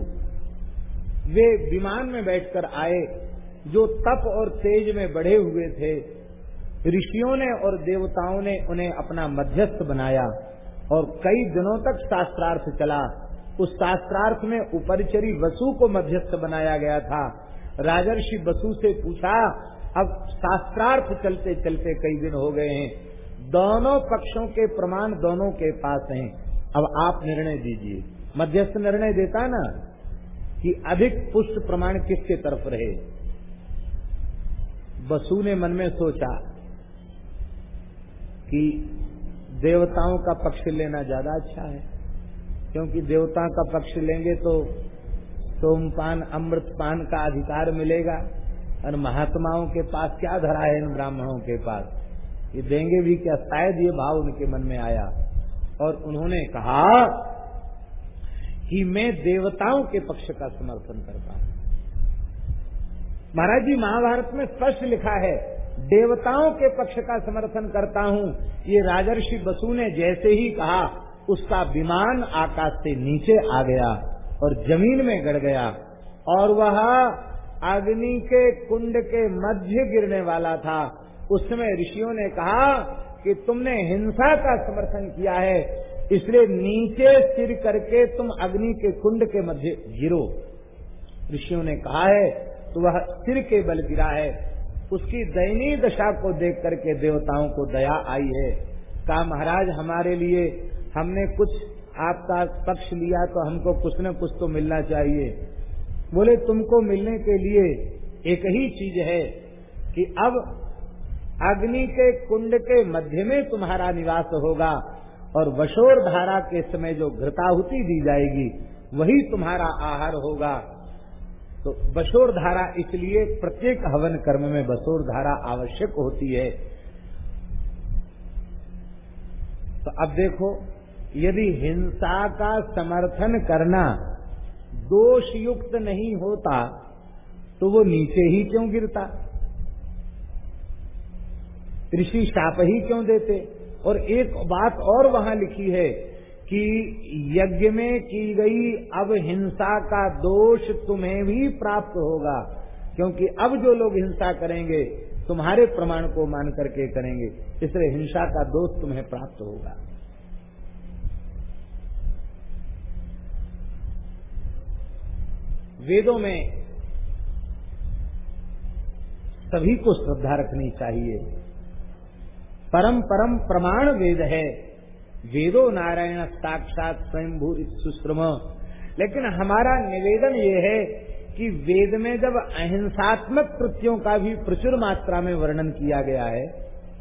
वे विमान में बैठकर आए, जो तप और तेज में बढ़े हुए थे। ऋषियों ने और देवताओं ने उन्हें अपना मध्यस्थ बनाया और कई दिनों तक शास्त्रार्थ चला। उस शास्त्रार्थ में उपरिचरी वसु को मध्यस्थ बनाया गया था। राजर्षि वसु से पूछा, अब शास्त्रार्थ चलते चलते कई दिन हो गए हैं। दोनों पक्षों के प्रमाण दोनों के पास हैं। अब आप निर्णय दीजिए। मध्यस्थ निर्णय देता ना कि अधिक पुष्ट प्रमाण किसके तरफ़ रहे? बसु ने मन में सोचा कि देवताओं का पक्ष लेना ज़्यादा अच्छा है, क्योंकि देवताओं का पक्ष लेंगे तो सोमपान, अमृतपान का अधिकार मिलेगा, और महात्माओं के पास क्या धरा है इन ब्राह्मणों के पास? ये देंगे भी क्या? शायद ये भाव उनके मन में आया। और उन्होंने कहा, कि मैं देवताओं के पक्ष का समर्थन करता हूँ। महाराज जी, महाभारत में स्पष्ट लिखा है, देवताओं के पक्ष का समर्थन करता हूँ। ये राजर्षि बसु ने जैसे ही कहा, उसका विमान आकाश से नीचे आ गया और ज़मीन में गड़ गया और वह अग्नि के कुंड के मध्य गिरने वाला था। उस समय ऋषियों ने कहा कि तुमने हिंसा का समर्थन किया है, इसलिए नीचे सिर करके तुम अग्नि के कुंड के मध्य गिरो। ऋषियों ने कहा है तो वह सिर के बल गिरा है। उसकी दयनीय दशा को देख करके देवताओं को दया आई है। कहा, महाराज, हमारे लिए हमने कुछ आपका पक्ष लिया तो हमको कुछ न कुछ तो मिलना चाहिए। बोले, तुमको मिलने के लिए एक ही चीज़ है कि अब अग्नि के कुंड के मध्य में तुम्हारा निवास होगा और वशोर धारा के समय जो घृताहुति दी जाएगी, वही तुम्हारा आहार होगा। तो बशोर धारा इसलिए प्रत्येक हवन कर्म में बसोर धारा आवश्यक होती है। तो अब देखो, यदि हिंसा का समर्थन करना दोषयुक्त नहीं होता तो वो नीचे ही क्यों गिरता? ऋषि शाप ही क्यों देते? और एक बात और वहाँ लिखी है कि यज्ञ में की गई अब हिंसा का दोष तुम्हें भी प्राप्त होगा, क्योंकि अब जो लोग हिंसा करेंगे, तुम्हारे प्रमाण को मान करके करेंगे, इसलिए हिंसा का दोष तुम्हें प्राप्त होगा। वेदों में सभी को श्रद्धा रखनी चाहिए। परम परम प्रमाण वेद है। वेदो नारायण साक्षात स्वयंभू सुश्रम। लेकिन हमारा निवेदन ये है कि वेद में जब अहिंसात्मक कृत्यों का भी प्रचुर मात्रा में वर्णन किया गया है,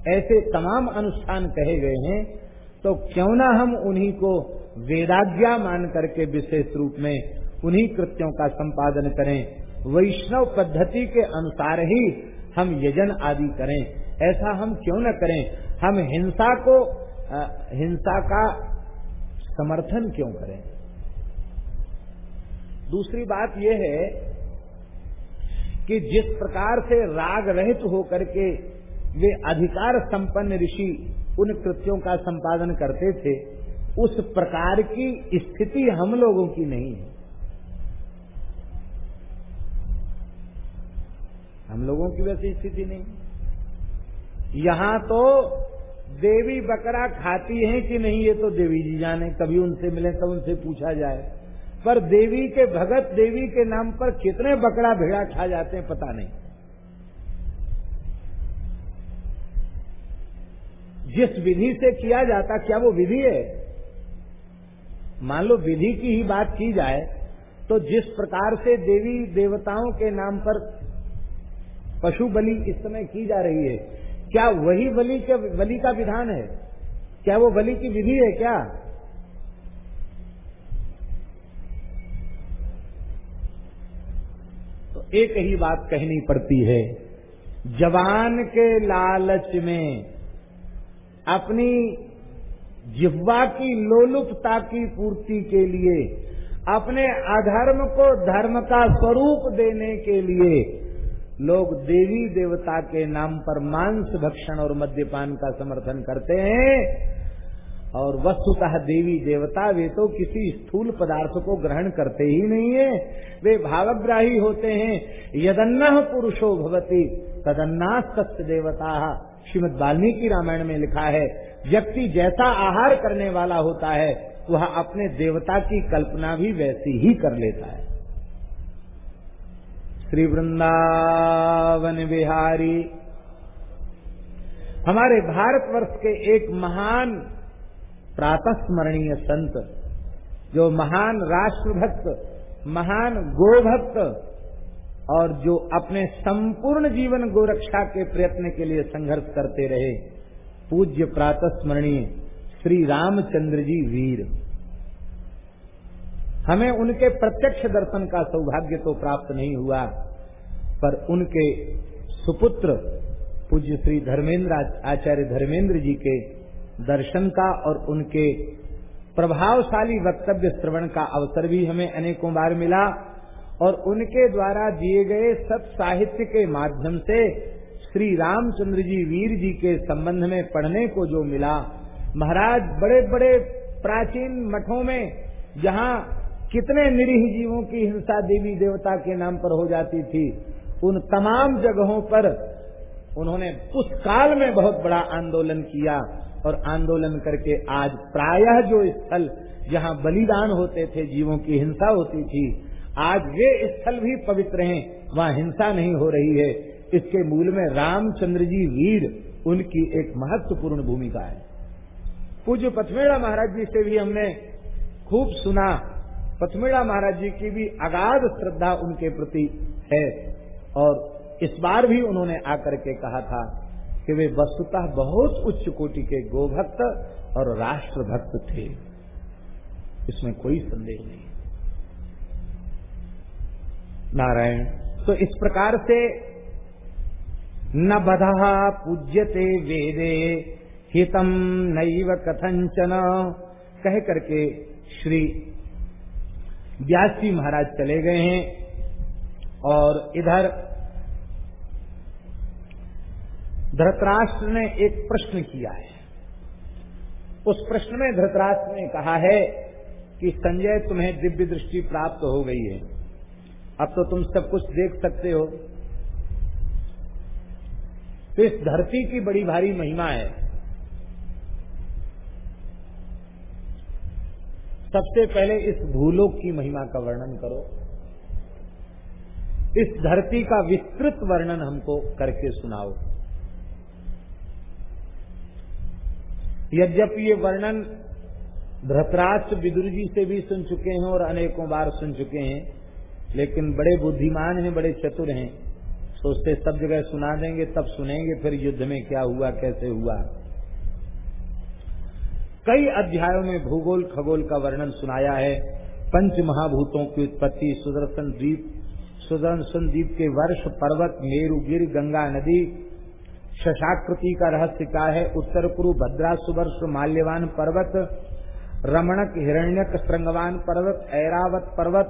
ऐसे तमाम अनुष्ठान कहे गए हैं तो क्यों ना हम उन्हीं को वेदाज्ञा मान करके विशेष रूप में उन्हीं कृत्यों का संपादन करें। वैष्णव पद्धति के अनुसार ही हम यजन आदि करें। ऐसा हम क्यों न करें? हम हिंसा को आ, हिंसा का समर्थन क्यों करें? दूसरी बात यह है कि जिस प्रकार से राग रहित होकर के वे अधिकार संपन्न ऋषि उन कृत्यों का संपादन करते थे उस प्रकार की स्थिति हम लोगों की नहीं है। हम लोगों की वैसी स्थिति नहीं। यहाँ तो देवी बकरा खाती है कि नहीं, ये तो देवी जी जाने, कभी उनसे मिले तब उनसे पूछा जाए। पर देवी के भगत, देवी के नाम पर कितने बकरा भेड़ा खा जाते हैं पता नहीं। जिस विधि से किया जाता, क्या वो विधि है? मान लो विधि की ही बात की जाए तो जिस प्रकार से देवी देवताओं के नाम पर पशु बलि इस समय की जा रही है क्या वही बलि के, बलि का विधान है? क्या वो बलि की विधि है क्या? तो एक ही बात कहनी पड़ती है, जवान के लालच में अपनी जिह्वा की लोलुपता की पूर्ति के लिए, अपने अधर्म को धर्म का स्वरूप देने के लिए लोग देवी देवता के नाम पर मांस भक्षण और मद्यपान का समर्थन करते हैं और वस्तुतः देवी देवता वे तो किसी स्थूल पदार्थ को ग्रहण करते ही नहीं है। वे भावग्राही होते हैं। यदन्न पुरुषो भवती तदन्ना सत्य देवता। श्रीमद वाल्मीकि रामायण में लिखा है, व्यक्ति जैसा आहार करने वाला होता है, वह अपने देवता की कल्पना भी वैसी ही कर लेता है। श्री वृंदावन बिहारी। हमारे भारतवर्ष के एक महान प्रातस्मरणीय संत, जो महान राष्ट्रभक्त, महान गोभक्त, और जो अपने संपूर्ण जीवन गोरक्षा के प्रयत्न के लिए संघर्ष करते रहे, पूज्य प्रातस्मरणीय श्री रामचंद्र जी वीर। हमें उनके प्रत्यक्ष दर्शन का सौभाग्य तो प्राप्त नहीं हुआ, पर उनके सुपुत्र पूज्य श्री धर्मेंद्र आचार्य धर्मेंद्र जी के दर्शन का और उनके प्रभावशाली वक्तव्य श्रवण का अवसर भी हमें अनेकों बार मिला और उनके द्वारा दिए गए सब साहित्य के माध्यम से श्री रामचंद्र जी वीर जी के संबंध में पढ़ने को जो मिला, महाराज बड़े बड़े प्राचीन मठों में जहाँ कितने निरीह जीवों की हिंसा देवी देवता के नाम पर हो जाती थी, उन तमाम जगहों पर उन्होंने उस काल में बहुत बड़ा आंदोलन किया और आंदोलन करके आज प्रायः जो स्थल जहाँ बलिदान होते थे, जीवों की हिंसा होती थी, आज वे स्थल भी पवित्र हैं, वहाँ हिंसा नहीं हो रही है। इसके मूल में रामचंद्र जी वीर उनकी एक महत्वपूर्ण भूमिका है। पूज्य पथमेड़ा महाराज जी से भी हमने खूब सुना पथमेड़ा महाराज जी की भी अगाध श्रद्धा उनके प्रति है। और इस बार भी उन्होंने आकर के कहा था कि वे वस्तुतः बहुत उच्च कोटि के गोभक्त और राष्ट्रभक्त थे। इसमें कोई संदेह नहीं। नारायण तो इस प्रकार से न बध पूज्यते वेदे हितम नैव कथंचन कह करके श्री व्यास जी महाराज चले गए हैं और इधर धृतराष्ट्र ने एक प्रश्न किया है। उस प्रश्न में धृतराष्ट्र ने कहा है कि संजय तुम्हें दिव्य दृष्टि प्राप्त हो गई है। अब तो तुम सब कुछ देख सकते हो। तो इस धरती की बड़ी भारी महिमा है। सबसे पहले इस भूलोक की महिमा का वर्णन करो। इस धरती का विस्तृत वर्णन हमको करके सुनाओ। यद्यपि ये वर्णन धृतराष्ट्र विदुर जी से भी सुन चुके हैं और अनेकों बार सुन चुके हैं, लेकिन बड़े बुद्धिमान हैं, बड़े चतुर हैं। सोचते सब जगह सुना देंगे, तब सुनेंगे फिर युद्ध में क्या हुआ, कैसे हुआ। कई अध्यायों में भूगोल, खगोल का वर्णन सुनाया है। पंच महाभूतों की उत्पत्ति सुदर्शन द्वीप सुदर्शन द्वीप के वर्ष पर्वत, मेरु गिर, गंगा नदी, शशाकृति का रहस्य क्या है? उत्तर कुरु भद्रा सुवर्ष माल्यवान पर्वत, रमणक, हिरण्यक, श्रृंगवान पर्वत, ऐरावत पर्वत,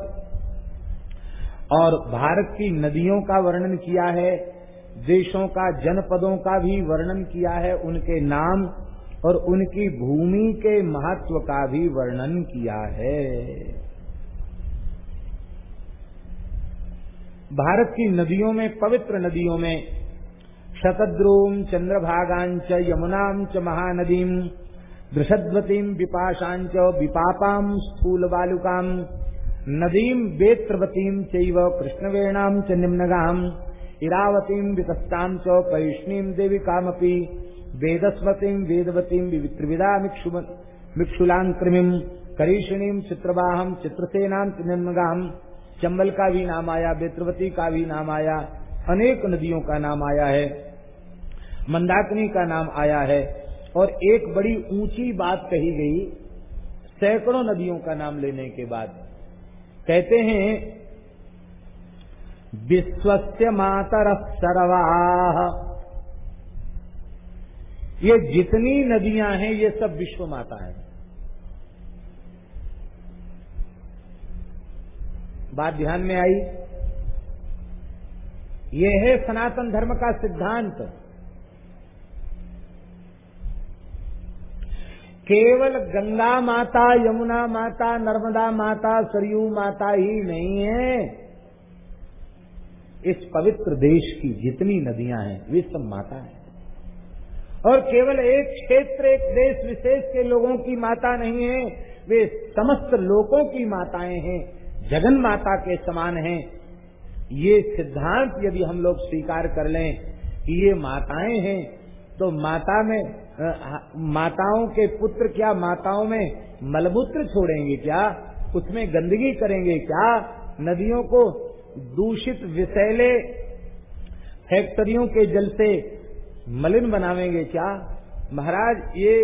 और भारत की नदियों का वर्णन किया है, देशों का, जनपदों का भी वर्णन किया है। उनके नाम और उनकी भूमि के महत्व का भी वर्णन किया है। भारत की नदियों में, पवित्र नदियों में, शतद्रोम चंद्रभागांच यमुनाम च महानदीम दृषद्वतीम विपाशांच विपापाम स्थूल बालुकाम नदीम वेत्रवतीम चैव कृष्णवेणाम च निम्नगाम इरावतीम वितस्ताम च परिष्णीम देविकामपि वेदस्वतीम वेदवतीम त्रिविदा मिक्षुलांकृमिम करीषिणीम चित्रवाहम चित्रसेनाम चंबल का भी नाम आया बेत्रवती का भी नाम आया अनेक नदियों का नाम आया है मंदाकिनी का नाम आया है, और एक बड़ी ऊँची बात कही गई, सैकड़ों नदियों का नाम लेने के बाद। कहते हैं, विश्वस्य मातर सर्वाह ये जितनी नदियाँ हैं, ये सब विश्व माता है। बात ध्यान में आई? ये है सनातन धर्म का सिद्धांत। केवल गंगा माता, यमुना माता, नर्मदा माता, सरयू माता ही नहीं है। इस पवित्र देश की जितनी नदियाँ हैं, वे सब माता है। और केवल एक क्षेत्र, एक देश विशेष के लोगों की माता नहीं है, वे समस्त लोगों की माताएँ हैं जगन माता के समान हैं। ये सिद्धांत यदि हम लोग स्वीकार कर लें कि ये माताएँ हैं तो माता में माताओं के पुत्र क्या माताओं में मलमूत्र छोड़ेंगे क्या? उसमें गंदगी करेंगे क्या? नदियों को दूषित विषैले फैक्ट्रियों के जल से मलिन बनावेंगे क्या? महाराज, ये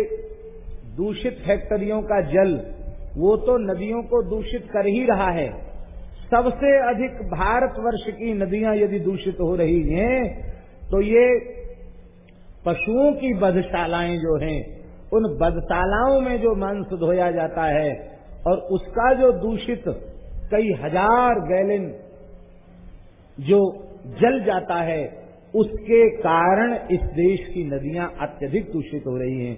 दूषित फैक्ट्रियों का जल, वो तो नदियों को दूषित कर ही रहा है। सबसे अधिक भारतवर्ष की नदियाँ यदि दूषित हो रही हैं तो ये पशुओं की बधशालाएँ जो हैं, उन बधशालाओं में जो मांस धोया जाता है, और उसका जो दूषित कई हज़ार गैलन जो जल जाता है उसके कारण इस देश की नदियाँ अत्यधिक दूषित हो रही हैं।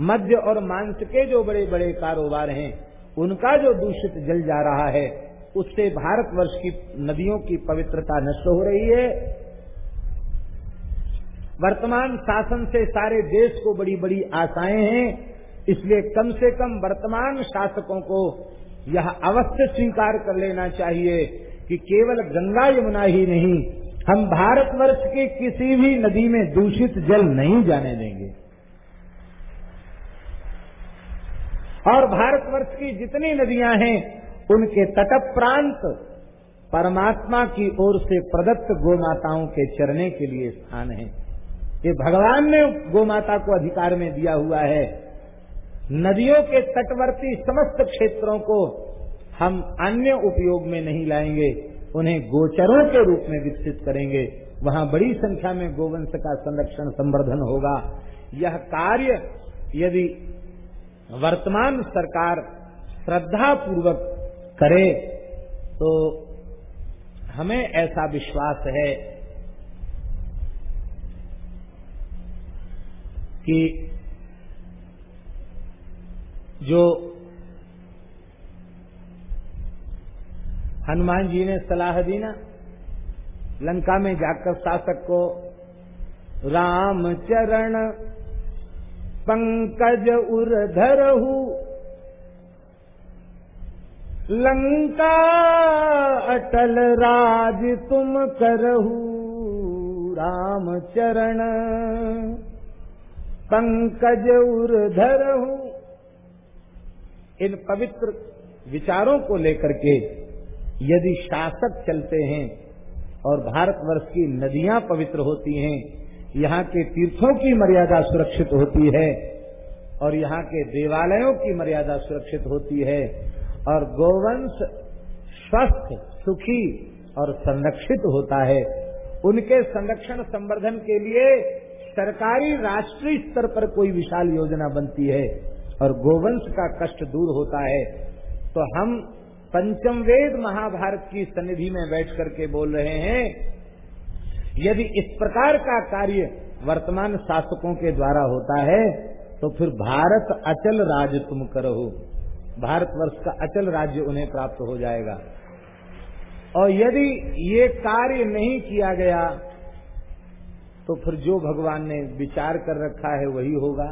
मध्य और मांस के जो बड़े बड़े कारोबार हैं, उनका जो दूषित जल जा रहा है, उससे भारतवर्ष की नदियों की पवित्रता नष्ट हो रही है। वर्तमान शासन से सारे देश को बड़ी बड़ी आशाएँ हैं, इसलिए कम से कम वर्तमान शासकों को यह अवश्य स्वीकार कर लेना चाहिए कि केवल गंगा यमुना ही नहीं हम भारतवर्ष की किसी भी नदी में दूषित जल नहीं जाने देंगे। और भारतवर्ष की जितनी नदियाँ हैं, उनके तट प्रांत परमात्मा की ओर से प्रदत्त गोमाताओं के चरने के लिए स्थान है। ये भगवान ने गोमाता को अधिकार में दिया हुआ है। नदियों के तटवर्ती समस्त क्षेत्रों को हम अन्य उपयोग में नहीं लाएँगे। उन्हें गोचरों के रूप में विकसित करेंगे। वहाँ बड़ी संख्या में गोवंश का संरक्षण संवर्धन होगा। यह कार्य यदि वर्तमान सरकार श्रद्धा पूर्वक करे तो हमें ऐसा विश्वास है कि जो हनुमान जी ने सलाह दी ना, लंका में जाकर शासक को, राम चरण पंकज उर्धरहु लंका अटल राज तुम करहु राम चरण पंकज उर्धरहु इन पवित्र विचारों को लेकर के यदि शासक चलते हैं और भारतवर्ष की नदियाँ पवित्र होती हैं, यहाँ के तीर्थों की मर्यादा सुरक्षित होती है और यहाँ के देवालयों की मर्यादा सुरक्षित होती है और गोवंश स्वस्थ, सुखी और संरक्षित होता है। उनके संरक्षण संवर्धन के लिए सरकारी राष्ट्रीय स्तर पर कोई विशाल योजना बनती है और गोवंश का कष्ट दूर होता है। तो हम पंचम वेद महाभारत की सन्निधि में बैठ करके बोल रहे हैं, यदि इस प्रकार का कार्य वर्तमान शासकों के द्वारा होता है तो फिर भारत अचल राज्य तुम करो। भारतवर्ष का अचल राज्य उन्हें प्राप्त हो जाएगा। और यदि ये कार्य नहीं किया गया तो फिर जो भगवान ने विचार कर रखा है वही होगा।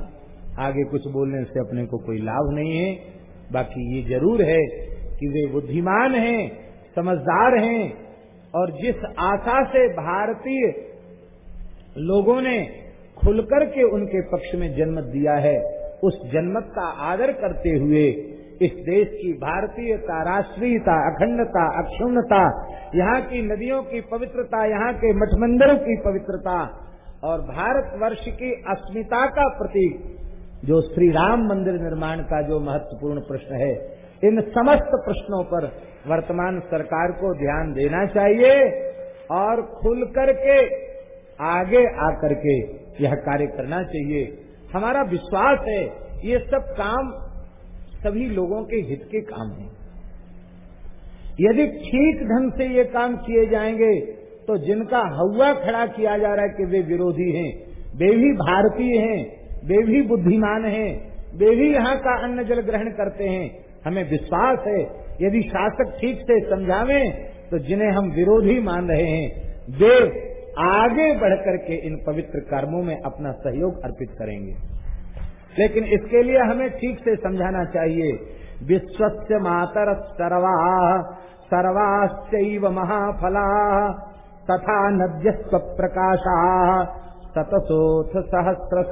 आगे कुछ बोलने से अपने को कोई लाभ नहीं है। बाकी ये ज़रूर है कि वे बुद्धिमान हैं, समझदार हैं, और जिस आशा से भारतीय लोगों ने खुलकर के उनके पक्ष में जन्म दिया है, उस जन्मत का आदर करते हुए इस देश की भारतीयता, राष्ट्रीयता, अखंडता, अक्षुण्णता, यहाँ की नदियों की पवित्रता, यहाँ के मठ मंदिरों की पवित्रता, और भारत वर्ष की अस्मिता का प्रतीक, जो श्री राम मंदिर निर्माण का जो महत्वपूर्ण प्रश्न है इन समस्त प्रश्नों पर वर्तमान सरकार को ध्यान देना चाहिए और खुल करके, आगे आकर के यह कार्य करना चाहिए। हमारा विश्वास है, ये सब काम सभी लोगों के हित के काम हैं। यदि ठीक ढंग से ये काम किए जाएँगे तो जिनका हवा खड़ा किया जा रहा है कि वे विरोधी हैं, वे भी भारतीय हैं, वे भी बुद्धिमान हैं, वे भी यहाँ का अन्न जल ग्रहण करते हैं हमें विश्वास है, यदि शासक ठीक से समझावे तो जिन्हें हम विरोधी मान रहे हैं, वे आगे बढ़ करके इन पवित्र कर्मों में अपना सहयोग अर्पित करेंगे। लेकिन इसके लिए हमें ठीक से समझाना चाहिए विश्व मातर सर्वा सर्वाश्चैव महाफला, तथा नद्यस्व प्रकाशा, सतसोथ सहस्र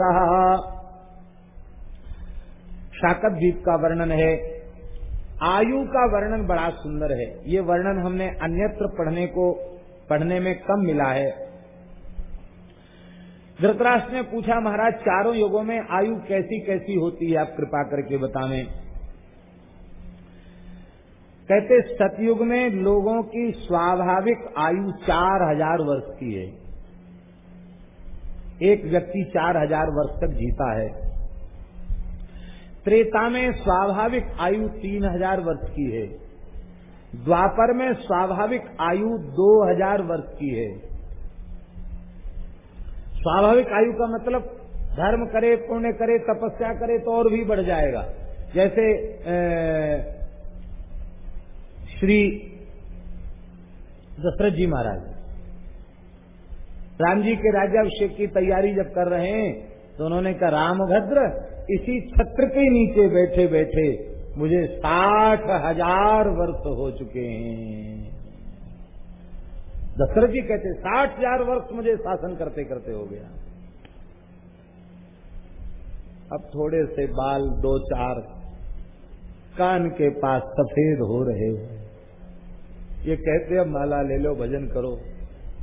शाकत द्वीप का वर्णन है आयु का वर्णन बड़ा सुंदर है। ये वर्णन हमने अन्यत्र पढ़ने को, पढ़ने में कम मिला है। धृतराष्ट्र ने पूछा, महाराज, चारों युगों में आयु कैसी कैसी होती है? आप कृपा करके बतावें कहते, सतयुग में लोगों की स्वाभाविक आयु चार हज़ार वर्ष की है। एक व्यक्ति चार हज़ार वर्ष तक जीता है। त्रेता में स्वाभाविक आयु तीन हज़ार वर्ष की है। द्वापर में स्वाभाविक आयु दो हज़ार वर्ष की है। स्वाभाविक आयु का मतलब धर्म करे, पुण्य करे, तपस्या करे तो और भी बढ़ जाएगा। जैसे श्री दशरथ जी महाराज। राम जी के राज्याभिषेक की तैयारी जब कर रहे हैं तो उन्होंने कहा, रामभद्र इसी छत्र के नीचे बैठे बैठे मुझे साठ हज़ार वर्ष हो चुके हैं। दशरथ जी कहते, साठ हज़ार वर्ष मुझे शासन करते करते हो गया। अब थोड़े से बाल दो चार कान के पास सफ़ेद हो रहे हैं। ये कहते, अब माला ले लो, भजन करो।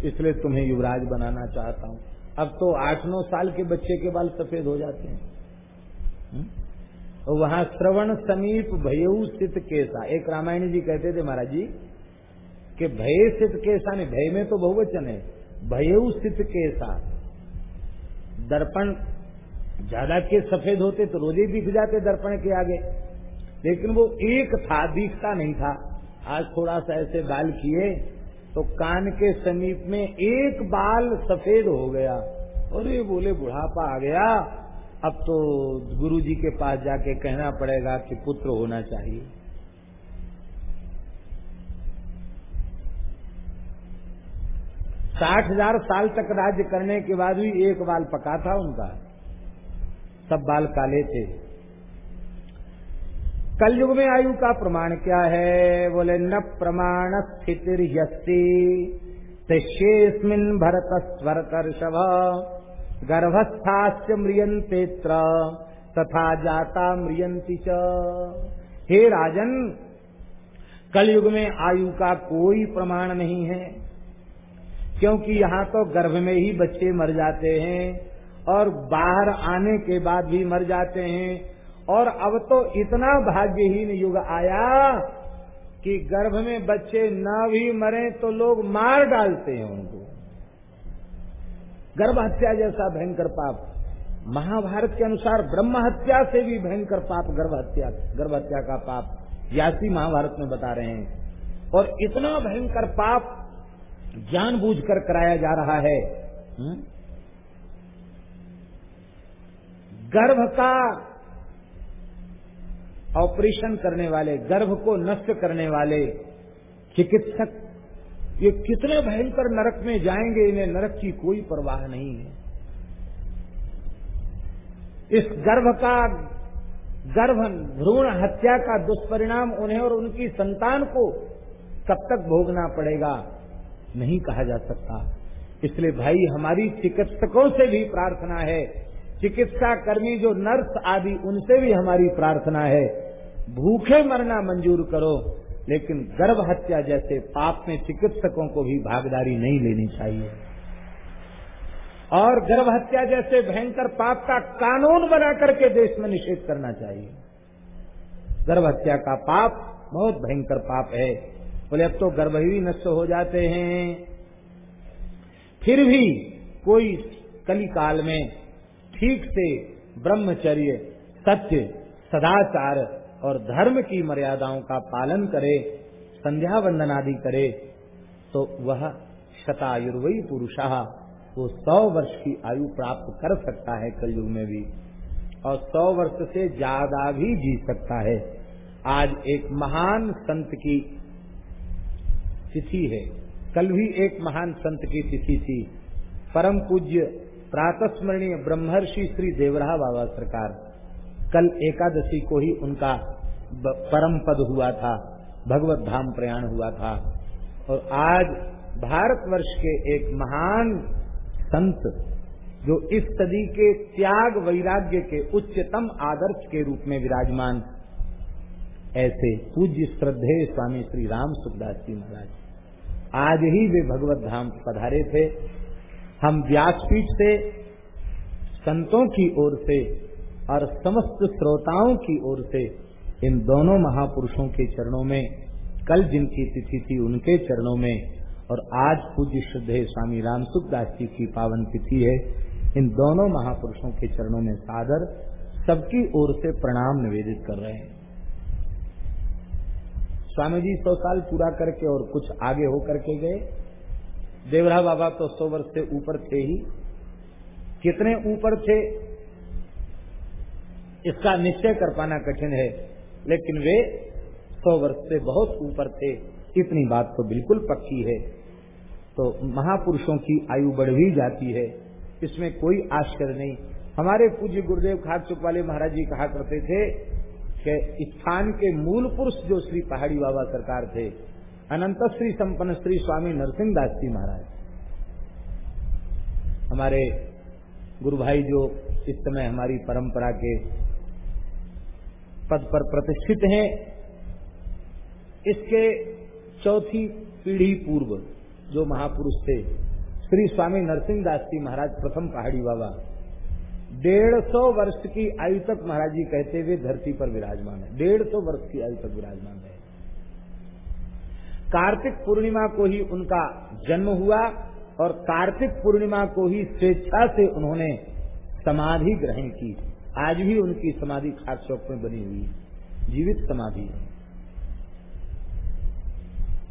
इसलिए तुम्हें युवराज बनाना चाहता हूँ। अब तो आठ नौ साल के बच्चे के बाल सफ़ेद हो जाते हैं? और वहाँ श्रवण समीप भयऊ स्थित केसा, एक रामायण जी कहते थे महाराज जी कि भय स्थित केसा नहीं, भय में तो बहुवचन है। भय स्थित केसा, दर्पण ज़्यादा के सफ़ेद होते तो रोज़े दिख जाते दर्पण के आगे, लेकिन वो एक था, दिखता नहीं था। आज थोड़ा सा ऐसे बाल किए तो कान के समीप में एक बाल सफ़ेद हो गया। ये बोले, बुढ़ापा आ गया। अब तो गुरु जी के पास जाके कहना पड़ेगा कि पुत्र होना चाहिए। साठ हज़ार साल तक राज्य करने के बाद भी एक बाल पका था उनका। सब बाल काले थे। कलयुग में आयु का प्रमाण क्या है? बोले, न प्रमाण स्थिति शेषमिन भरत स्वर कर्षभ गर्भस्थास्य म्रियंतेत्र तथा जाता म्रियंती च। हे राजन, कलयुग में आयु का कोई प्रमाण नहीं है, क्योंकि यहाँ तो गर्भ में ही बच्चे मर जाते हैं और बाहर आने के बाद भी मर जाते हैं। और अब तो इतना भाग्यहीन युग आया कि गर्भ में बच्चे न भी मरे तो लोग मार डालते हैं उनको। गर्भ हत्या जैसा भयंकर पाप। महाभारत के अनुसार ब्रह्म हत्या से भी भयंकर पाप गर्भ हत्या गर्भ हत्या का पाप। यासी महाभारत में बता रहे हैं। और इतना भयंकर पाप जानबूझकर कराया जा रहा है गर्भ का ऑपरेशन करने वाले, गर्भ को नष्ट करने वाले चिकित्सक ये कितने भयंकर नरक में जाएँगे, इन्हें नरक की कोई परवाह नहीं है। इस गर्भ का, गर्भ भ्रूण हत्या का दुष्परिणाम उन्हें और उनकी संतान को कब तक भोगना पड़ेगा, नहीं कहा जा सकता। इसलिए भाई, हमारी चिकित्सकों से भी प्रार्थना है। चिकित्सा कर्मी जो नर्स आदि, उनसे भी हमारी प्रार्थना है। भूखे मरना मंजूर करो। लेकिन गर्भ हत्या जैसे पाप में चिकित्सकों को भी भागीदारी नहीं लेनी चाहिए। और गर्भ हत्या जैसे भयंकर पाप का कानून बना करके देश में निषेध करना चाहिए। गर्भ हत्या का पाप बहुत भयंकर पाप है। बोले, अब तो गर्भ ही नष्ट हो जाते हैं। फिर भी कोई कली काल में ठीक से ब्रह्मचर्य, सत्य, सदाचार और धर्म की मर्यादाओं का पालन करे, संध्या वंदन आदि करे तो वह शतायुर्वई पुरुषा वो सौ वर्ष की आयु प्राप्त कर सकता है कलयुग में भी और सौ वर्ष से ज़्यादा भी जी सकता है। आज एक महान संत की तिथि है। कल भी एक महान संत की तिथि थी। परम पूज्य प्रातस्मरणीय ब्रह्मर्षि श्री देवरा बाबा सरकार। कल एकादशी को ही उनका परम पद हुआ था, भगवत धाम प्रयाण हुआ था। और आज भारतवर्ष के एक महान संत, जो इस सदी के त्याग वैराग्य के उच्चतम आदर्श के रूप में विराजमान, ऐसे पूज्य श्रद्धे स्वामी श्री राम सुखदास जी महाराज, आज ही वे भगवत धाम पधारे थे। हम व्यासपीठ से संतों की ओर से और समस्त श्रोताओं की ओर से इन दोनों महापुरुषों के चरणों में, कल जिनकी तिथि थी उनके चरणों में, और आज पूज्य श्रद्धे स्वामी राम सुखदास जी की पावन तिथि है, इन दोनों महापुरुषों के चरणों में सादर सबकी ओर से प्रणाम निवेदित कर रहे हैं। स्वामी जी सौ साल पूरा करके और कुछ आगे होकर के गए। देवरा बाबा तो सौ वर्ष से ऊपर थे ही। कितने ऊपर थे? इसका निश्चय कर पाना कठिन है। लेकिन वे सौ वर्ष से बहुत ऊपर थे। इतनी बात तो बिल्कुल पक्की है। तो महापुरुषों की आयु बढ़ भी जाती है। इसमें कोई आश्चर्य नहीं। हमारे पूज्य गुरुदेव खाक वाले महाराज जी कहा करते थे कि स्थान के मूल पुरुष जो श्री पहाड़ी बाबा सरकार थे अनंत श्री संपन्न श्री स्वामी नरसिंह दास जी महाराज। हमारे गुरु भाई जो इस समय हमारी परंपरा के पद पर प्रतिष्ठित हैं। इसके चौथी पीढ़ी पूर्व जो महापुरुष थे, श्री स्वामी नरसिंह दास जी महाराज प्रथम पहाड़ी बाबा। डेढ़ सौ वर्ष की आयु तक महाराज जी कहते हुए धरती पर विराजमान है। डेढ़ सौ वर्ष की आयु तक विराजमान है। कार्तिक पूर्णिमा को ही उनका जन्म हुआ और कार्तिक पूर्णिमा को ही स्वेच्छा से उन्होंने समाधि ग्रहण की। आज भी उनकी समाधि खास चौक में बनी हुई है। जीवित समाधि है।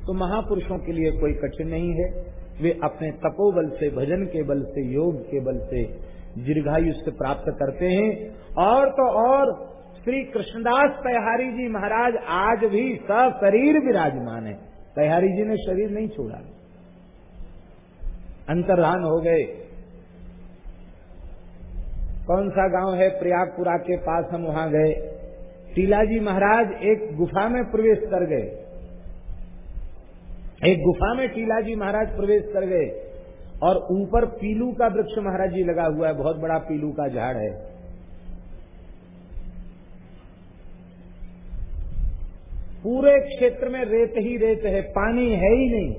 तो महापुरुषों के लिए कोई कठिन नहीं है। वे अपने तपोबल से, भजन के बल से, योग के बल से दीर्घायु से प्राप्त करते हैं। और तो और श्री कृष्णदास तैहारी जी महाराज आज भी सब शरीर विराजमान है। तैहारी जी ने शरीर नहीं छोड़ा। अंतर्धान हो गए। कौन सा गाँव है प्रयागपुरा के पास हम वहाँ गए। टीलाजी महाराज एक गुफा में प्रवेश कर गए। एक गुफा में टीलाजी महाराज प्रवेश कर गए और ऊपर पीलू का वृक्ष महाराज जी लगा हुआ है, बहुत बड़ा पीलू का झाड़ है। पूरे क्षेत्र में रेत ही रेत है, पानी है ही नहीं।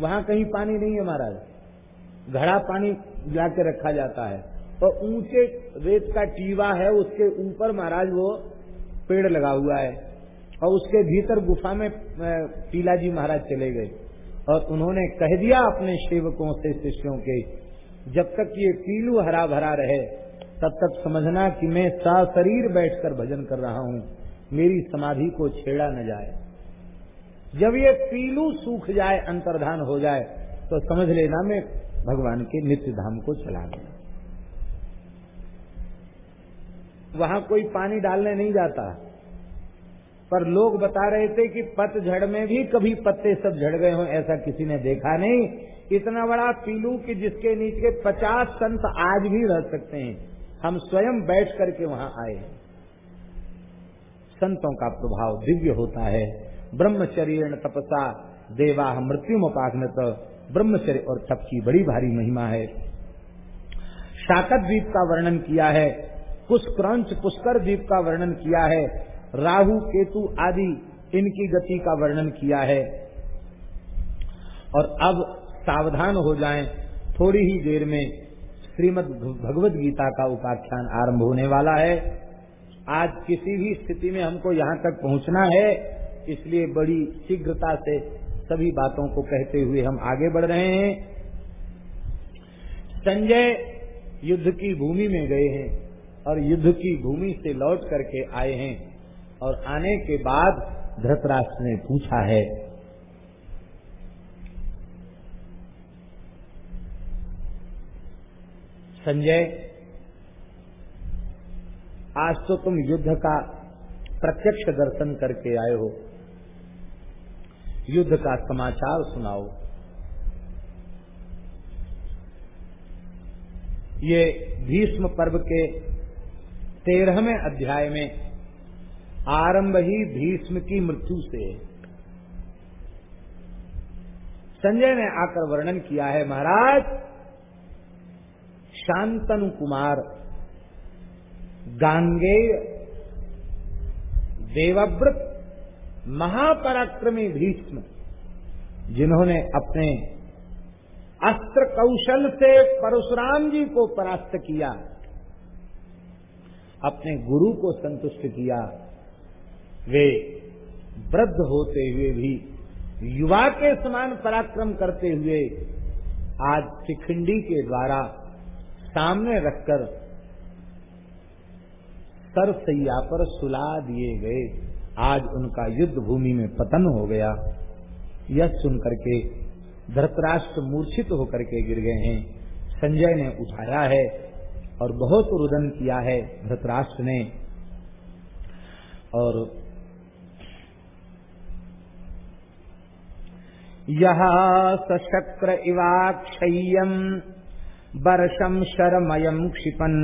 वहाँ कहीं पानी नहीं है महाराज। घड़ा पानी जाके रखा जाता है। तो ऊँचे रेत का टीवा है, उसके ऊपर महाराज वो पेड़ लगा हुआ है। और उसके भीतर गुफा में पीला जी महाराज चले गए। और उन्होंने कह दिया अपने सेवकों से, शिष्यों के, जब तक ये पीलू हरा भरा रहे, तब तक समझना कि मैं सा शरीर बैठकर भजन कर रहा हूँ, मेरी समाधि को छेड़ा न जाए। जब ये पीलू सूख जाए, अंतर्धान हो जाए तो समझ लेना मैं भगवान के नित्य धाम को चला गया। वहाँ कोई पानी डालने नहीं जाता। पर लोग बता रहे थे कि पतझड़ में भी कभी पत्ते सब झड़ गए हों, ऐसा किसी ने देखा नहीं। इतना बड़ा पीलू कि जिसके नीचे पचास संत आज भी रह सकते हैं। हम स्वयं बैठ करके वहाँ आए संतों का प्रभाव दिव्य होता है। ब्रह्मचर्य तपसा देवा मृत्यु मपाग्नत ब्रह्मचर्य और तप की बड़ी भारी महिमा है। शाकत द्वीप का वर्णन किया है। पुष्क्रंच पुष्कर द्वीप का वर्णन किया है। राहु, केतु आदि इनकी गति का वर्णन किया है। और अब सावधान हो जाएँ, थोड़ी ही देर में श्रीमद भगवत गीता का उपाख्यान आरंभ होने वाला है। आज किसी भी स्थिति में हमको यहाँ तक पहुँचना है, इसलिए बड़ी शीघ्रता से सभी बातों को कहते हुए हम आगे बढ़ रहे हैं। संजय युद्ध की भूमि में गए हैं। और युद्ध की भूमि से लौट करके आए हैं और आने के बाद धृतराष्ट्र ने पूछा है। संजय, आज तो तुम युद्ध का प्रत्यक्ष दर्शन करके आए हो। युद्ध का समाचार सुनाओ। ये भीष्म पर्व के तेरहवें अध्याय में आरंभ ही भीष्म की मृत्यु से संजय ने आकर वर्णन किया है, महाराज, शांतनु कुमार, गांगेय, देवव्रत, महापराक्रमी भीष्म, जिन्होंने अपने अस्त्र कौशल से परशुराम जी को परास्त किया अपने गुरु को संतुष्ट किया। वे वृद्ध होते हुए भी, युवा के समान पराक्रम करते हुए आज शिखंडी के द्वारा सामने रखकर सरसैया पर सुला दिए गए। आज उनका युद्ध भूमि में पतन हो गया। यह सुनकर के धृतराष्ट्र मूर्छित होकर के गिर गए हैं। संजय ने उठाया है। और बहुत रुदन किया है धृतराष्ट्र ने। और यह सशक्र इवाक्षय्यम वर्षम शरमयम क्षिपन।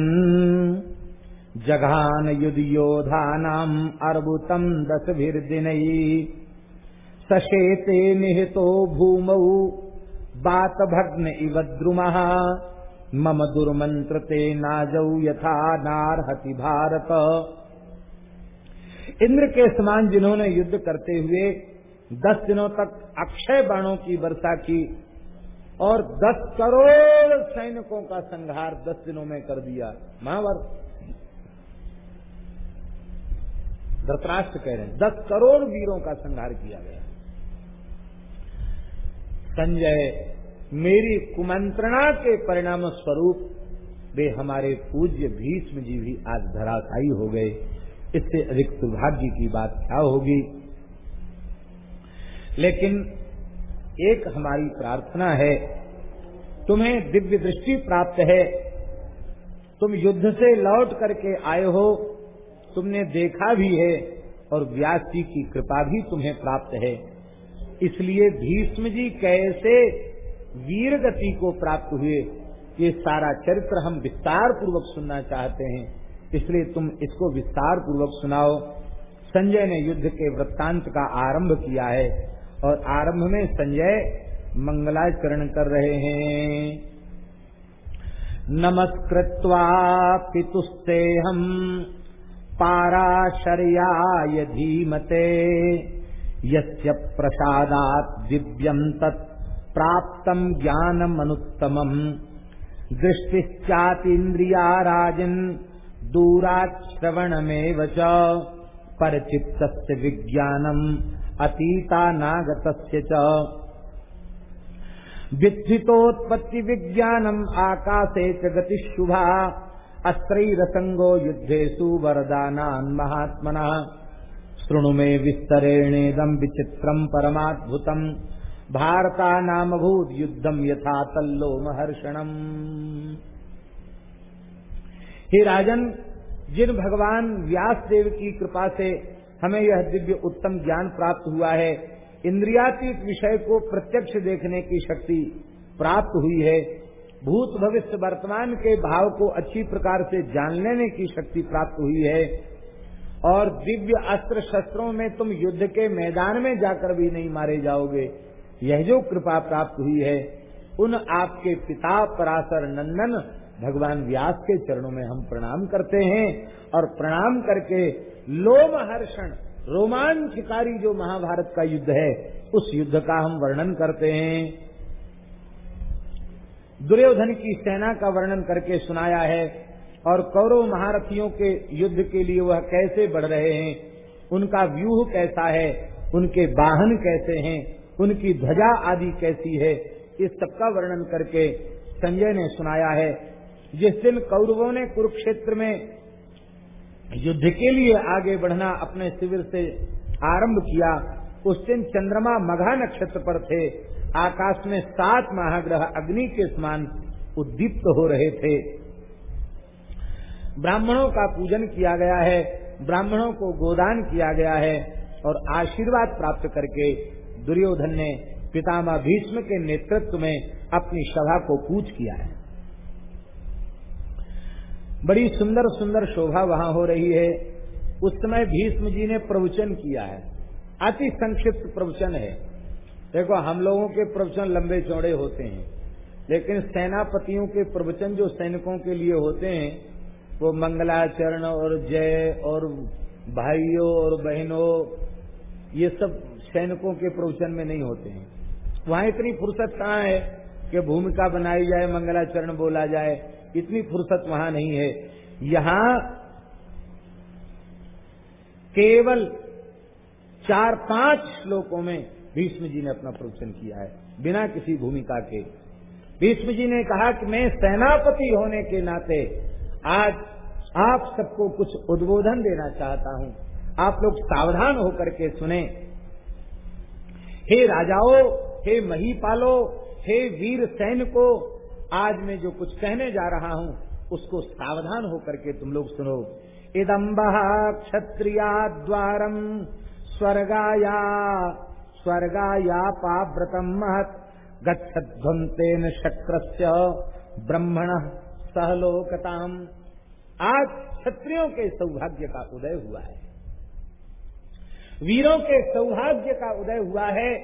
जघान युद्ध योधानाम अर्बुतम दस दिन सशेते निहितो भूमौ बात भग्न इव द्रुम। मम दुर्मंत्र ते नाजौ यथा नारहति भारत। इंद्र के समान जिन्होंने युद्ध करते हुए दस दिनों तक अक्षय बाणों की वर्षा की और दस करोड़ सैनिकों का संहार दस दिनों में कर दिया। महाभारत धृतराष्ट्र कह रहे हैं, दस करोड़ वीरों का संहार किया गया। संजय मेरी कुमंत्रणा के परिणाम स्वरूप वे हमारे पूज्य भीष्म जी भी आज धराशायी हो गए। इससे अधिक दुर्भाग्य की बात क्या होगी? लेकिन एक हमारी प्रार्थना है, तुम्हें दिव्य दृष्टि प्राप्त है। तुम युद्ध से लौट करके आए हो, तुमने देखा भी है और व्यास जी की कृपा भी तुम्हें प्राप्त है। इसलिए भीष्म जी कैसे वीर गति को प्राप्त हुए, ये सारा चरित्र हम विस्तार पूर्वक सुनना चाहते हैं। इसलिए तुम इसको विस्तार पूर्वक सुनाओ। संजय ने युद्ध के वृत्तांत का आरंभ किया है और आरंभ में संजय मंगलाचरण कर रहे हैं। नमस्कृत्वा पितुस्ते हम पाराशर्याय धीमते, यस्य प्रसादात् दिव्यम् तत् प्राप्तम् ज्ञानमनुत्तमम् दृष्टिश्चातीन्द्रिया राजन् च। परचित्तस्य विज्ञानम् अतीतानागतस्य च। विज्ञानम् आकाशे च गतिशुभा। अस्त्रैरसंगो युद्धेषु वरदानान् महात्मनः। शृणु मे विस्तरेणेदम् विचित्रम् परमाद्भुतम्। भारता नामभूत युद्धम यथा तल्लो महर्षणम। हे राजन, जिन भगवान व्यास देव की कृपा से हमें यह दिव्य उत्तम ज्ञान प्राप्त हुआ है, इंद्रियातीत विषय को प्रत्यक्ष देखने की शक्ति प्राप्त हुई है, भूत भविष्य वर्तमान के भाव को अच्छी प्रकार से जान लेने की शक्ति प्राप्त हुई है, और दिव्य अस्त्र शस्त्रों में तुम युद्ध के मैदान में जाकर भी नहीं मारे जाओगे। यह जो कृपा प्राप्त हुई है, उन आपके पिता पराशर नंदन भगवान व्यास के चरणों में हम प्रणाम करते हैं और प्रणाम करके लोम हर्षण रोमांचकारी जो महाभारत का युद्ध है, उस युद्ध का हम वर्णन करते हैं। दुर्योधन की सेना का वर्णन करके सुनाया है और कौरव महारथियों के युद्ध के लिए वह कैसे बढ़ रहे हैं, उनका व्यूह कैसा है, उनके वाहन कैसे हैं उनकी ध्वजा आदि कैसी है, इस सबका वर्णन करके संजय ने सुनाया है। जिस दिन कौरवों ने कुरुक्षेत्र में युद्ध के लिए आगे बढ़ना अपने शिविर से आरंभ किया, उस दिन चंद्रमा मघा नक्षत्र पर थे। आकाश में सात महाग्रह अग्नि के समान उद्दीप्त हो रहे थे। ब्राह्मणों का पूजन किया गया है, ब्राह्मणों को गोदान किया गया है और आशीर्वाद प्राप्त करके दुर्योधन ने पितामह भीष्म के नेतृत्व में अपनी सभा को पूछ किया है। बड़ी सुंदर सुंदर शोभा वहाँ हो रही है। उस समय भीष्म जी ने प्रवचन किया है। अति संक्षिप्त प्रवचन है। देखो, हम लोगों के प्रवचन लंबे चौड़े होते हैं, लेकिन सेनापतियों के प्रवचन जो सैनिकों के लिए होते हैं, वो मंगलाचरण और जय और भाइयों और बहनों, ये सब सैनिकों के प्रवचन में नहीं होते हैं। वहाँ इतनी फुर्सत कहाँ है कि भूमिका बनाई जाए, मंगलाचरण बोला जाए, इतनी फुर्सत वहाँ नहीं है। यहाँ केवल चार पाँच श्लोकों में भीष्म जी ने अपना प्रवचन किया है, बिना किसी भूमिका के। भीष्म जी ने कहा कि मैं सेनापति होने के नाते आज आप सबको कुछ उद्बोधन देना चाहता हूँ। आप लोग सावधान होकर के सुने। हे राजाओं, हे महीपालो, हे वीर सैनिकों, आज मैं जो कुछ कहने जा रहा हूँ, उसको सावधान होकर के तुम लोग सुनो। इदम्ब क्षत्रिया द्वारम, स्वर्गाया स्वर्गाया पाव्रतम महत। गच्छध्वंतेन शक्र ब्रह्मण सहलोकताम आज क्षत्रियों के सौभाग्य का उदय हुआ है। वीरों के सौभाग्य का उदय हुआ है।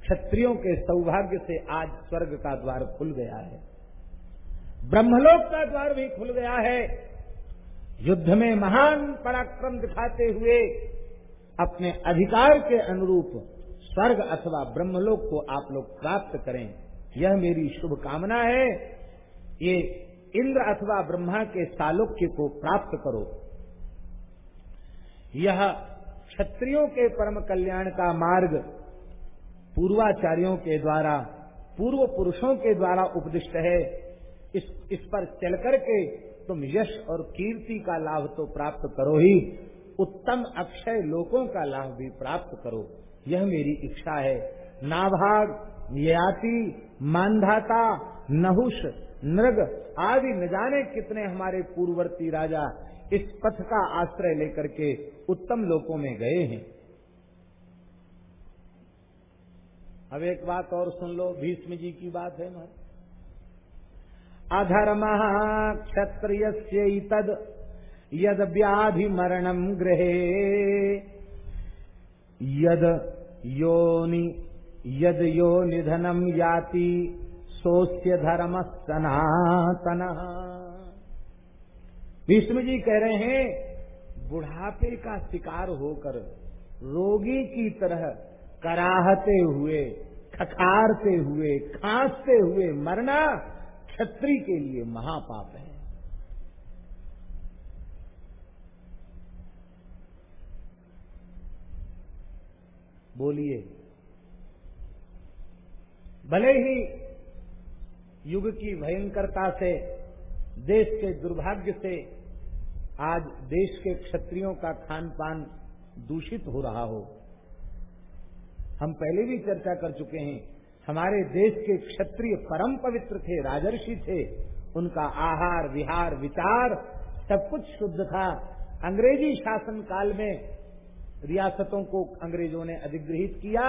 क्षत्रियों के सौभाग्य से आज स्वर्ग का द्वार खुल गया है। ब्रह्मलोक का द्वार भी खुल गया है। युद्ध में महान पराक्रम दिखाते हुए अपने अधिकार के अनुरूप स्वर्ग अथवा ब्रह्मलोक को आप लोग प्राप्त करें। यह मेरी शुभकामना है। ये इंद्र अथवा ब्रह्मा के सालोक्य को प्राप्त करो। यह क्षत्रियों के परम कल्याण का मार्ग पूर्वाचार्यों के द्वारा, पूर्व पुरुषों के द्वारा उपदिष्ट है। इस इस पर चल करके तुम यश और कीर्ति का लाभ तो प्राप्त करो ही, उत्तम अक्षय लोकों का लाभ भी प्राप्त करो। यह मेरी इच्छा है। नाभाग याति मानधाता, नहुष, नृग आदि न जाने कितने हमारे पूर्ववर्ती राजा इस पथ का आश्रय लेकर के उत्तम लोकों में गए हैं। अब एक बात और सुन लो, भीष्म जी की बात है ना। अधर्म क्षत्रिय तद यद व्याधि मरणम गृहे, यद योनि, यद यो निधनम याति सोस्य धर्म सनातन। भीष्म जी कह रहे हैं, बुढ़ापे का शिकार होकर रोगी की तरह कराहते हुए, खखारते हुए, खांसते हुए मरना क्षत्रि के लिए महापाप है। बोलिए, भले ही युग की भयंकरता से, देश के दुर्भाग्य से आज देश के क्षत्रियों का खान पान दूषित हो रहा हो। हम पहले भी चर्चा कर चुके हैं, हमारे देश के क्षत्रिय परम पवित्र थे, राजर्षि थे, उनका आहार, विहार, विचार सब कुछ शुद्ध था। अंग्रेज़ी शासन काल में रियासतों को अंग्रेज़ों ने अधिग्रहित किया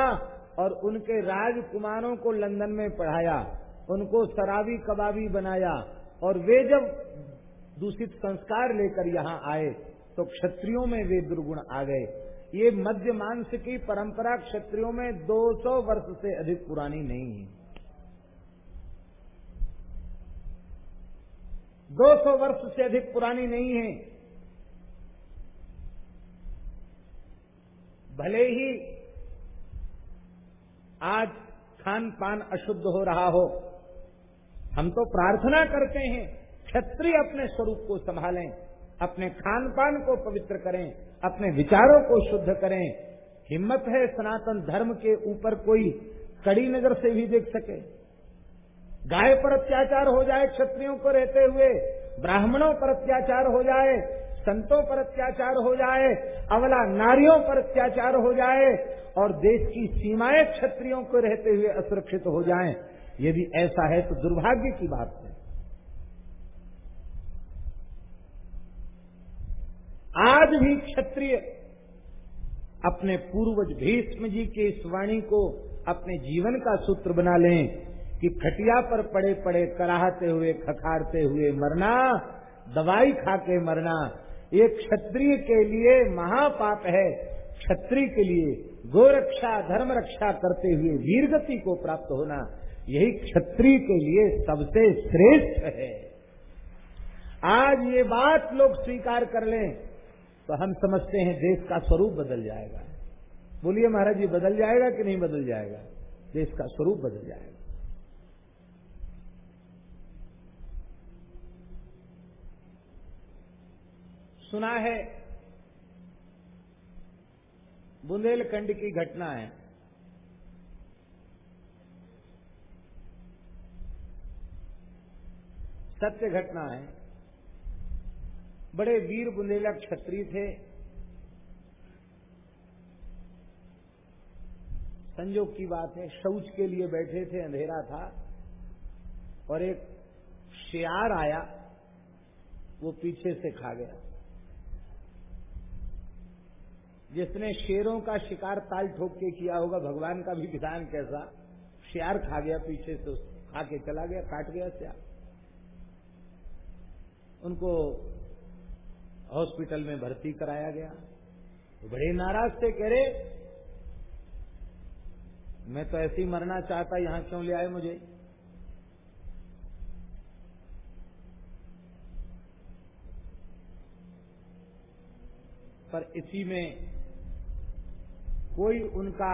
और उनके राजकुमारों को लंदन में पढ़ाया, उनको शराबी कबाबी बनाया और वे जब दूषित संस्कार लेकर यहाँ आए तो क्षत्रियों में वे दुर्गुण आ गए। ये मध्य मांस की परंपरा क्षत्रियों में 200 वर्ष से अधिक पुरानी नहीं है। 200 वर्ष से अधिक पुरानी नहीं है। भले ही आज खान पान अशुद्ध हो रहा हो, हम तो प्रार्थना करते हैं। क्षत्रिय अपने स्वरूप को संभालें, अपने खान पान को पवित्र करें, अपने विचारों को शुद्ध करें। हिम्मत है सनातन धर्म के ऊपर कोई कड़ी नज़र से भी देख सके। गाय पर अत्याचार हो जाए, क्षत्रियों को रहते हुए, ब्राह्मणों पर अत्याचार हो जाए, संतों पर अत्याचार हो जाए, अवला नारियों पर अत्याचार हो जाए, और देश की सीमाएँ क्षत्रियों को रहते हुए असुरक्षित हो जाएँ, यदि ऐसा है तो दुर्भाग्य की बात है। आज भी क्षत्रिय अपने पूर्वज भीष्म जी के इस वाणी को अपने जीवन का सूत्र बना लें कि खटिया पर पड़े पड़े कराहते हुए, खखारते हुए मरना, दवाई खा के मरना, ये क्षत्रिय के लिए महापाप है। क्षत्रिय के लिए गोरक्षा, धर्म रक्षा करते हुए वीर गति को प्राप्त होना, यही क्षत्रिय के लिए सबसे श्रेष्ठ है। आज ये बात लोग स्वीकार कर लें। तो हम समझते हैं देश का स्वरूप बदल जाएगा। बोलिए महाराज जी बदल जाएगा कि नहीं बदल जाएगा? देश का स्वरूप बदल जाएगा। सुना है, बुंदेलखंड की घटना है। सत्य घटना है। बड़े वीर बुंदेला क्षत्रिय थे। संजोग की बात है, शौच के लिए बैठे थे, अंधेरा था। और एक शियार आया, वो पीछे से खा गया। जिसने शेरों का शिकार ताल ठोक के किया होगा, भगवान का भी विधान कैसा? शेर खा गया पीछे से, खा के चला गया, काट गया श्यार। उनको हॉस्पिटल में भर्ती कराया गया। तो बड़े नाराज़ थे, कह रहे, मैं तो ऐसे ही मरना चाहता, यहाँ क्यों ले आए मुझे? पर इसी में कोई उनका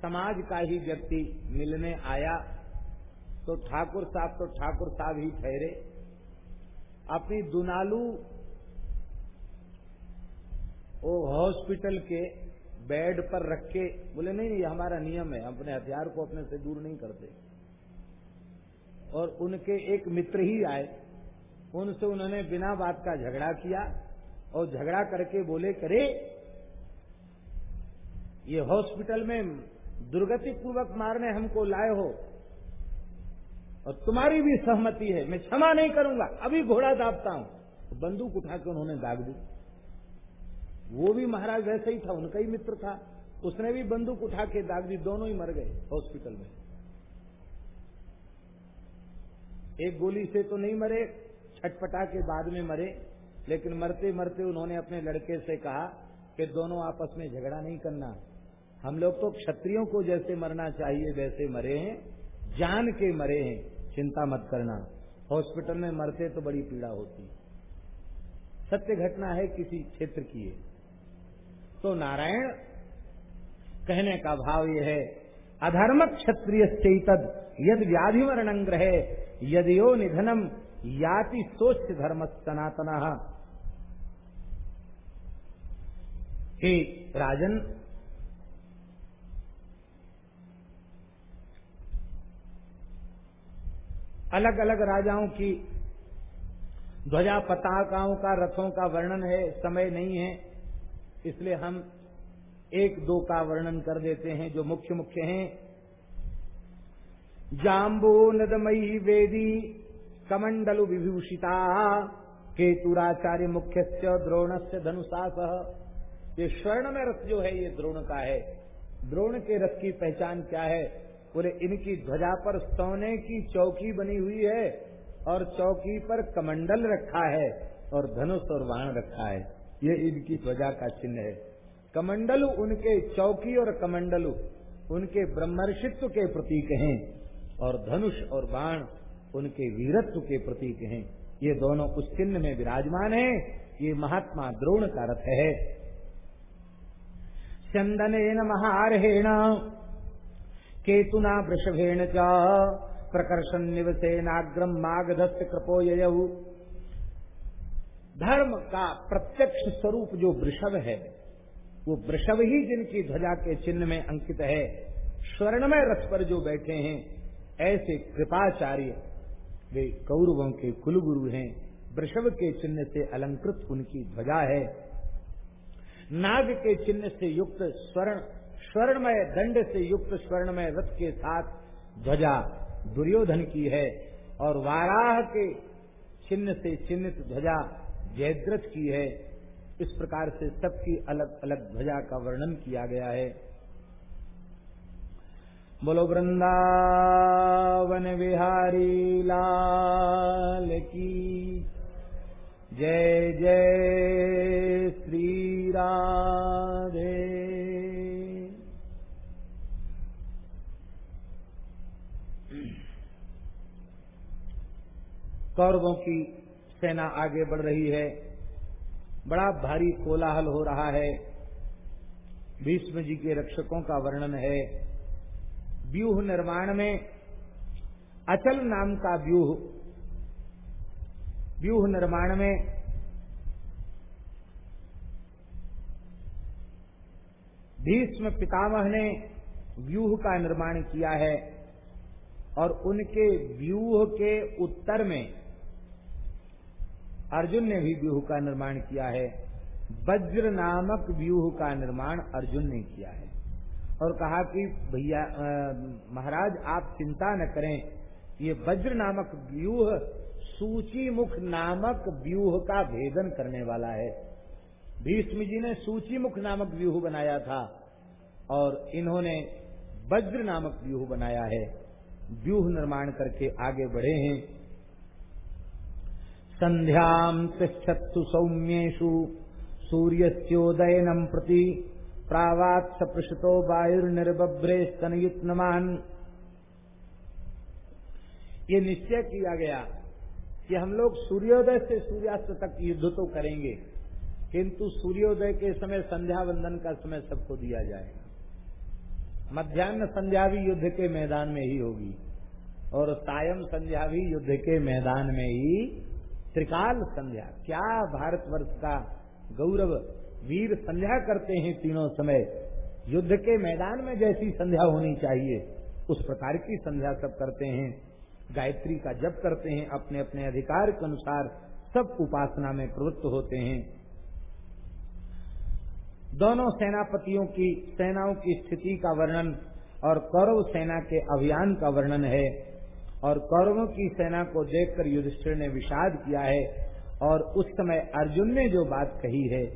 समाज का ही व्यक्ति मिलने आया तो ठाकुर साहब तो ठाकुर साहब ही ठहरे। अपनी दुनालू वो हॉस्पिटल के बेड पर रख के बोले, नहीं ये हमारा नियम है अपने हथियार को अपने से दूर नहीं करते। और उनके एक मित्र ही आए, उनसे उन्होंने बिना बात का झगड़ा किया और झगड़ा करके बोले, करे, ये हॉस्पिटल में दुर्गति पूर्वक मारने हमको लाए हो और तुम्हारी भी सहमति है, मैं क्षमा नहीं करूँगा, अभी घोड़ा दाबता हूँ। तो बंदूक उठा के उन्होंने दाग दी। वो भी महाराज वैसे ही था, उनका ही मित्र था। उसने भी बंदूक उठा के दाग दी, दोनों ही मर गए हॉस्पिटल में। एक गोली से तो नहीं मरे, छटपटा के बाद में मरे, लेकिन मरते मरते उन्होंने अपने लड़के से कहा कि दोनों आपस में झगड़ा नहीं करना। हम लोग तो क्षत्रियों को जैसे मरना चाहिए, वैसे मरे हैं, जान के मरे हैं, चिंता मत करना। हॉस्पिटल में मरते तो बड़ी पीड़ा होती। सत्य घटना है किसी क्षेत्र की है। तो नारायण, कहने का भाव यह है, अधर्म क्षत्रिय चैतद यद व्याधि ग्रह, यदियो निधनम याति सोच धर्म सनातना। हे राजन अलग अलग राजाओं की ध्वजा, पताकाओं का, रथों का वर्णन है, समय नहीं है। इसलिए हम एक दो का वर्णन कर देते हैं जो मुख्य मुख्य हैं। जाम्बो नदमयी वेदी कमंडलु विभूषिता, केतुराचार्य मुख्य द्रोण से धनुषास। ये स्वर्ण में रथ जो है, ये द्रोण का है। द्रोण के रथ की पहचान क्या है? बोले, इनकी ध्वजा पर सोने की चौकी बनी हुई है और चौकी पर कमंडल रखा है और धनुष और वाहन रखा है। ये इनकी ध्वजा का चिन्ह है। कमंडलु उनके चौकी और कमंडलु उनके ब्रह्मर्षित्व के प्रतीक हैं और धनुष और बाण उनके वीरत्व के प्रतीक हैं। ये दोनों उस चिन्ह में विराजमान है। ये महात्मा द्रोण का रथ है। चंदन महारहेण, केतुना वृषभेण च प्रकर्षण निवसेनाग्रम मागधस्य कृपो ययु धर्म का प्रत्यक्ष स्वरूप जो वृषभ है, वो वृषभ ही जिनकी ध्वजा के चिन्ह में अंकित है। स्वर्णमय रथ पर जो बैठे हैं, ऐसे कृपाचार्य, वे कौरवों के कुलगुरु हैं। वृषभ के चिन्ह से अलंकृत उनकी ध्वजा है। नाग के चिन्ह से युक्त स्वर्ण, स्वर्णमय दंड से युक्त स्वर्णमय रथ के साथ ध्वजा दुर्योधन की है और वाराह के चिन्ह से चिन्हित ध्वजा जयद्रथ की है, इस प्रकार से सबकी अलग अलग ध्वजा का वर्णन किया गया है। बोलो, वृंदावन बिहारी लाल की जय जय श्री राधे। कौरवों की सेना आगे बढ़ रही है। बड़ा भारी कोलाहल हो रहा है। भीष्म जी के रक्षकों का वर्णन है। व्यूह निर्माण में अचल नाम का व्यूह। व्यूह निर्माण में भीष्म पितामह ने व्यूह का निर्माण किया है और उनके व्यूह के उत्तर में अर्जुन ने भी व्यूह का निर्माण किया है। वज्र नामक व्यूह का निर्माण अर्जुन ने किया है। और कहा कि, भैया महाराज, आप चिंता न करें। ये वज्र नामक व्यूह सूची मुख नामक व्यूह का भेदन करने वाला है। भीष्म जी ने सूची मुख नामक व्यूह बनाया था और इन्होंने वज्र नामक व्यूह बनाया है। व्यूह निर्माण करके आगे बढ़े हैं। तिष्ठत्सु सौम्येषु सूर्यस्योदयनम प्रति प्रावात सपृषतो वायुर्निर्बभ्रे स्तनयुत्नमान ये निश्चय किया गया कि हम लोग सूर्योदय से सूर्यास्त तक युद्ध तो करेंगे, किंतु सूर्योदय के समय संध्या वंदन का समय सबको दिया जाएगा। मध्यान्ह संध्या भी युद्ध के मैदान में ही होगी और सायं संध्या भी युद्ध के मैदान में ही त्रिकाल संध्या। क्या भारतवर्ष का गौरव वीर संध्या करते हैं तीनों समय? युद्ध के मैदान में जैसी संध्या होनी चाहिए, उस प्रकार की संध्या सब करते हैं। गायत्री का जप करते हैं अपने अपने अधिकार के अनुसार सब उपासना में प्रवृत्त होते हैं। दोनों सेनापतियों की, सेनाओं की स्थिति का वर्णन और कौरव सेना के अभियान का वर्णन है। और कौरवों की सेना को देखकर युधिष्ठिर ने विषाद किया है और उस समय अर्जुन ने जो बात कही है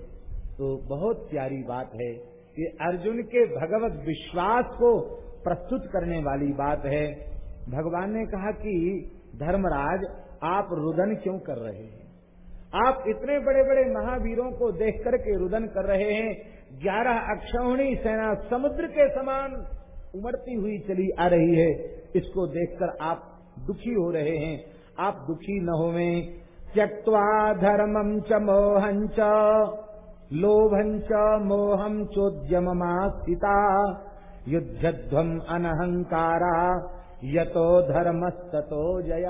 तो बहुत प्यारी बात है ये अर्जुन के भगवत विश्वास को प्रस्तुत करने वाली बात है। भगवान ने कहा कि, धर्मराज, आप रुदन क्यों कर रहे हैं? आप इतने बड़े बड़े महावीरों को देख करके रुदन कर रहे हैं। ग्यारह अक्षौणी सेना समुद्र के समान उमड़ती हुई चली आ रही है। इसको देखकर आप दुखी हो रहे हैं। आप दुखी न होवे। त्यक्वा धर्मम च मोहं च। लोभं च मोहं चोद्यममास्थिता। युद्धध्वम अनहंकारा। यतो धर्मस्ततो जय।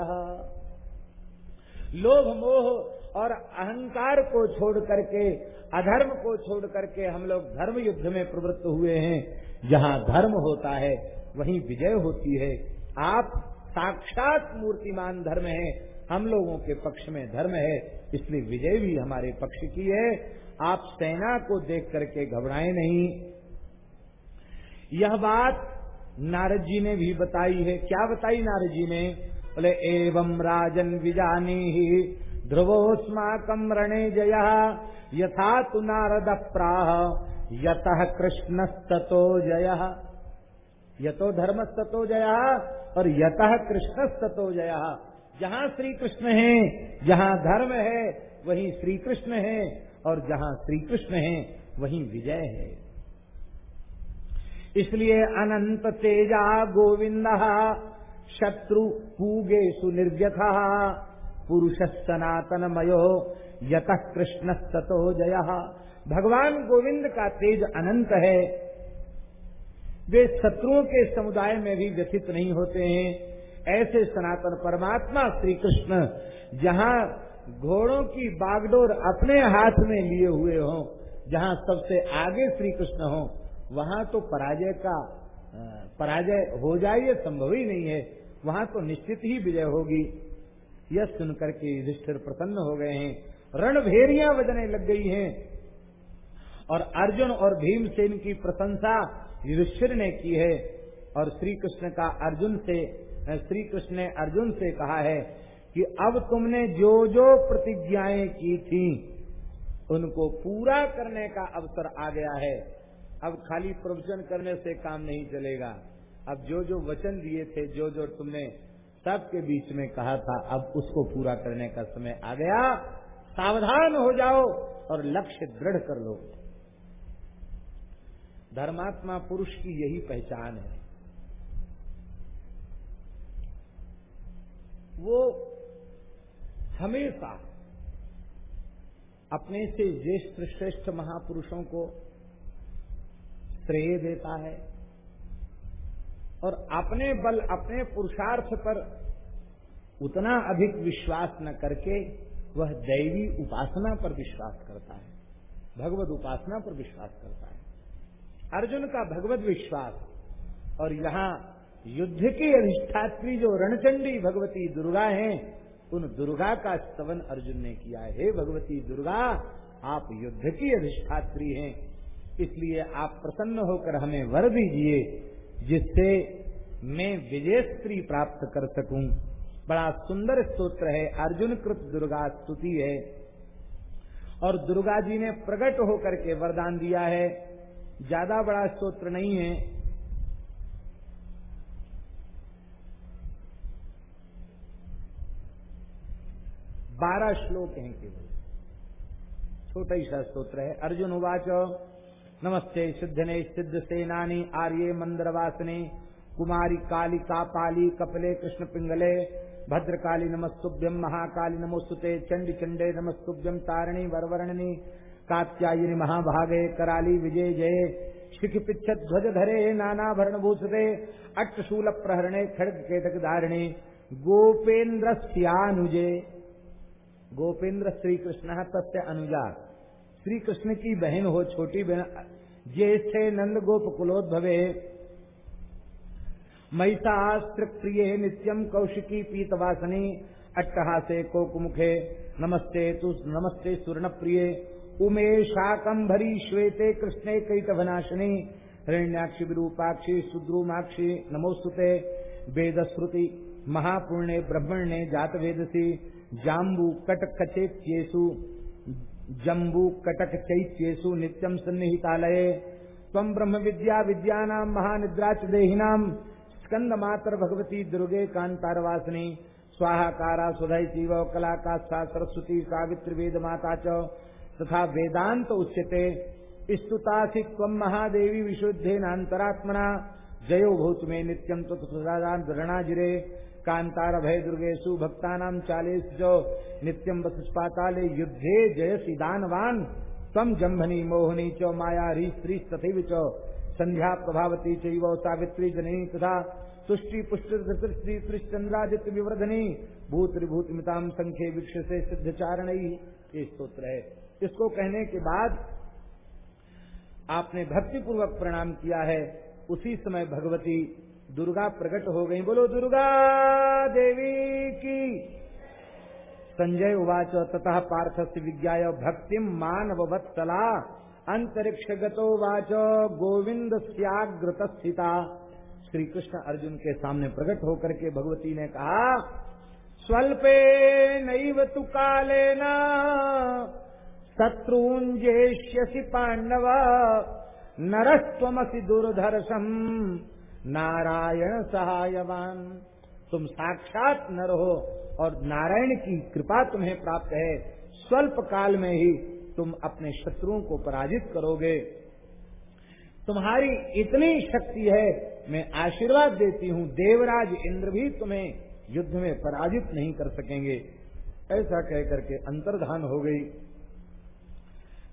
लोभ, मोह और अहंकार को छोड़ करके, अधर्म को छोड़ करके हम लोग धर्म युद्ध में प्रवृत्त हुए हैं। जहाँ धर्म होता है, वहीं विजय होती है। आप साक्षात मूर्तिमान धर्म है। हम लोगों के पक्ष में धर्म है, इसलिए विजय भी हमारे पक्ष की है। आप सेना को देख करके घबराए नहीं। यह बात नारद जी ने भी बताई है। क्या बताई नारद जी ने? बोले, एवं राजन विजानी ही ध्रुवोस्माकम रणे जय। यथा तु नारद प्राह, यत जय। यतो धर्मस्तो जय। और यत कृष्णस्तो जय। जहाँ श्री कृष्ण है, जहाँ धर्म है, वहीं श्री कृष्ण है, और जहाँ श्री कृष्ण है, वहीं विजय है। इसलिए अनंत तेजा गोविंद, शत्रु पूगे सुनिर्व्यथा पुरुष सनातन मयो यत कृष्ण सतो जय। भगवान गोविंद का तेज अनंत है वे शत्रुओं के समुदाय में भी व्यथित नहीं होते हैं। ऐसे सनातन परमात्मा श्री कृष्ण जहाँ घोड़ों की बागडोर अपने हाथ में लिए हुए हों, जहाँ सबसे आगे श्री कृष्ण हो, वहाँ तो पराजय का पराजय हो जाए ये संभव ही नहीं है। वहाँ तो निश्चित ही विजय होगी। यह सुनकर के युधिष्ठिर प्रसन्न हो गए हैं। रणभेरिया बजने लग गई हैं। और अर्जुन और भीमसेन की प्रशंसा युधिष्ठिर ने की है और श्री कृष्ण का अर्जुन से श्री कृष्ण ने अर्जुन से कहा है कि अब तुमने जो जो प्रतिज्ञाएँ की थी, उनको पूरा करने का अवसर आ गया है। अब खाली प्रवचन करने से काम नहीं चलेगा। अब जो जो वचन दिए थे, जो जो तुमने सबके बीच में कहा था, अब उसको पूरा करने का समय आ गया। सावधान हो जाओ और लक्ष्य दृढ़ कर लो। धर्मात्मा पुरुष की यही पहचान है। वो हमेशा अपने से ज्येष्ठ श्रेष्ठ महापुरुषों को श्रेय देता है और अपने बल अपने पुरुषार्थ पर उतना अधिक विश्वास न करके वह दैवी उपासना पर विश्वास करता है भगवत उपासना पर विश्वास करता है। अर्जुन का भगवत विश्वास। और यहाँ युद्ध की अधिष्ठात्री जो रणचंडी भगवती दुर्गा हैं, उन दुर्गा का स्तवन अर्जुन ने किया है। भगवती दुर्गा, आप युद्ध की अधिष्ठात्री हैं, इसलिए आप प्रसन्न होकर हमें वर दीजिए, जिससे मैं विजय स्त्री प्राप्त कर सकूँ। बड़ा सुंदर स्तोत्र है, अर्जुन कृत दुर्गा स्तुति है। और दुर्गा जी ने प्रकट होकर के वरदान दिया है ज़्यादा बड़ा स्तोत्र नहीं है। बारह श्लोक हैं केवल। छोटा ही सा स्त्रोत्र है। अर्जुन उवाच, नमस्ते, सिद्धने सिद्ध सेनानी आर्ये, मंदरवासने, कुमारी, काली, कापाली, कपले, कृष्ण पिंगले, भद्रकाली नमस्तुभ्यम महाकाली, नमोस्तुते चंडी चंडे नमस्तुभ्यम तारिणी, वरवर्णनी कात्यायनी महाभागे कराली विजय जय। शिख पिछत ध्वज धरे नाना भरण भूषते अट्टशूल प्रहरणे खड़ग केटक धारिणी गोपेन्द्र सियानुजे गोपेंद्र श्री कृष्ण तस्य अनुजा। श्री कृष्ण की बहन हो, छोटी बहन, ज्येष्ठे नंद गोप कुलोद्भवे। महिषास्त्र प्रिय नित्यम कौशिकी पीतवासनी, अट्टहासे कोकुमुखे। नमस्ते तु, नमस्ते सुवर्ण प्रिय उमे शाकंभरी श्वेते कृष्णे कैतवनाशिनी, हिरण्याक्षी विरूपाक्षी, सुद्रुमाक्षी नमोस्तुते वेदश्रुति महापुण्य ब्रह्मण्य जात वेदसी जाम्बू कटक कचेत्येसु जम्बू कटक चैत्येसु नित्यम सन्निहितालये। तम ब्रह्म विद्या विद्यानाम महानिद्राच देहिनाम स्कंद मातर भगवती दुर्गे कांतारवासिनी स्वाहाकारा सुधय जीव कलाका सरस्वती सावित्री वेद माता च। तथा वेदांत उच्यते। स्तुतासी तम महादेवी विशुद्धे विशुद्धेनातरात्मना जयो भूत में नित्यम तो जिरे कांतार भय दुर्गेशु भक्तानाम चालीस जो नित्यम वसुष्पाताले युद्धे जयसी दानवान तम जम्भनी मोहनी च माया री स्त्री तथैव च। संध्या प्रभावती चैव सावित्री जननी तथा तुष्टि पुष्टि श्री त्रिश्चंद्रादित्य विवर्धनी। भूत विभूत मिताम संख्य वृक्ष से सिद्ध चारण ये स्त्रोत्र है इसको कहने के बाद आपने भक्ति पूर्वक प्रणाम किया है। उसी समय भगवती दुर्गा प्रकट हो गई। बोलो, दुर्गा देवी की। संजय उवाच तथा पार्थ से विज्ञा भक्ति मानवत्सला अंतरिक्ष गतो वाच, गोविंद स्याग्रत स्थिता। श्री कृष्ण अर्जुन के सामने प्रकट होकर के भगवती ने कहा, स्वल्पे नैव तु कालेन शत्रूञ्जेष्यसि पाण्डव, नरस्त्वमसि दुर्धर्षम। नारायण सहायवान। तुम साक्षात नर हो और नारायण की कृपा तुम्हें प्राप्त है। स्वल्प काल में ही तुम अपने शत्रुओं को पराजित करोगे। तुम्हारी इतनी शक्ति है, मैं आशीर्वाद देती हूँ। देवराज इंद्र भी तुम्हें युद्ध में पराजित नहीं कर सकेंगे। ऐसा कह करके अंतर्धान हो गई।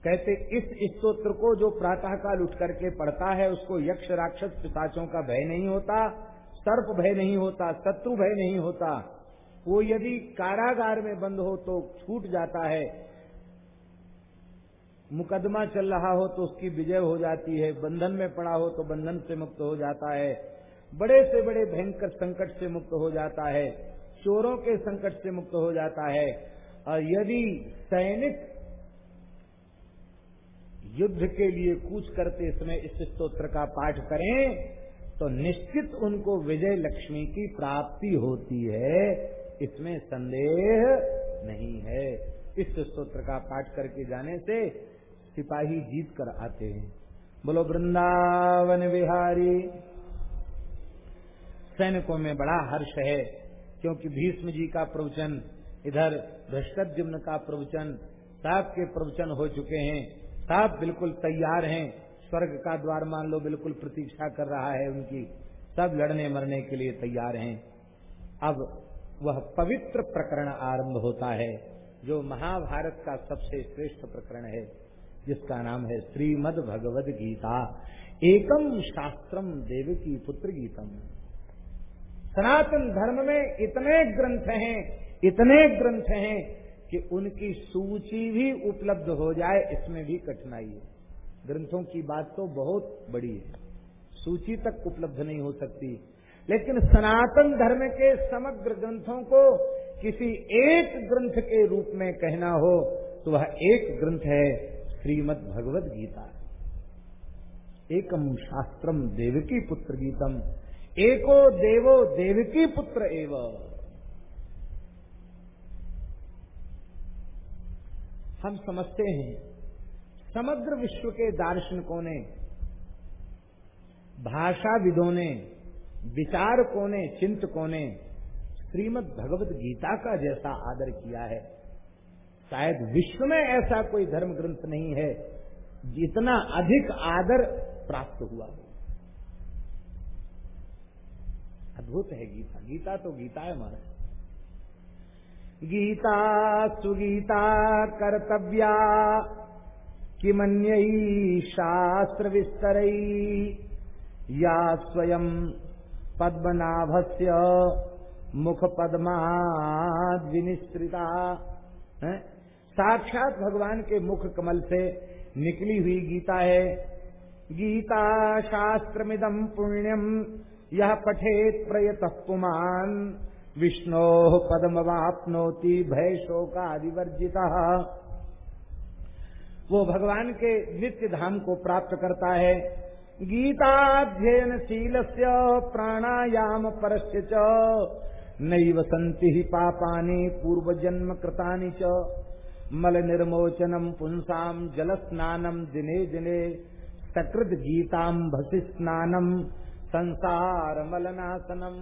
कहते, इस स्त्रोत्र को जो प्रातः काल उठ करके पढ़ता है, उसको यक्ष राक्षस पिताचों का भय नहीं होता, सर्प भय नहीं होता, शत्रु भय नहीं होता। वो यदि कारागार में बंद हो तो छूट जाता है। मुकदमा चल रहा हो तो उसकी विजय हो जाती है। बंधन में पड़ा हो तो बंधन से मुक्त हो जाता है। बड़े से बड़े भयंकर संकट से मुक्त हो जाता है। चोरों के संकट से मुक्त हो जाता है। और यदि सैनिक युद्ध के लिए कूच करते समय इस स्त्रोत्र का पाठ करें तो निश्चित उनको विजय लक्ष्मी की प्राप्ति होती है। इसमें संदेह नहीं है। इस स्त्रोत्र का पाठ करके जाने से सिपाही जीत कर आते हैं। बोलो, वृंदावन बिहारी सैनिकों में बड़ा हर्ष है, क्योंकि भीष्म जी का प्रवचन, इधर भ्रष्टुम्न का प्रवचन, साहब के प्रवचन हो चुके हैं। सब बिल्कुल तैयार हैं। स्वर्ग का द्वार मान लो बिल्कुल प्रतीक्षा कर रहा है उनकी। सब लड़ने मरने के लिए तैयार हैं। अब वह पवित्र प्रकरण आरंभ होता है, जो महाभारत का सबसे श्रेष्ठ प्रकरण है, जिसका नाम है श्रीमद भगवद गीता। एकम शास्त्रम देव की पुत्र गीतम सनातन धर्म में इतने ग्रंथ हैं, इतने ग्रंथ हैं कि उनकी सूची भी उपलब्ध हो जाए, इसमें भी कठिनाई है। ग्रंथों की बात तो बहुत बड़ी है। सूची तक उपलब्ध नहीं हो सकती। लेकिन सनातन धर्म के समग्र ग्रंथों को किसी एक ग्रंथ के रूप में कहना हो तो वह एक ग्रंथ है श्रीमद भगवद गीता। एकम शास्त्रम देवकी पुत्र गीतम। एको देवो देवकी पुत्र एवं। हम समझते हैं। समग्र विश्व के दार्शनिकों ने, भाषाविदों ने, विचारकों ने, चिंतकों ने श्रीमद भगवत गीता का जैसा आदर किया है। शायद विश्व में ऐसा कोई धर्म ग्रंथ नहीं है जितना अधिक आदर प्राप्त हुआ हो। अद्भुत है गीता। गीता तो गीता है हमारा गीता सुगीता कर्तव्या किमन्ययी शास्त्र विस्तर या स्वयं पद्मनाभस्य मुख पद्माद्विनिश्रिता साक्षात भगवान के मुख कमल से निकली हुई गीता है। गीता शास्त्रमिदम पुण्यम यह पठेत प्रयत पुमान। विष्णो पद्मवापनोति भय शोकादिवर्जिता वो भगवान के नित्य धाम को प्राप्त करता है। गीताध्ययन शील से प्राणायाम परस्य च। नैव सन्ति ही पापानि पूर्व जन्म कृतानि च। मल निर्मोचनम पुंसाम जल स्नानम दिने दिने सकृत गीताम भसी स्नानम संसार मलनाशनम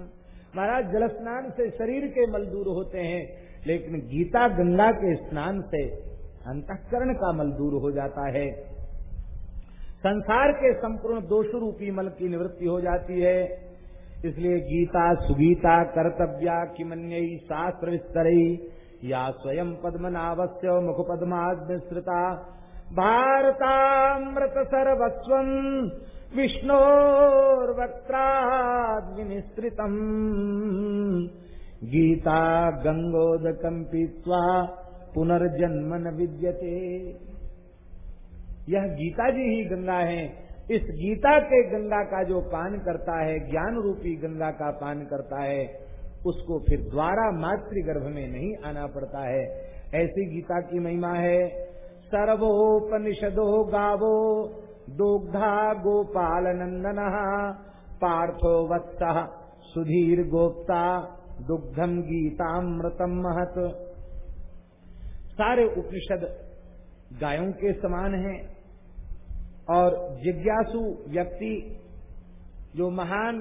महाराज जल स्नान से शरीर के मल दूर होते हैं, लेकिन गीता गंगा के स्नान से अंतकरण का मल दूर हो जाता है। संसार के संपूर्ण दोष रूपी मल की निवृत्ति हो जाती है। इसलिए गीता, सुगीता, कर्तव्या, किमन्य शास्त्र विस्तर या स्वयं पद्म पद्मनाभस्य मुख पद्माश्रिता भारतामृत सर्वस्व विष्णोर्वक्त्राद्विनिस्तृतम् गीता गंगोदकम पीत्वा पुनर्जन्म न विद्यते। यह गीता जी ही गंगा है। इस गीता के गंगा का जो पान करता है ज्ञान रूपी गंगा का पान करता है, उसको फिर द्वारा मातृगर्भ में नहीं आना पड़ता है। ऐसी गीता की महिमा है। सर्वोपनिषदो गावो दुग्धा गोपाल नंदन पार्थो वत्स सुधीर गोप्ता दुग्धम गीतामृतम महत। सारे उपनिषद गायों के समान हैं और जिज्ञासु व्यक्ति जो महान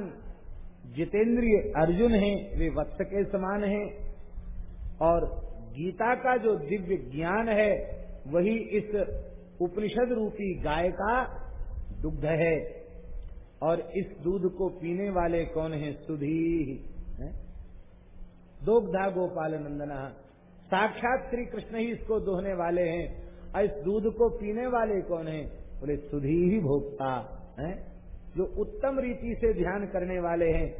जितेंद्रिय अर्जुन हैं, वे वत्स के समान हैं और गीता का जो दिव्य ज्ञान है, वही इस उपनिषद रूपी गाय का दुग्ध है। और इस दूध को पीने वाले कौन है? सुधी। है? दोग्धा गोपाल नंदना। साक्षात श्री कृष्ण ही इसको दोहने वाले हैं। और इस दूध को पीने वाले कौन है? बोले, सुधी ही भोक्ता। है? जो उत्तम रीति से ध्यान करने वाले हैं।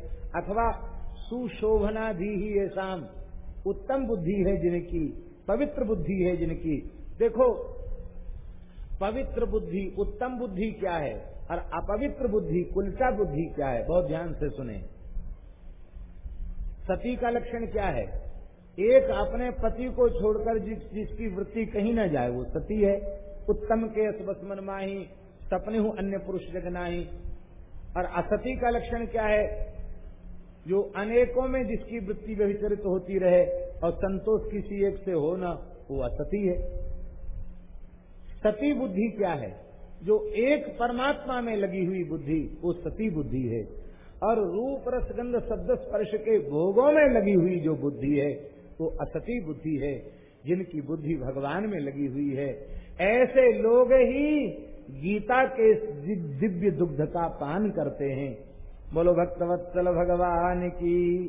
अथवा सुशोभना धी ही ये शाम उत्तम बुद्धि है जिनकी, पवित्र बुद्धि है जिनकी। देखो पवित्र बुद्धि, उत्तम बुद्धि क्या है? और अपवित्र बुद्धि, कुलचा बुद्धि क्या है? बहुत ध्यान से सुने। सती का लक्षण क्या है? एक अपने पति को छोड़कर जिस, जिसकी वृत्ति कहीं ना जाए, वो सती है। उत्तम के मन माही, सपने हूँ अन्य पुरुष जगनाही और असती का लक्षण क्या है? जो अनेकों में जिसकी वृत्ति व्यभिचरित होती रहे और संतोष किसी एक से हो ना, वो असती है। सती बुद्धि क्या है? जो एक परमात्मा में लगी हुई बुद्धि, वो सती बुद्धि है। और रूप रसगंध शब्द स्पर्श के भोगों में लगी हुई जो बुद्धि है, वो असती बुद्धि है, जिनकी बुद्धि भगवान में लगी हुई है। ऐसे लोग ही गीता के दिव्य दुग्ध का पान करते हैं। बोलो, भक्तवत्सल भगवान की।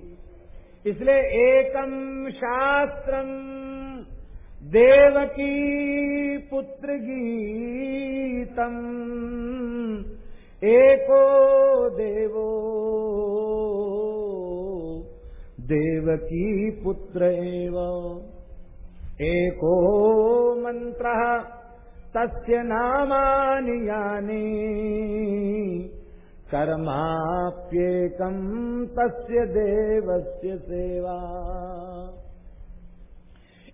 इसलिए एकम शास्त्रम देवकी पुत्र गीतम, एको देवो। देवकी पुत्र एको मंत्र तस्य नामानि कर्माप्येकम तस्य देवस्य सेवा।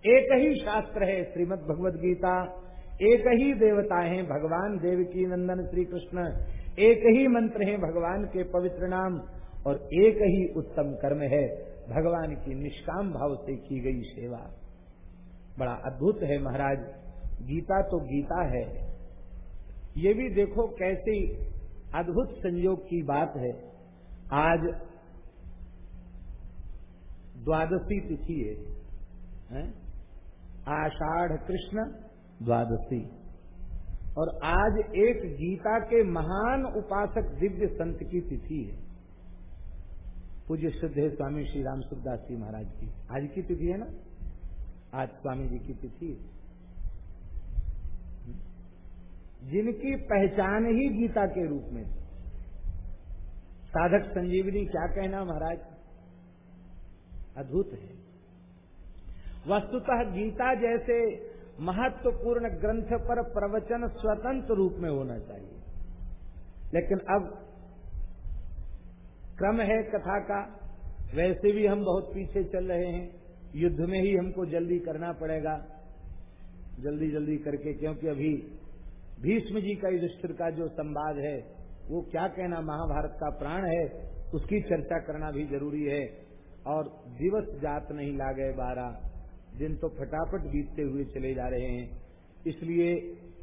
एक ही शास्त्र है श्रीमद भगवद गीता एक ही देवता है भगवान देवकी नंदन श्री कृष्ण एक ही मंत्र है भगवान के पवित्र नाम। और एक ही उत्तम कर्म है भगवान की निष्काम भाव से की गई सेवा। बड़ा अद्भुत है महाराज। गीता तो गीता है। ये भी देखो कैसी अद्भुत संयोग की बात है। आज द्वादशी तिथि है, है? आषाढ़ कृष्ण द्वादशी। और आज एक गीता के महान उपासक दिव्य संत की तिथि है। पूज्य श्रद्धे स्वामी श्री राम सुखदास जी महाराज की। आज की तिथि है ना? आज स्वामी जी की तिथि जिनकी पहचान ही गीता के रूप में साधक संजीवनी क्या कहना महाराज? अद्भुत है। वस्तुतः गीता जैसे महत्वपूर्ण ग्रंथ पर प्रवचन स्वतंत्र रूप में होना चाहिए। लेकिन अब क्रम है कथा का, वैसे भी हम बहुत पीछे चल रहे हैं, युद्ध में ही हमको जल्दी करना पड़ेगा। जल्दी जल्दी करके, क्योंकि अभी भीष्म जी का युधिष्ठिर का जो संवाद है, वो क्या कहना, महाभारत का प्राण है, उसकी चर्चा करना भी ज़रूरी है। और दिवस जात नहीं लागे बारह। दिन तो फटाफट बीतते हुए चले जा रहे हैं। इसलिए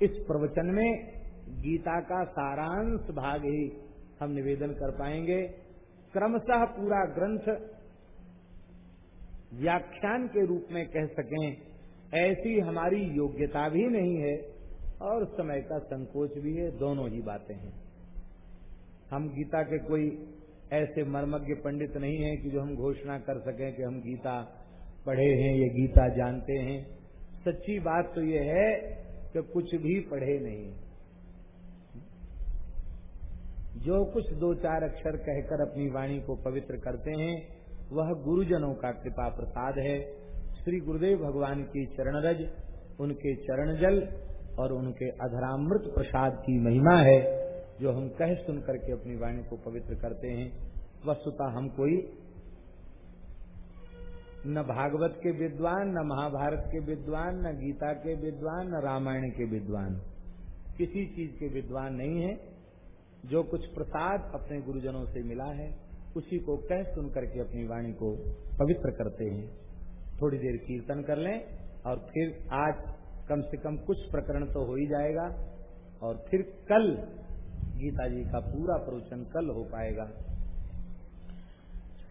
इस प्रवचन में गीता का सारांश भाग ही हम निवेदन कर पाएँगे। क्रमशः पूरा ग्रंथ व्याख्यान के रूप में कह सकें, ऐसी हमारी योग्यता भी नहीं है और समय का संकोच भी है। दोनों ही बातें हैं। हम गीता के कोई ऐसे मर्मज्ञ पंडित नहीं हैं कि जो हम घोषणा कर सकें कि हम गीता पढ़े हैं, ये गीता जानते हैं। सच्ची बात तो ये है कि कुछ भी पढ़े नहीं। जो कुछ दो चार अक्षर कहकर अपनी वाणी को पवित्र करते हैं, वह गुरुजनों का कृपा प्रसाद है। श्री गुरुदेव भगवान की चरण रज उनके चरण जल और उनके अधरामृत प्रसाद की महिमा है, जो हम कह सुन करके अपनी वाणी को पवित्र करते हैं। वस्तुता हम कोई न भागवत के विद्वान, न महाभारत के विद्वान, न गीता के विद्वान, न रामायण के विद्वान। किसी चीज़ के विद्वान नहीं है। जो कुछ प्रसाद अपने गुरुजनों से मिला है, उसी को कह सुन करके अपनी वाणी को पवित्र करते हैं। थोड़ी देर कीर्तन कर लें और फिर आज कम से कम कुछ प्रकरण तो हो ही जाएगा और फिर कल गीता जी का पूरा प्रवचन कल हो पाएगा।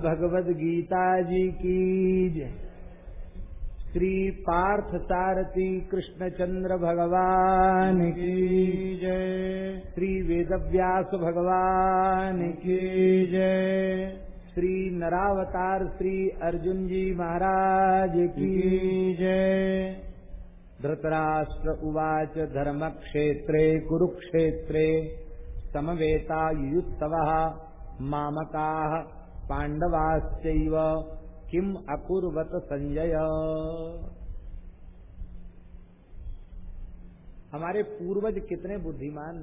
भगवद गीता जी की श्री पार्थ सारथी कृष्णचंद्र भगवान की जय। श्री वेदव्यास भगवान की जय। श्री नरावतार श्री अर्जुन जी महाराज की जय। धृतराष्ट्र उवाच धर्मक्षेत्रे, कुरुक्षेत्रे समवेतायुत्सवः मामकाः पाण्डवाश्चैव किम अकुर्वत संजय। हमारे पूर्वज कितने बुद्धिमान,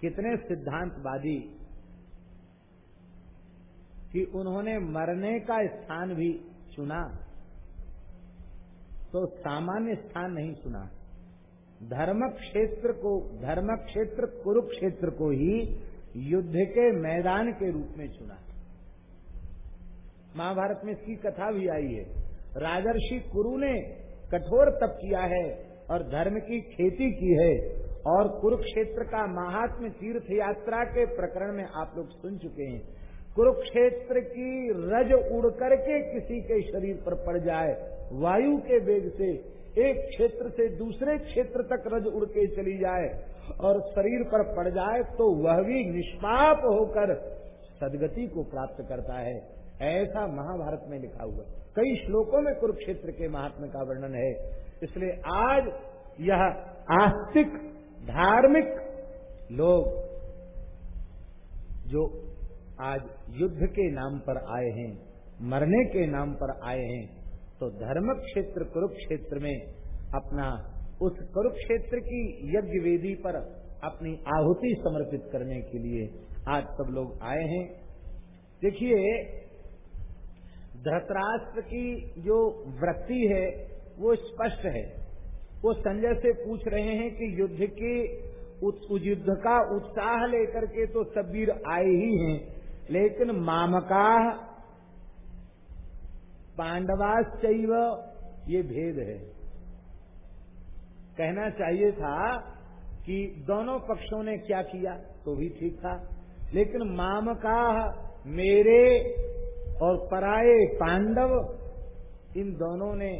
कितने सिद्धांतवादी कि उन्होंने मरने का स्थान भी चुना तो सामान्य स्थान नहीं चुना। धर्म क्षेत्र को धर्म क्षेत्र कुरुक्षेत्र को ही युद्ध के मैदान के रूप में चुना। महाभारत में इसकी कथा भी आई है। राजर्षि कुरु ने कठोर तप किया है और धर्म की खेती की है और कुरुक्षेत्र का महात्म तीर्थ यात्रा के प्रकरण में आप लोग सुन चुके हैं। कुरुक्षेत्र की रज उड़ करके किसी के शरीर पर पड़ जाए, वायु के वेग से एक क्षेत्र से दूसरे क्षेत्र तक रज उड़ के चली जाए और शरीर पर पड़ जाए तो वह भी निष्पाप होकर सदगति को प्राप्त करता है। ऐसा महाभारत में लिखा हुआ कई श्लोकों में कुरुक्षेत्र के महात्मा का वर्णन है। इसलिए आज यह आस्तिक, धार्मिक लोग जो आज युद्ध के नाम पर आए हैं, मरने के नाम पर आए हैं तो धर्म क्षेत्र कुरुक्षेत्र में अपना उस कुरुक्षेत्र की यज्ञ वेदी पर अपनी आहुति समर्पित करने के लिए आज सब लोग आए हैं। देखिए, धृतराष्ट्र की जो वृत्ति है, वो स्पष्ट है। वो संजय से पूछ रहे हैं कि युद्ध के युद्ध का उत्साह लेकर के तो सब वीर आए ही हैं, लेकिन मामका पांडवाश्चैव ये भेद है। कहना चाहिए था कि दोनों पक्षों ने क्या किया तो भी ठीक था। लेकिन माम का मेरे और पराये पांडव, इन दोनों ने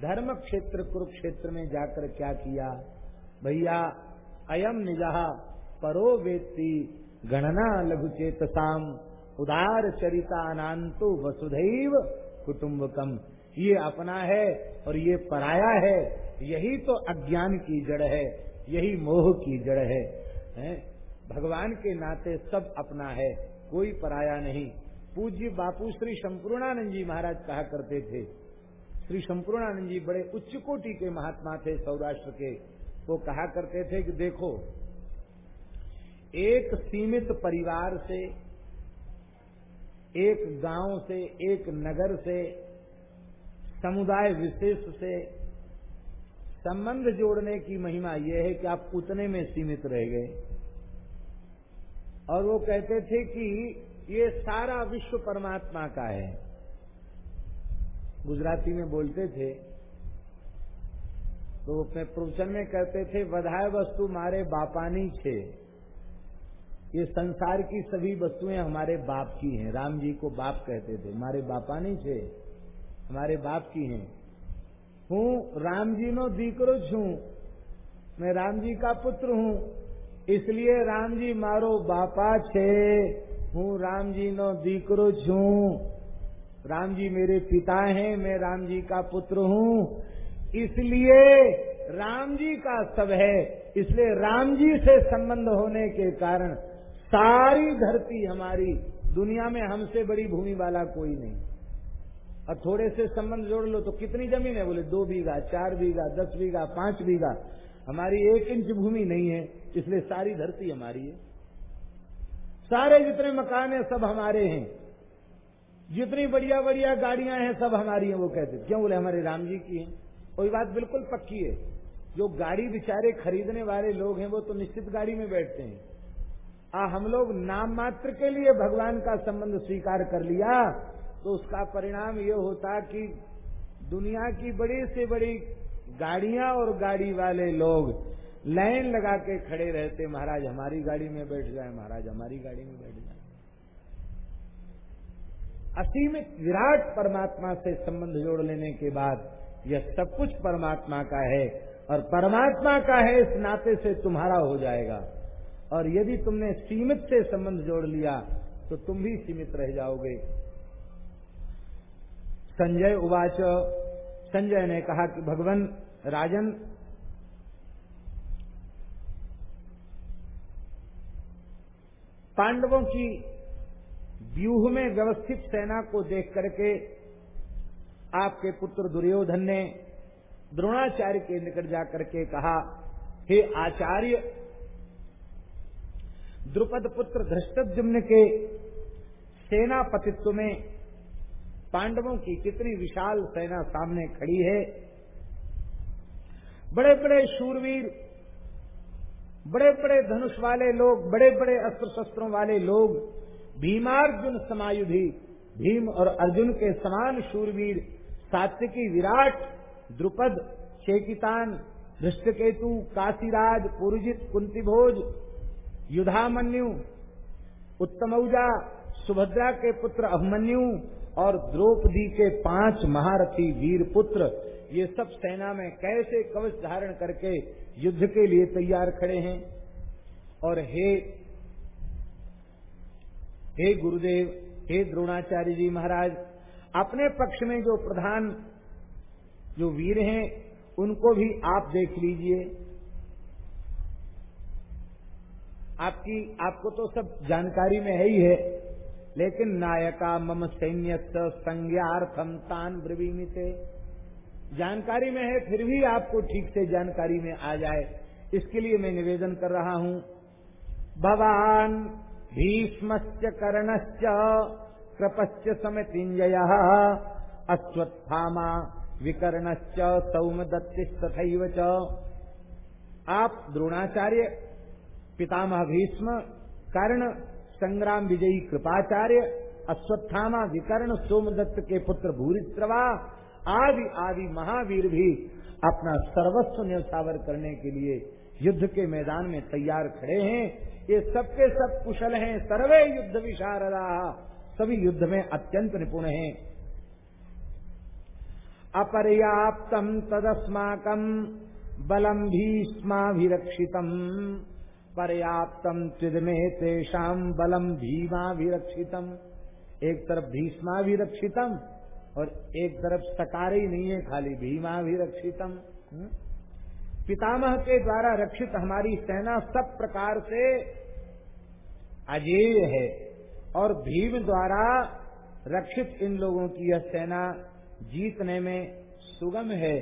धर्म क्षेत्र, कुरुक्षेत्र में जाकर क्या किया? भैया, अयम निजहा परो वेत्ती गणना लघु चेतसाम, उदार चरिता अनांतो वसुधैव कुटुम्बकम। ये अपना है और ये पराया है यही तो अज्ञान की जड़ है यही मोह की जड़ है, है? भगवान के नाते सब अपना है कोई पराया नहीं। पूज्य बापू श्री संपूर्णानंद जी महाराज कहा करते थे। श्री संपूर्णानंद जी बड़े उच्च कोटि के महात्मा थे सौराष्ट्र के। वो कहा करते थे कि देखो एक सीमित परिवार से एक गाँव से एक नगर से समुदाय विशेष से संबंध जोड़ने की महिमा यह है कि आप उतने में सीमित रह गए। और वो कहते थे कि ये सारा विश्व परमात्मा का है। गुजराती में बोलते थे तो अपने प्रवचन में कहते थे बधाए वस्तु मारे बापानी छे। ये संसार की सभी वस्तुएँ हमारे बाप की हैं। राम जी को बाप कहते थे हमारे बापा नहीं थे हमारे बाप की हैं। हूँ नो दीकरो छू। मैं राम जी का पुत्र हूँ, इसलिए राम जी मारो बापा छे। हूँ राम जी नो दीकरो छू। राम जी मेरे पिता हैं, मैं राम जी का पुत्र हूँ। इसलिए राम जी का सब है, इसलिए राम जी से संबंध होने के कारण सारी धरती हमारी, दुनिया में हमसे बड़ी भूमि वाला कोई नहीं। और थोड़े से संबंध जोड़ लो तो कितनी ज़मीन है? बोले, दो बीघा, चार बीघा, दस बीघा, पाँच बीघा। हमारी एक इंच भूमि नहीं है, इसलिए सारी धरती हमारी है। सारे जितने मकान है, सब हमारे हैं। जितनी बढ़िया बढ़िया गाड़ियाँ हैं, सब हमारी हैं, वो कहते क्यों? बोले, हमारे राम जी की हैं। वही बात बिल्कुल पक्की है। जो गाड़ी बिचारे खरीदने वाले लोग हैं, वो तो निश्चित गाड़ी में बैठते हैं। आ, हम लोग नाम मात्र के लिए भगवान का संबंध स्वीकार कर लिया। तो उसका परिणाम ये होता कि दुनिया की बड़ी से बड़ी गाड़ियाँ और गाड़ी वाले लोग लाइन लगा के खड़े रहते, महाराज, हमारी गाड़ी में बैठ जाए, महाराज, हमारी गाड़ी में बैठ जाए। असीमित विराट परमात्मा से संबंध जोड़ लेने के बाद यह सब कुछ परमात्मा का है, और परमात्मा का है इस नाते से तुम्हारा हो जाएगा। और यदि तुमने सीमित से संबंध जोड़ लिया तो तुम भी सीमित रह जाओगे। संजय उवाच। संजय ने कहा कि, भगवान, राजन, पांडवों की व्यूह में व्यवस्थित सेना को देख करके आपके पुत्र दुर्योधन ने द्रोणाचार्य के निकट जाकर के कहा, हे आचार्य, द्रुपद पुत्र धृष्टुम्न के सेनापतित्व में पांडवों की कितनी विशाल सेना सामने खड़ी है। बड़े बड़े शूरवीर बड़े बड़े धनुष वाले लोग बड़े बड़े अस्त्र शस्त्रों वाले लोग, भीमार्जुन समायुधि, भीम और अर्जुन के समान शूरवीर, सात्विकी विराट, द्रुपद शेकितान धृष्टकेतु, काशीराज, पुरुजित, कुंतीभोज, युधामन्यु, उत्तमौजा, सुभद्रा के पुत्र अभिमन्यु और द्रौपदी के पाँच महारथी वीर पुत्र ये सब सेना में कैसे कवच धारण करके युद्ध के लिए तैयार खड़े हैं? और हे हे गुरुदेव, हे द्रोणाचार्य जी महाराज, अपने पक्ष में जो प्रधान, जो वीर हैं, उनको भी आप देख लीजिए। आपकी, आपको तो सब जानकारी में है ही है। लेकिन नायका मम सैन्य संज्ञार्थम तान ब्रवीमित। जानकारी में है, फिर भी आपको ठीक से जानकारी में आ जाए। इसके लिए मैं निवेदन कर रहा हूँ, भवान भीष्मश्च कर्णश्च कृपश्च समितिंजय अश्वत्थामा विकर्णश्च सौमदत्तिस्तथैव च। आप द्रोणाचार्य, पितामह भीष्म, कर्ण संग्राम विजयी कृपाचार्य, अश्वत्थामा विकर्ण सोमदत्त के पुत्र भूरिश्रवा आदि आदि महावीर भी अपना सर्वस्व न्यौछावर करने के लिए युद्ध के मैदान में तैयार खड़े हैं। ये सबके सब कुशल हैं, सर्वे युद्ध विशारदा। सभी युद्ध में अत्यंत निपुण हैं। अपर्याप्तम तदस्माकम बलम भीष्माभिरक्षितम। पर्याप्तम त्रिदमे तेषाम बलम भीमाभिरक्षितम एक तरफ़ भीष्माभिरक्षितम और एक तरफ़ सकार ही नहीं है, खाली भीमाभिरक्षितम हम्म? पितामह के द्वारा रक्षित हमारी सेना सब प्रकार से अजेय है और भीम द्वारा रक्षित इन लोगों की यह सेना जीतने में सुगम है।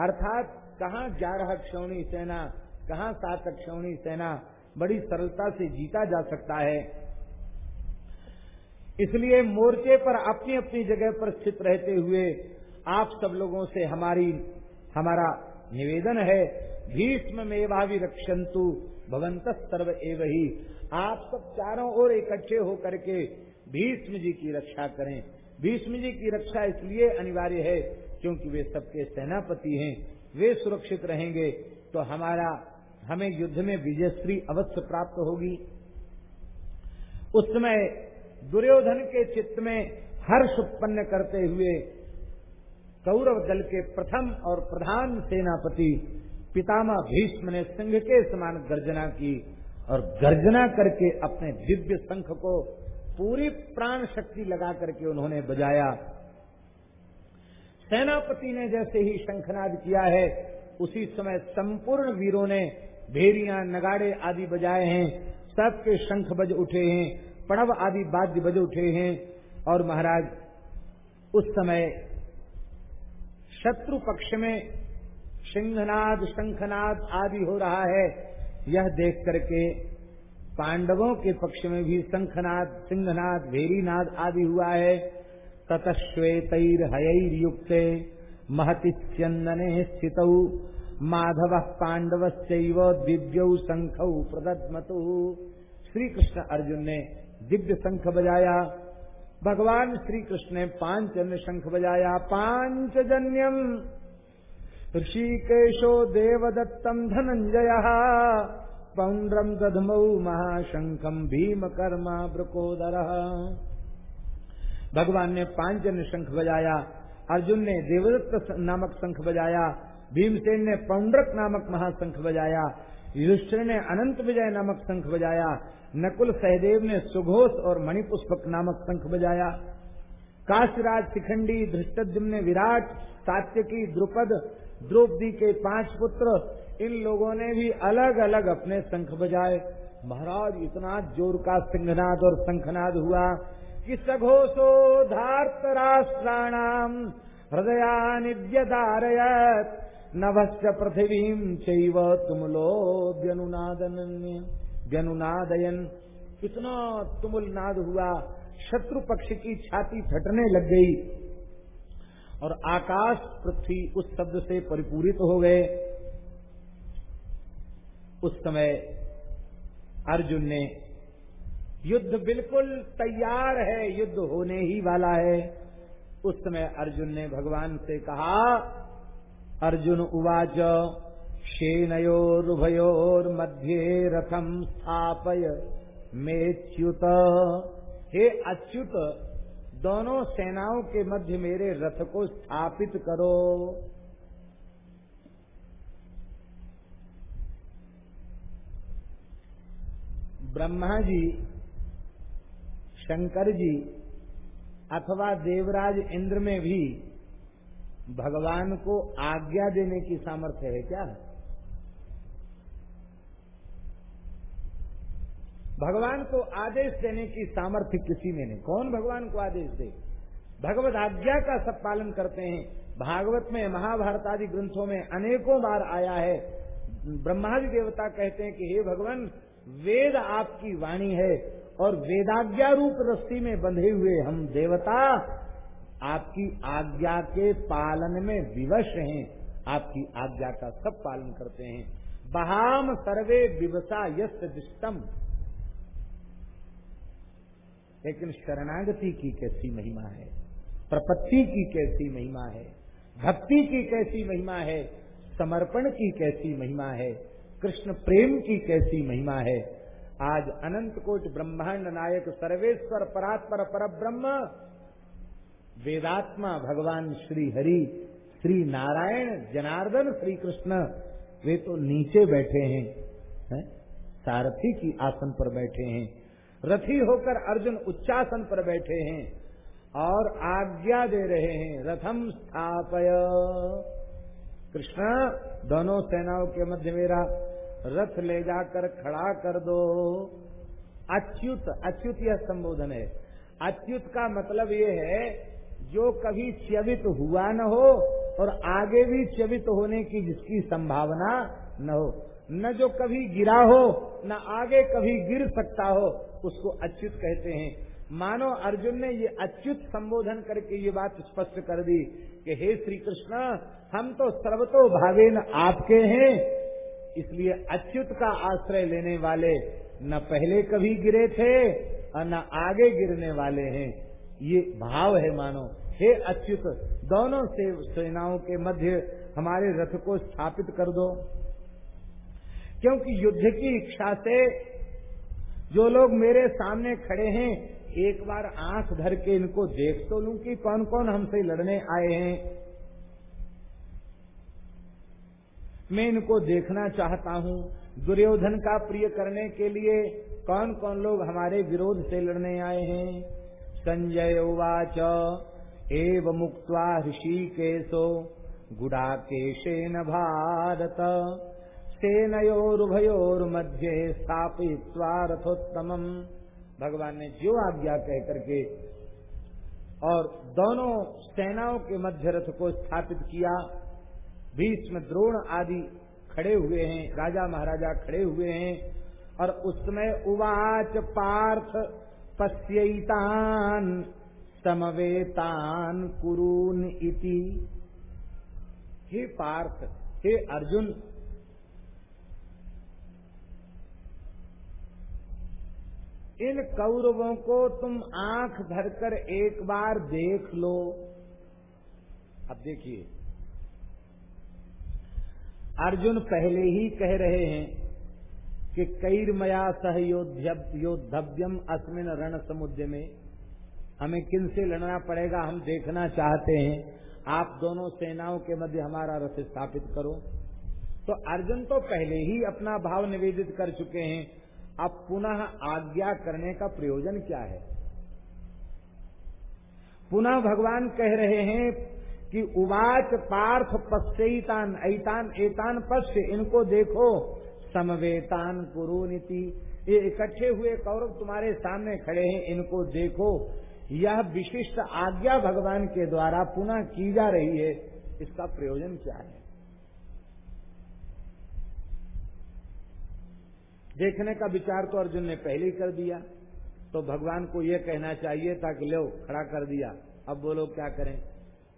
अर्थात कहाँ ग्यारह क्षौणी सेना, कहाँ सात क्षौणी सेना बड़ी सरलता से जीता जा सकता है। इसलिए मोर्चे पर अपनी अपनी जगह पर स्थित रहते हुए आप सब लोगों से हमारी, हमारा निवेदन है, भीष्म मेवाभि रक्षंतु भवंत सर्व एव ही आप सब चारों ओर इकट्ठे होकर के भीष्म जी की रक्षा करें। भीष्म जी की रक्षा इसलिए अनिवार्य है क्योंकि वे सबके सेनापति हैं, वे सुरक्षित रहेंगे तो हमारा हमें युद्ध में विजयश्री अवश्य प्राप्त होगी। उस समय दुर्योधन के चित्त में हर्ष उत्पन्न करते हुए कौरव दल के प्रथम और प्रधान सेनापति पितामह भीष्म ने सिंह के समान गर्जना की और गर्जना करके अपने दिव्य शंख को पूरी प्राण शक्ति लगा करके उन्होंने बजाया। सेनापति ने जैसे ही शंखनाद किया है, उसी समय संपूर्ण वीरों ने भेरिया नगाड़े आदि बजाए हैं, सबके शंख बज उठे हैं, पड़व आदि वाद्य बज उठे हैं। और महाराज, उस समय शत्रु पक्ष में सिंहनाद, शंखनाद आदि हो रहा है। यह देख करके पांडवों के पक्ष में भी शंखनाद, सिंहनाद भेरीनाद आदि हुआ है। ततश्वेतर हयर युक्त महति चंदने स्थित। माधव पांडव दिव्य शंख प्रदत्मतु श्री कृष्ण अर्जुन ने दिव्य शंख बजाया। भगवान श्री कृष्ण ने पांचजन्य शंख बजाया। पांचजन्यम। ऋषिकेशो देवदत्तम धनंजय। पौंड्रम दधमऊ महाशंखम भीम कर्मा ब्रकोदर भगवान ने पांचजन्य शंख बजाया। अर्जुन ने देवदत्त नामक शंख बजाया। भीमसेन ने पौंड्रक नामक महाशंख बजाया, युधिष्ठिर ने अनंत विजय नामक शंख बजाया, नकुल सहदेव ने सुघोष और मणिपुष्पक नामक शंख बजाया। काशराज शिखंडी धृष्टद्युम ने विराट, सात्यकी, द्रुपद, द्रौपदी के पाँच पुत्र, इन लोगों ने भी अलग अलग अपने शंख बजाए। महाराज, इतना ज़ोर का सिंहनाद और शंखनाद हुआ कि सघोषो धार्त राष्ट्राणाम हृदया हृदयानिव्यदारयत नभश्च पृथ्वी चैव तुमलो व्यनुनादन व्यनुनादयन। इतना तुमुल नाद हुआ, शत्रु पक्ष की छाती फटने लग गई और आकाश, पृथ्वी उस शब्द से परिपूरित हो गए। उस समय अर्जुन ने, युद्ध बिल्कुल तैयार है, युद्ध होने ही वाला है। उस समय अर्जुन ने भगवान से कहा अर्जुन उवाच शेनयोरुभयोर मध्य रथम स्थापय, मेच्युत। हे अच्युत, दोनों सेनाओं के मध्य मेरे रथ को स्थापित करो। ब्रह्मा जी शंकर जी अथवा देवराज इंद्र में भी भगवान को आज्ञा देने की सामर्थ्य है क्या? भगवान को आदेश देने की सामर्थ्य किसी में नहीं। कौन भगवान को आदेश दे? भगवत आज्ञा का सब पालन करते हैं। भागवत में, महाभारत आदि ग्रंथों में अनेकों बार आया है। ब्रह्मादि देवता कहते हैं कि हे भगवान, वेद आपकी वाणी है और वेदाज्ञा रूप रस्सी में बंधे हुए हम देवता आपकी आज्ञा के पालन में विवश हैं। आपकी आज्ञा का सब पालन करते हैं। बहाम सर्वे विवसा यश दिष्टम। लेकिन शरणागति की कैसी महिमा है? प्रपत्ति की कैसी महिमा है? भक्ति की कैसी महिमा है? समर्पण की कैसी महिमा है? कृष्ण प्रेम की कैसी महिमा है? आज अनंत कोट ब्रह्मांड नायक सर्वेश्वर परात्पर पर ब्रह्म वेदात्मा भगवान श्री हरि, श्री नारायण, जनार्दन, श्री कृष्ण, वे तो नीचे बैठे हैं, है? सारथी की आसन पर बैठे हैं। रथी होकर अर्जुन उच्चासन पर बैठे हैं और आज्ञा दे रहे हैं, रथम स्थापय। कृष्ण, दोनों सेनाओं के मध्य मेरा रथ ले जाकर खड़ा कर दो। अच्युत अच्युत यह संबोधन है। अच्युत का मतलब ये है जो कभी चवित हुआ न हो और आगे भी चवित होने की जिसकी संभावना न हो। न जो कभी गिरा हो, न आगे कभी गिर सकता हो, उसको अच्युत कहते हैं। मानो अर्जुन ने ये अच्युत संबोधन करके ये बात स्पष्ट कर दी कि हे श्री कृष्ण हम तो सर्वतो भावेन आपके हैं, इसलिए अच्युत का आश्रय लेने वाले न पहले कभी गिरे थे और न आगे गिरने वाले हैं। ये भाव है मानो। हे अच्युत, दोनों से, सेनाओं के मध्य हमारे रथ को स्थापित कर दो। क्योंकि युद्ध की इच्छा से जो लोग मेरे सामने खड़े हैं, एक बार आँख धर के इनको देख तो लू कि कौन कौन हमसे लड़ने आए हैं। मैं इनको देखना चाहता हूँ। दुर्योधन का प्रिय करने के लिए कौन कौन लोग हमारे विरोध से लड़ने आए हैं? संजय उवाच। एव मुक्त्वा ऋषिकेशो गुडाकेशेन भारत। सेनयोरुभयोर्मध्ये स्थापित्वा रथोत्तमम। भगवान ने जो आज्ञा कह करके और दोनों सेनाओं के मध्य रथ को स्थापित किया। भीष्म द्रोण आदि खड़े हुए हैं, राजा महाराजा खड़े हुए हैं। और उस समय उवाच पार्थ पश्यतान समवेतान कुरून इति। हे पार्थ, हे अर्जुन, इन कौरवों को तुम आँख भरकर एक बार देख लो। अब देखिए, अर्जुन पहले ही कह रहे हैं कि कैरमया सह योद्धव्यम अस्मिन रण समुद्र में। हमें किन से लड़ना पड़ेगा हम देखना चाहते हैं। आप दोनों सेनाओं के मध्य हमारा रथ स्थापित करो। तो अर्जुन तो पहले ही अपना भाव निवेदित कर चुके हैं। अब पुनः आज्ञा करने का प्रयोजन क्या है? पुनः भगवान कह रहे हैं कि उवाच पार्थ पश्चितान, ऐतान, एतान पश्य इनको देखो। समवेतान कुरु नीति ये इकट्ठे हुए कौरव तुम्हारे सामने खड़े हैं, इनको देखो। यह विशिष्ट आज्ञा भगवान के द्वारा पुनः की जा रही है। इसका प्रयोजन क्या है? देखने का विचार तो अर्जुन ने पहले कर दिया। तो भगवान को यह कहना चाहिए था कि लो, खड़ा कर दिया। अब बोलो, क्या करें?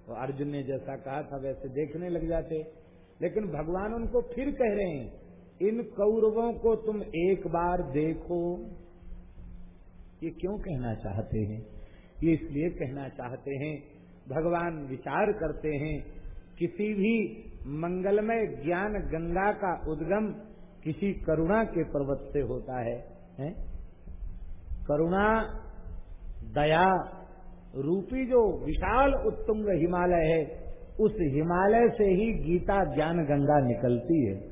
तो अर्जुन ने जैसा कहा था, वैसे देखने लग जाते। लेकिन भगवान उनको फिर कह रहे हैं इन कौरवों को तुम एक बार देखो। ये क्यों कहना चाहते हैं? ये इसलिए कहना चाहते हैं भगवान विचार करते हैं किसी भी मंगलमय ज्ञान गंगा का उद्गम किसी करुणा के पर्वत से होता है, है? करुणा दया रूपी जो विशाल उत्तुंग हिमालय है उस हिमालय से ही गीता ज्ञान गंगा निकलती है।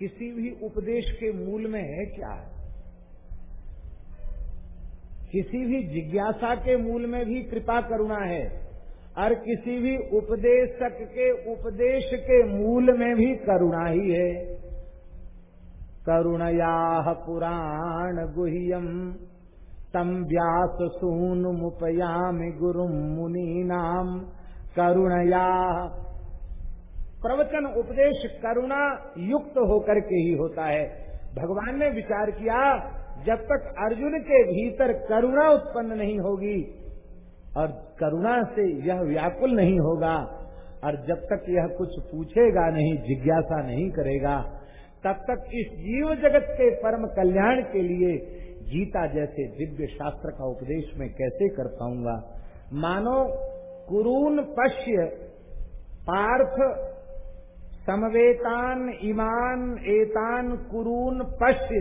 किसी भी उपदेश के मूल में है क्या? है किसी भी जिज्ञासा के मूल में भी कृपा करुणा है, और किसी भी उपदेशक के उपदेश के मूल में भी करुणा ही है। करुणया पुराण गुह्यम तम व्यास सून मुपयामि गुरु मुनी नाम करुणया प्रवचन, उपदेश, करुणा युक्त होकर के ही होता है। भगवान ने विचार किया, जब तक अर्जुन के भीतर करुणा उत्पन्न नहीं होगी, और करुणा से यह व्याकुल नहीं होगा, और जब तक यह कुछ पूछेगा नहीं, जिज्ञासा नहीं करेगा, तब तक इस जीव जगत के परम कल्याण के लिए गीता जैसे दिव्य शास्त्र का उपदेश मैं कैसे कर पाऊँगा? मानो कुरून पश्य पार्थ समवेतान ईमान एतान कुरून पश्य।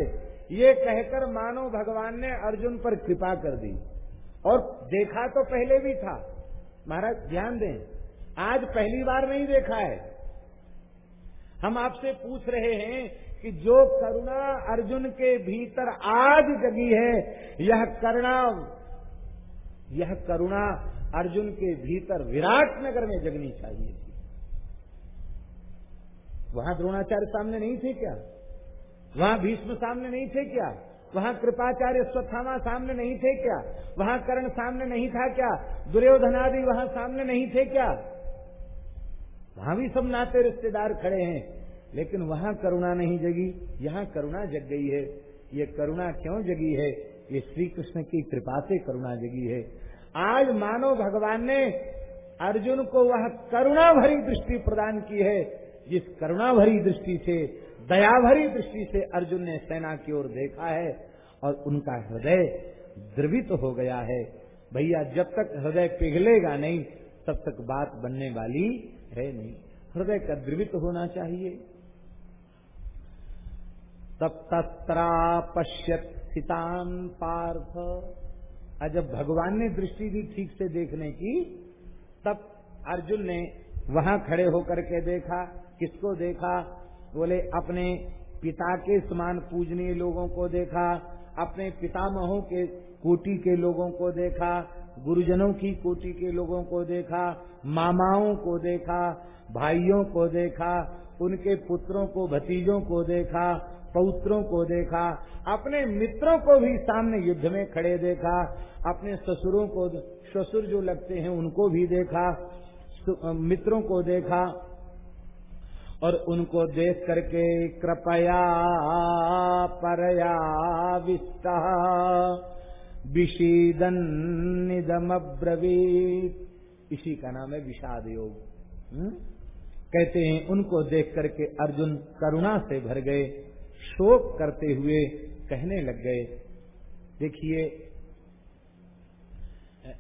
ये कहकर मानो भगवान ने अर्जुन पर कृपा कर दी। और देखा तो पहले भी था। महाराज, ध्यान दें, आज पहली बार नहीं देखा है। हम आपसे पूछ रहे हैं कि जो करुणा अर्जुन के भीतर आज जगी है, यह करुणा यह करुणा अर्जुन के भीतर विराट नगर में जगनी चाहिए थी। वहाँ द्रोणाचार्य सामने नहीं थे क्या? वहाँ भीष्म सामने नहीं थे क्या? वहाँ कृपाचार्य स्वथामा सामने नहीं थे क्या? वहाँ कर्ण सामने नहीं था क्या? दुर्योधन आदि वहाँ सामने नहीं थे क्या? वहाँ भी सब नाते रिश्तेदार खड़े हैं, लेकिन वहाँ करुणा नहीं जगी, यहाँ करुणा जग गई है। ये करुणा क्यों जगी है? ये श्री कृष्ण की कृपा से करुणा जगी है। आज मानो भगवान ने अर्जुन को वह करुणा भरी दृष्टि प्रदान की है जिस करुणा भरी दृष्टि से दया भरी दृष्टि से अर्जुन ने सेना की ओर देखा है और उनका हृदय द्रवित तो हो गया है। भैया, जब तक हृदय पिघलेगा नहीं, तब तक बात बनने वाली है नहीं। हृदय का द्रवित होना चाहिए। तब तत्रा पश्यत सितान पार्थ। जब भगवान ने दृष्टि दी ठीक से देखने की, तब अर्जुन ने वहाँ खड़े होकर के देखा किसको देखा? बोले, अपने पिता के समान पूजनीय लोगों को देखा, अपने पितामहों के कोटि के लोगों को देखा, गुरुजनों की कोटि के लोगों को देखा, मामाओं को देखा, भाइयों को देखा, उनके पुत्रों को, भतीजों को देखा, पौत्रों को देखा, अपने मित्रों को भी सामने युद्ध में खड़े देखा, अपने ससुरों को, ससुर जो लगते हैं उनको भी देखा मित्रों को देखा और उनको देख करके कृपया परया विष्टा विषीदन इसी का नाम है विषाद योग हम्म? कहते हैं, उनको देख करके अर्जुन करुणा से भर गए, शोक करते हुए कहने लग गए, देखिए,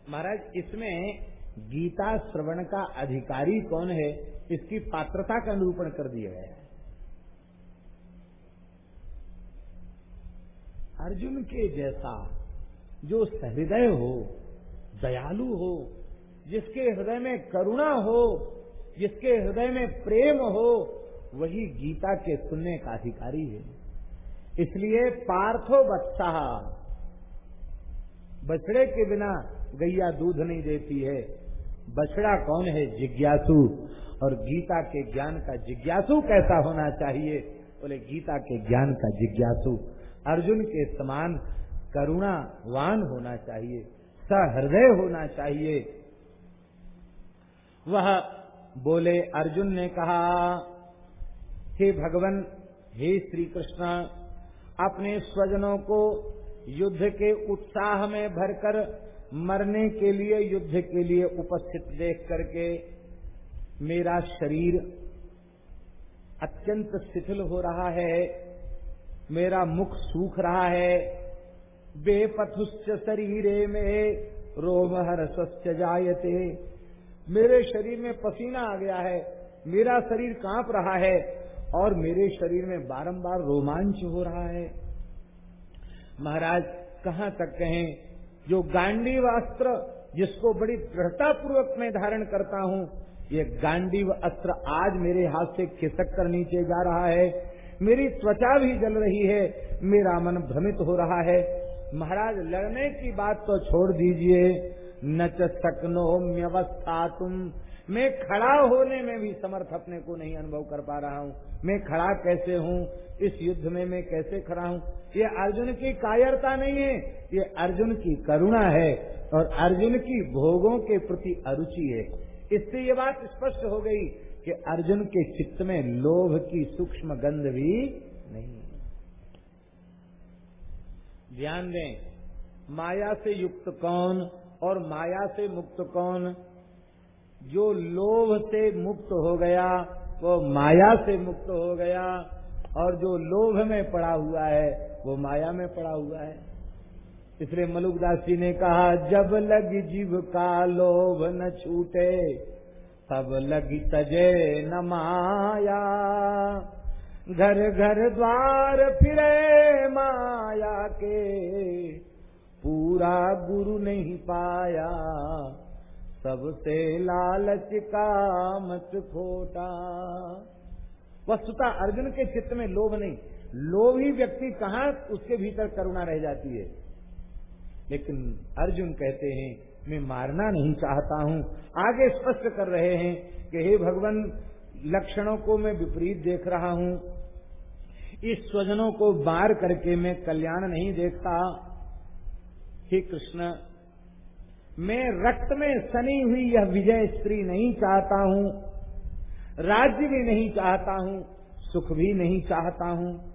महाराज, इसमें गीता श्रवण का अधिकारी कौन है, इसकी पात्रता का निरूपण कर दिया गया है। अर्जुन के जैसा जो सहृदय हो, दयालु हो, जिसके हृदय में करुणा हो, जिसके हृदय में प्रेम हो, वही गीता के सुनने का अधिकारी है। इसलिए पार्थो बत्सा बछड़े के बिना गैया दूध नहीं देती है। बछड़ा कौन है? जिज्ञासु। और गीता के ज्ञान का जिज्ञासु कैसा होना चाहिए? बोले, गीता के ज्ञान का जिज्ञासु। अर्जुन के समान करुणावान होना चाहिए, सहृदय होना चाहिए। वह बोले, अर्जुन ने कहा, हे भगवान, हे श्री कृष्ण अपने स्वजनों को युद्ध के उत्साह में भरकर मरने के लिए, युद्ध के लिए उपस्थित देख करके मेरा शरीर अत्यंत शिथिल हो रहा है, मेरा मुख सूख रहा है। बेपथुश्च शरीरे में रोमहर स्वस्थ जायते। मेरे शरीर में पसीना आ गया है, मेरा शरीर काँप रहा है और मेरे शरीर में बारंबार रोमांच हो रहा है। महाराज, कहाँ तक कहें जो गांडीव अस्त्र जिसको बड़ी दृढ़ता पूर्वक मैं धारण करता हूँ, ये गांडीव अस्त्र आज मेरे हाथ से खिसक कर नीचे जा रहा है। मेरी त्वचा भी जल रही है, मेरा मन भ्रमित हो रहा है। महाराज, लड़ने की बात तो छोड़ दीजिए। न चकनो म्यवस्था तुम। मैं खड़ा होने में भी समर्थ अपने को नहीं अनुभव कर पा रहा हूँ। मैं खड़ा कैसे हूँ? इस युद्ध में मैं कैसे खड़ा हूँ? ये अर्जुन की कायरता नहीं है, ये अर्जुन की करुणा है और अर्जुन की भोगों के प्रति अरुचि है। इससे ये बात स्पष्ट हो गई कि अर्जुन के चित्त में लोभ की सूक्ष्म गंध भी नहीं ध्यान दें, माया से युक्त कौन और माया से मुक्त कौन? जो लोभ से मुक्त हो गया, वो माया से मुक्त हो गया और जो लोभ में पड़ा हुआ है, वो माया में पड़ा हुआ है। इसलिए मलुकदास जी ने कहा, जब लग जीव का लोभ न छूटे, तब लगी तजे न माया। घर घर द्वार फिरे माया के, पूरा गुरु नहीं पाया। सबसे लालच का मत खोटा। वस्तुता अर्जुन के चित्त में लोभ नहीं। लोभी व्यक्ति कहाँ उसके भीतर करुणा रह जाती है। लेकिन अर्जुन कहते हैं, मैं मारना नहीं चाहता हूँ। आगे स्पष्ट कर रहे हैं कि हे भगवान, लक्षणों को मैं विपरीत देख रहा हूँ। इस स्वजनों को बार करके मैं कल्याण नहीं देखता। हे कृष्ण, मैं रक्त में सनी हुई यह विजय स्त्री नहीं चाहता हूँ। राज्य भी नहीं चाहता हूँ, सुख भी नहीं चाहता हूँ।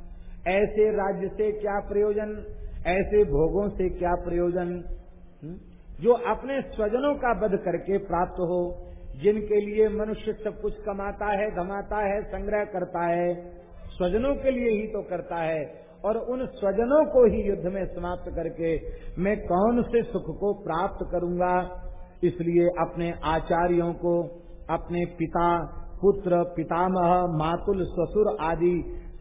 ऐसे राज्य से क्या प्रयोजन, ऐसे भोगों से क्या प्रयोजन? हम्म? जो अपने स्वजनों का बध करके प्राप्त हो, जिनके लिए मनुष्य सब कुछ कमाता है, धमाता है, संग्रह करता है, स्वजनों के लिए ही तो करता है। और उन स्वजनों को ही युद्ध में समाप्त करके मैं कौन से सुख को प्राप्त करूँगा? इसलिए अपने आचार्यों को, अपने पिता पुत्र, पितामह, मातुल, ससुर आदि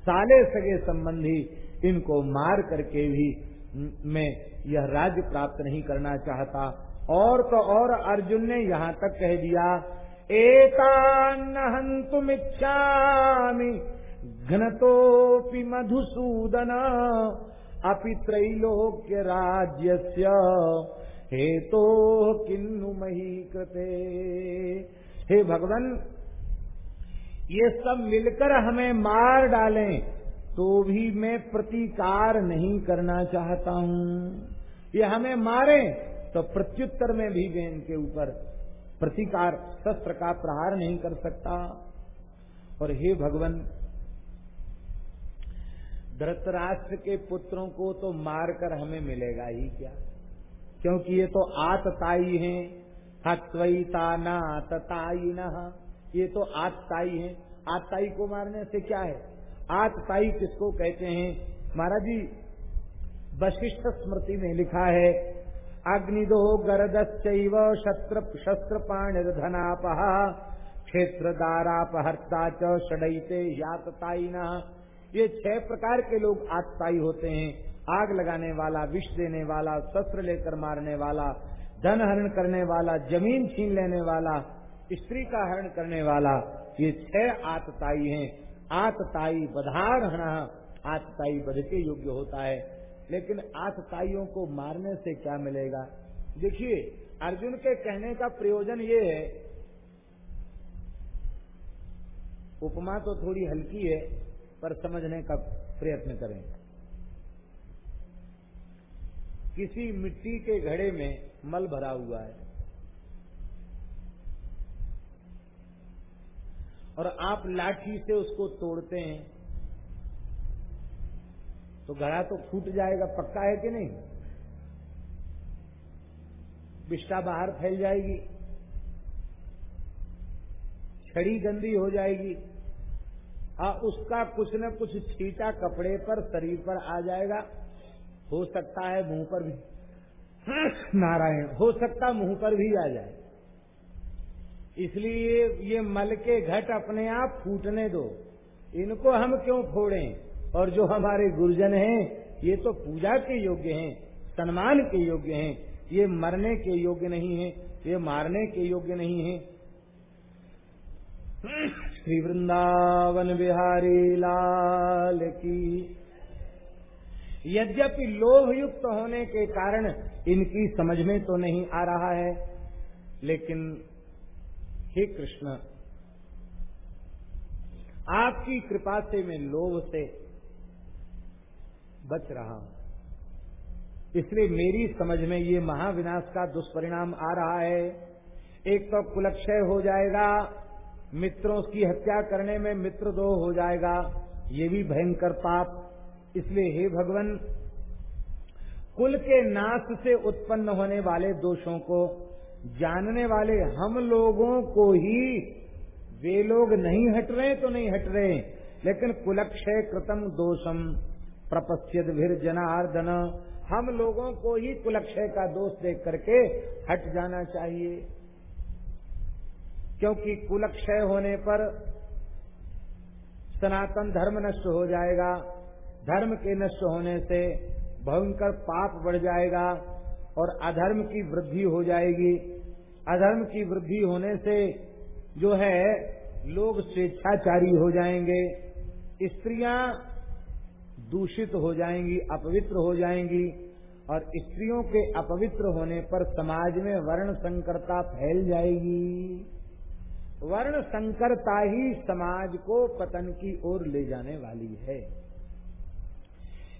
साले सगे संबंधी इनको मार करके भी मैं यह राज्य प्राप्त नहीं करना चाहता। और तो और अर्जुन ने यहाँ तक कह दिया इच्छा घनतोपि मधुसूदन, अपि त्रैलोक्य राज्य हेतो किन्नु मही कृते हे भगवान ये सब मिलकर हमें मार डालें तो भी मैं प्रतिकार नहीं करना चाहता हूँ। ये हमें मारे तो प्रत्युत्तर में भी मैं इनके ऊपर प्रतिकार, शस्त्र का प्रहार नहीं कर सकता। और हे भगवान, धृतराष्ट्र के पुत्रों को तो मारकर हमें मिलेगा ही क्या? क्योंकि ये तो आतताई हैं। हत्वईता न तताई न ये तो आतताई हैं। आतताई को मारने से क्या है? आतताई किसको कहते हैं? महाराज जी वशिष्ठ स्मृति में लिखा है, अग्निदो गरदश्चैव शस्त्र शस्त्र पाणिर्धनापह क्षेत्र दारापहर्ता च षडईते यातताई ये छह प्रकार के लोग आतताई होते हैं। आग लगाने वाला, विष देने वाला, शस्त्र लेकर मारने वाला, धन हरण करने वाला, ज़मीन छीन लेने वाला स्त्री का हरण करने वाला, ये छह आतताई हैं। आतताई बधार आतताई बध के योग्य होता है। लेकिन आतताइयों को मारने से क्या मिलेगा? देखिए, अर्जुन के कहने का प्रयोजन ये है, उपमा तो थोड़ी हल्की है, पर समझने का प्रयत्न करें। किसी मिट्टी के घड़े में मल भरा हुआ है। और आप लाठी से उसको तोड़ते हैं तो घड़ा तो फूट जाएगा, पक्का है कि नहीं? बिस्टा बाहर फैल जाएगी, छड़ी गंदी हो जाएगी, आ उसका कुछ न कुछ छीटा कपड़े पर, शरीर पर आ जाएगा। हो सकता है मुँह पर भी। नारायण, हो सकता मुँह पर भी आ जाए। इसलिए ये मल के घट अपने आप फूटने दो। इनको हम क्यों फोड़ें? और जो हमारे गुरुजन हैं, ये तो पूजा के योग्य हैं, सम्मान के योग्य हैं। ये मरने के योग्य नहीं है, ये मारने के योग्य नहीं है। श्री वृंदावन बिहारी लाल की। यद्यपि लोभ युक्त होने के कारण इनकी समझ में तो नहीं आ रहा है, लेकिन हे कृष्ण, आपकी कृपा से मैं लोभ से बच रहा हूँ। इसलिए मेरी समझ में ये महाविनाश का दुष्परिणाम आ रहा है। एक तो कुलक्षय हो जाएगा, मित्रों की हत्या करने में मित्र दो हो जाएगा, ये भी भयंकर पाप। इसलिए हे भगवान, कुल के नाश से उत्पन्न होने वाले दोषों को जानने वाले हम लोगों को ही, वे लोग नहीं हट रहे तो नहीं हट रहे, लेकिन कुलक्षय कृतम दोषम, प्रपस्यद भीर जनार्दन। हम लोगों को ही कुलक्षय का दोष देख करके हट जाना चाहिए। क्योंकि कुलक्षय होने पर सनातन धर्म नष्ट हो जाएगा। धर्म के नष्ट होने से भयंकर पाप बढ़ जाएगा और अधर्म की वृद्धि हो जाएगी। अधर्म की वृद्धि होने से जो है लोग स्वेच्छाचारी हो जाएँगे, स्त्रियाँ दूषित हो जाएँगी, अपवित्र हो जाएँगी और स्त्रियों के अपवित्र होने पर समाज में वर्ण संकरता फैल जाएगी। वर्ण संकरता ही समाज को पतन की ओर ले जाने वाली है।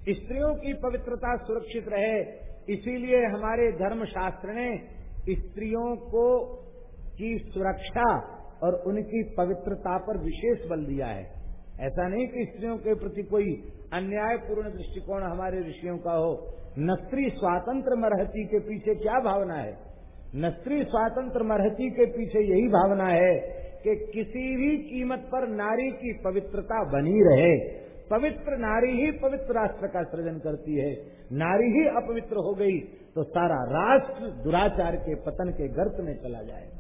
स्त्रियों की पवित्रता सुरक्षित रहे, इसीलिए हमारे धर्म शास्त्र ने स्त्रियों को की सुरक्षा और उनकी पवित्रता पर विशेष बल दिया है। ऐसा नहीं कि स्त्रियों के प्रति कोई अन्यायपूर्ण दृष्टिकोण हमारे ऋषियों का हो। नस्त्री स्वातंत्र मरहती के पीछे क्या भावना है? नस्त्री स्वातंत्र मरहती के पीछे यही भावना है कि किसी भी कीमत पर नारी की पवित्रता बनी रहे। पवित्र नारी ही पवित्र राष्ट्र का सृजन करती है। नारी ही अपवित्र हो गई। तो सारा राष्ट्र दुराचार के पतन के गर्त में चला जाएगा।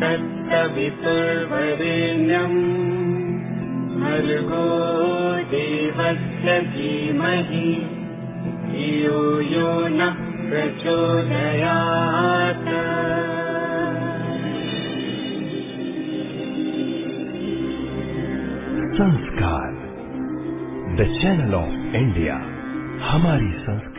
तत्सवितुर्वरेण्यम् भर्गो देवस्य धीमहि। धियो यो नः प्रचोदयात्। संस्कार। द चैनल ऑफ़ इंडिया हमारी संस्कृति।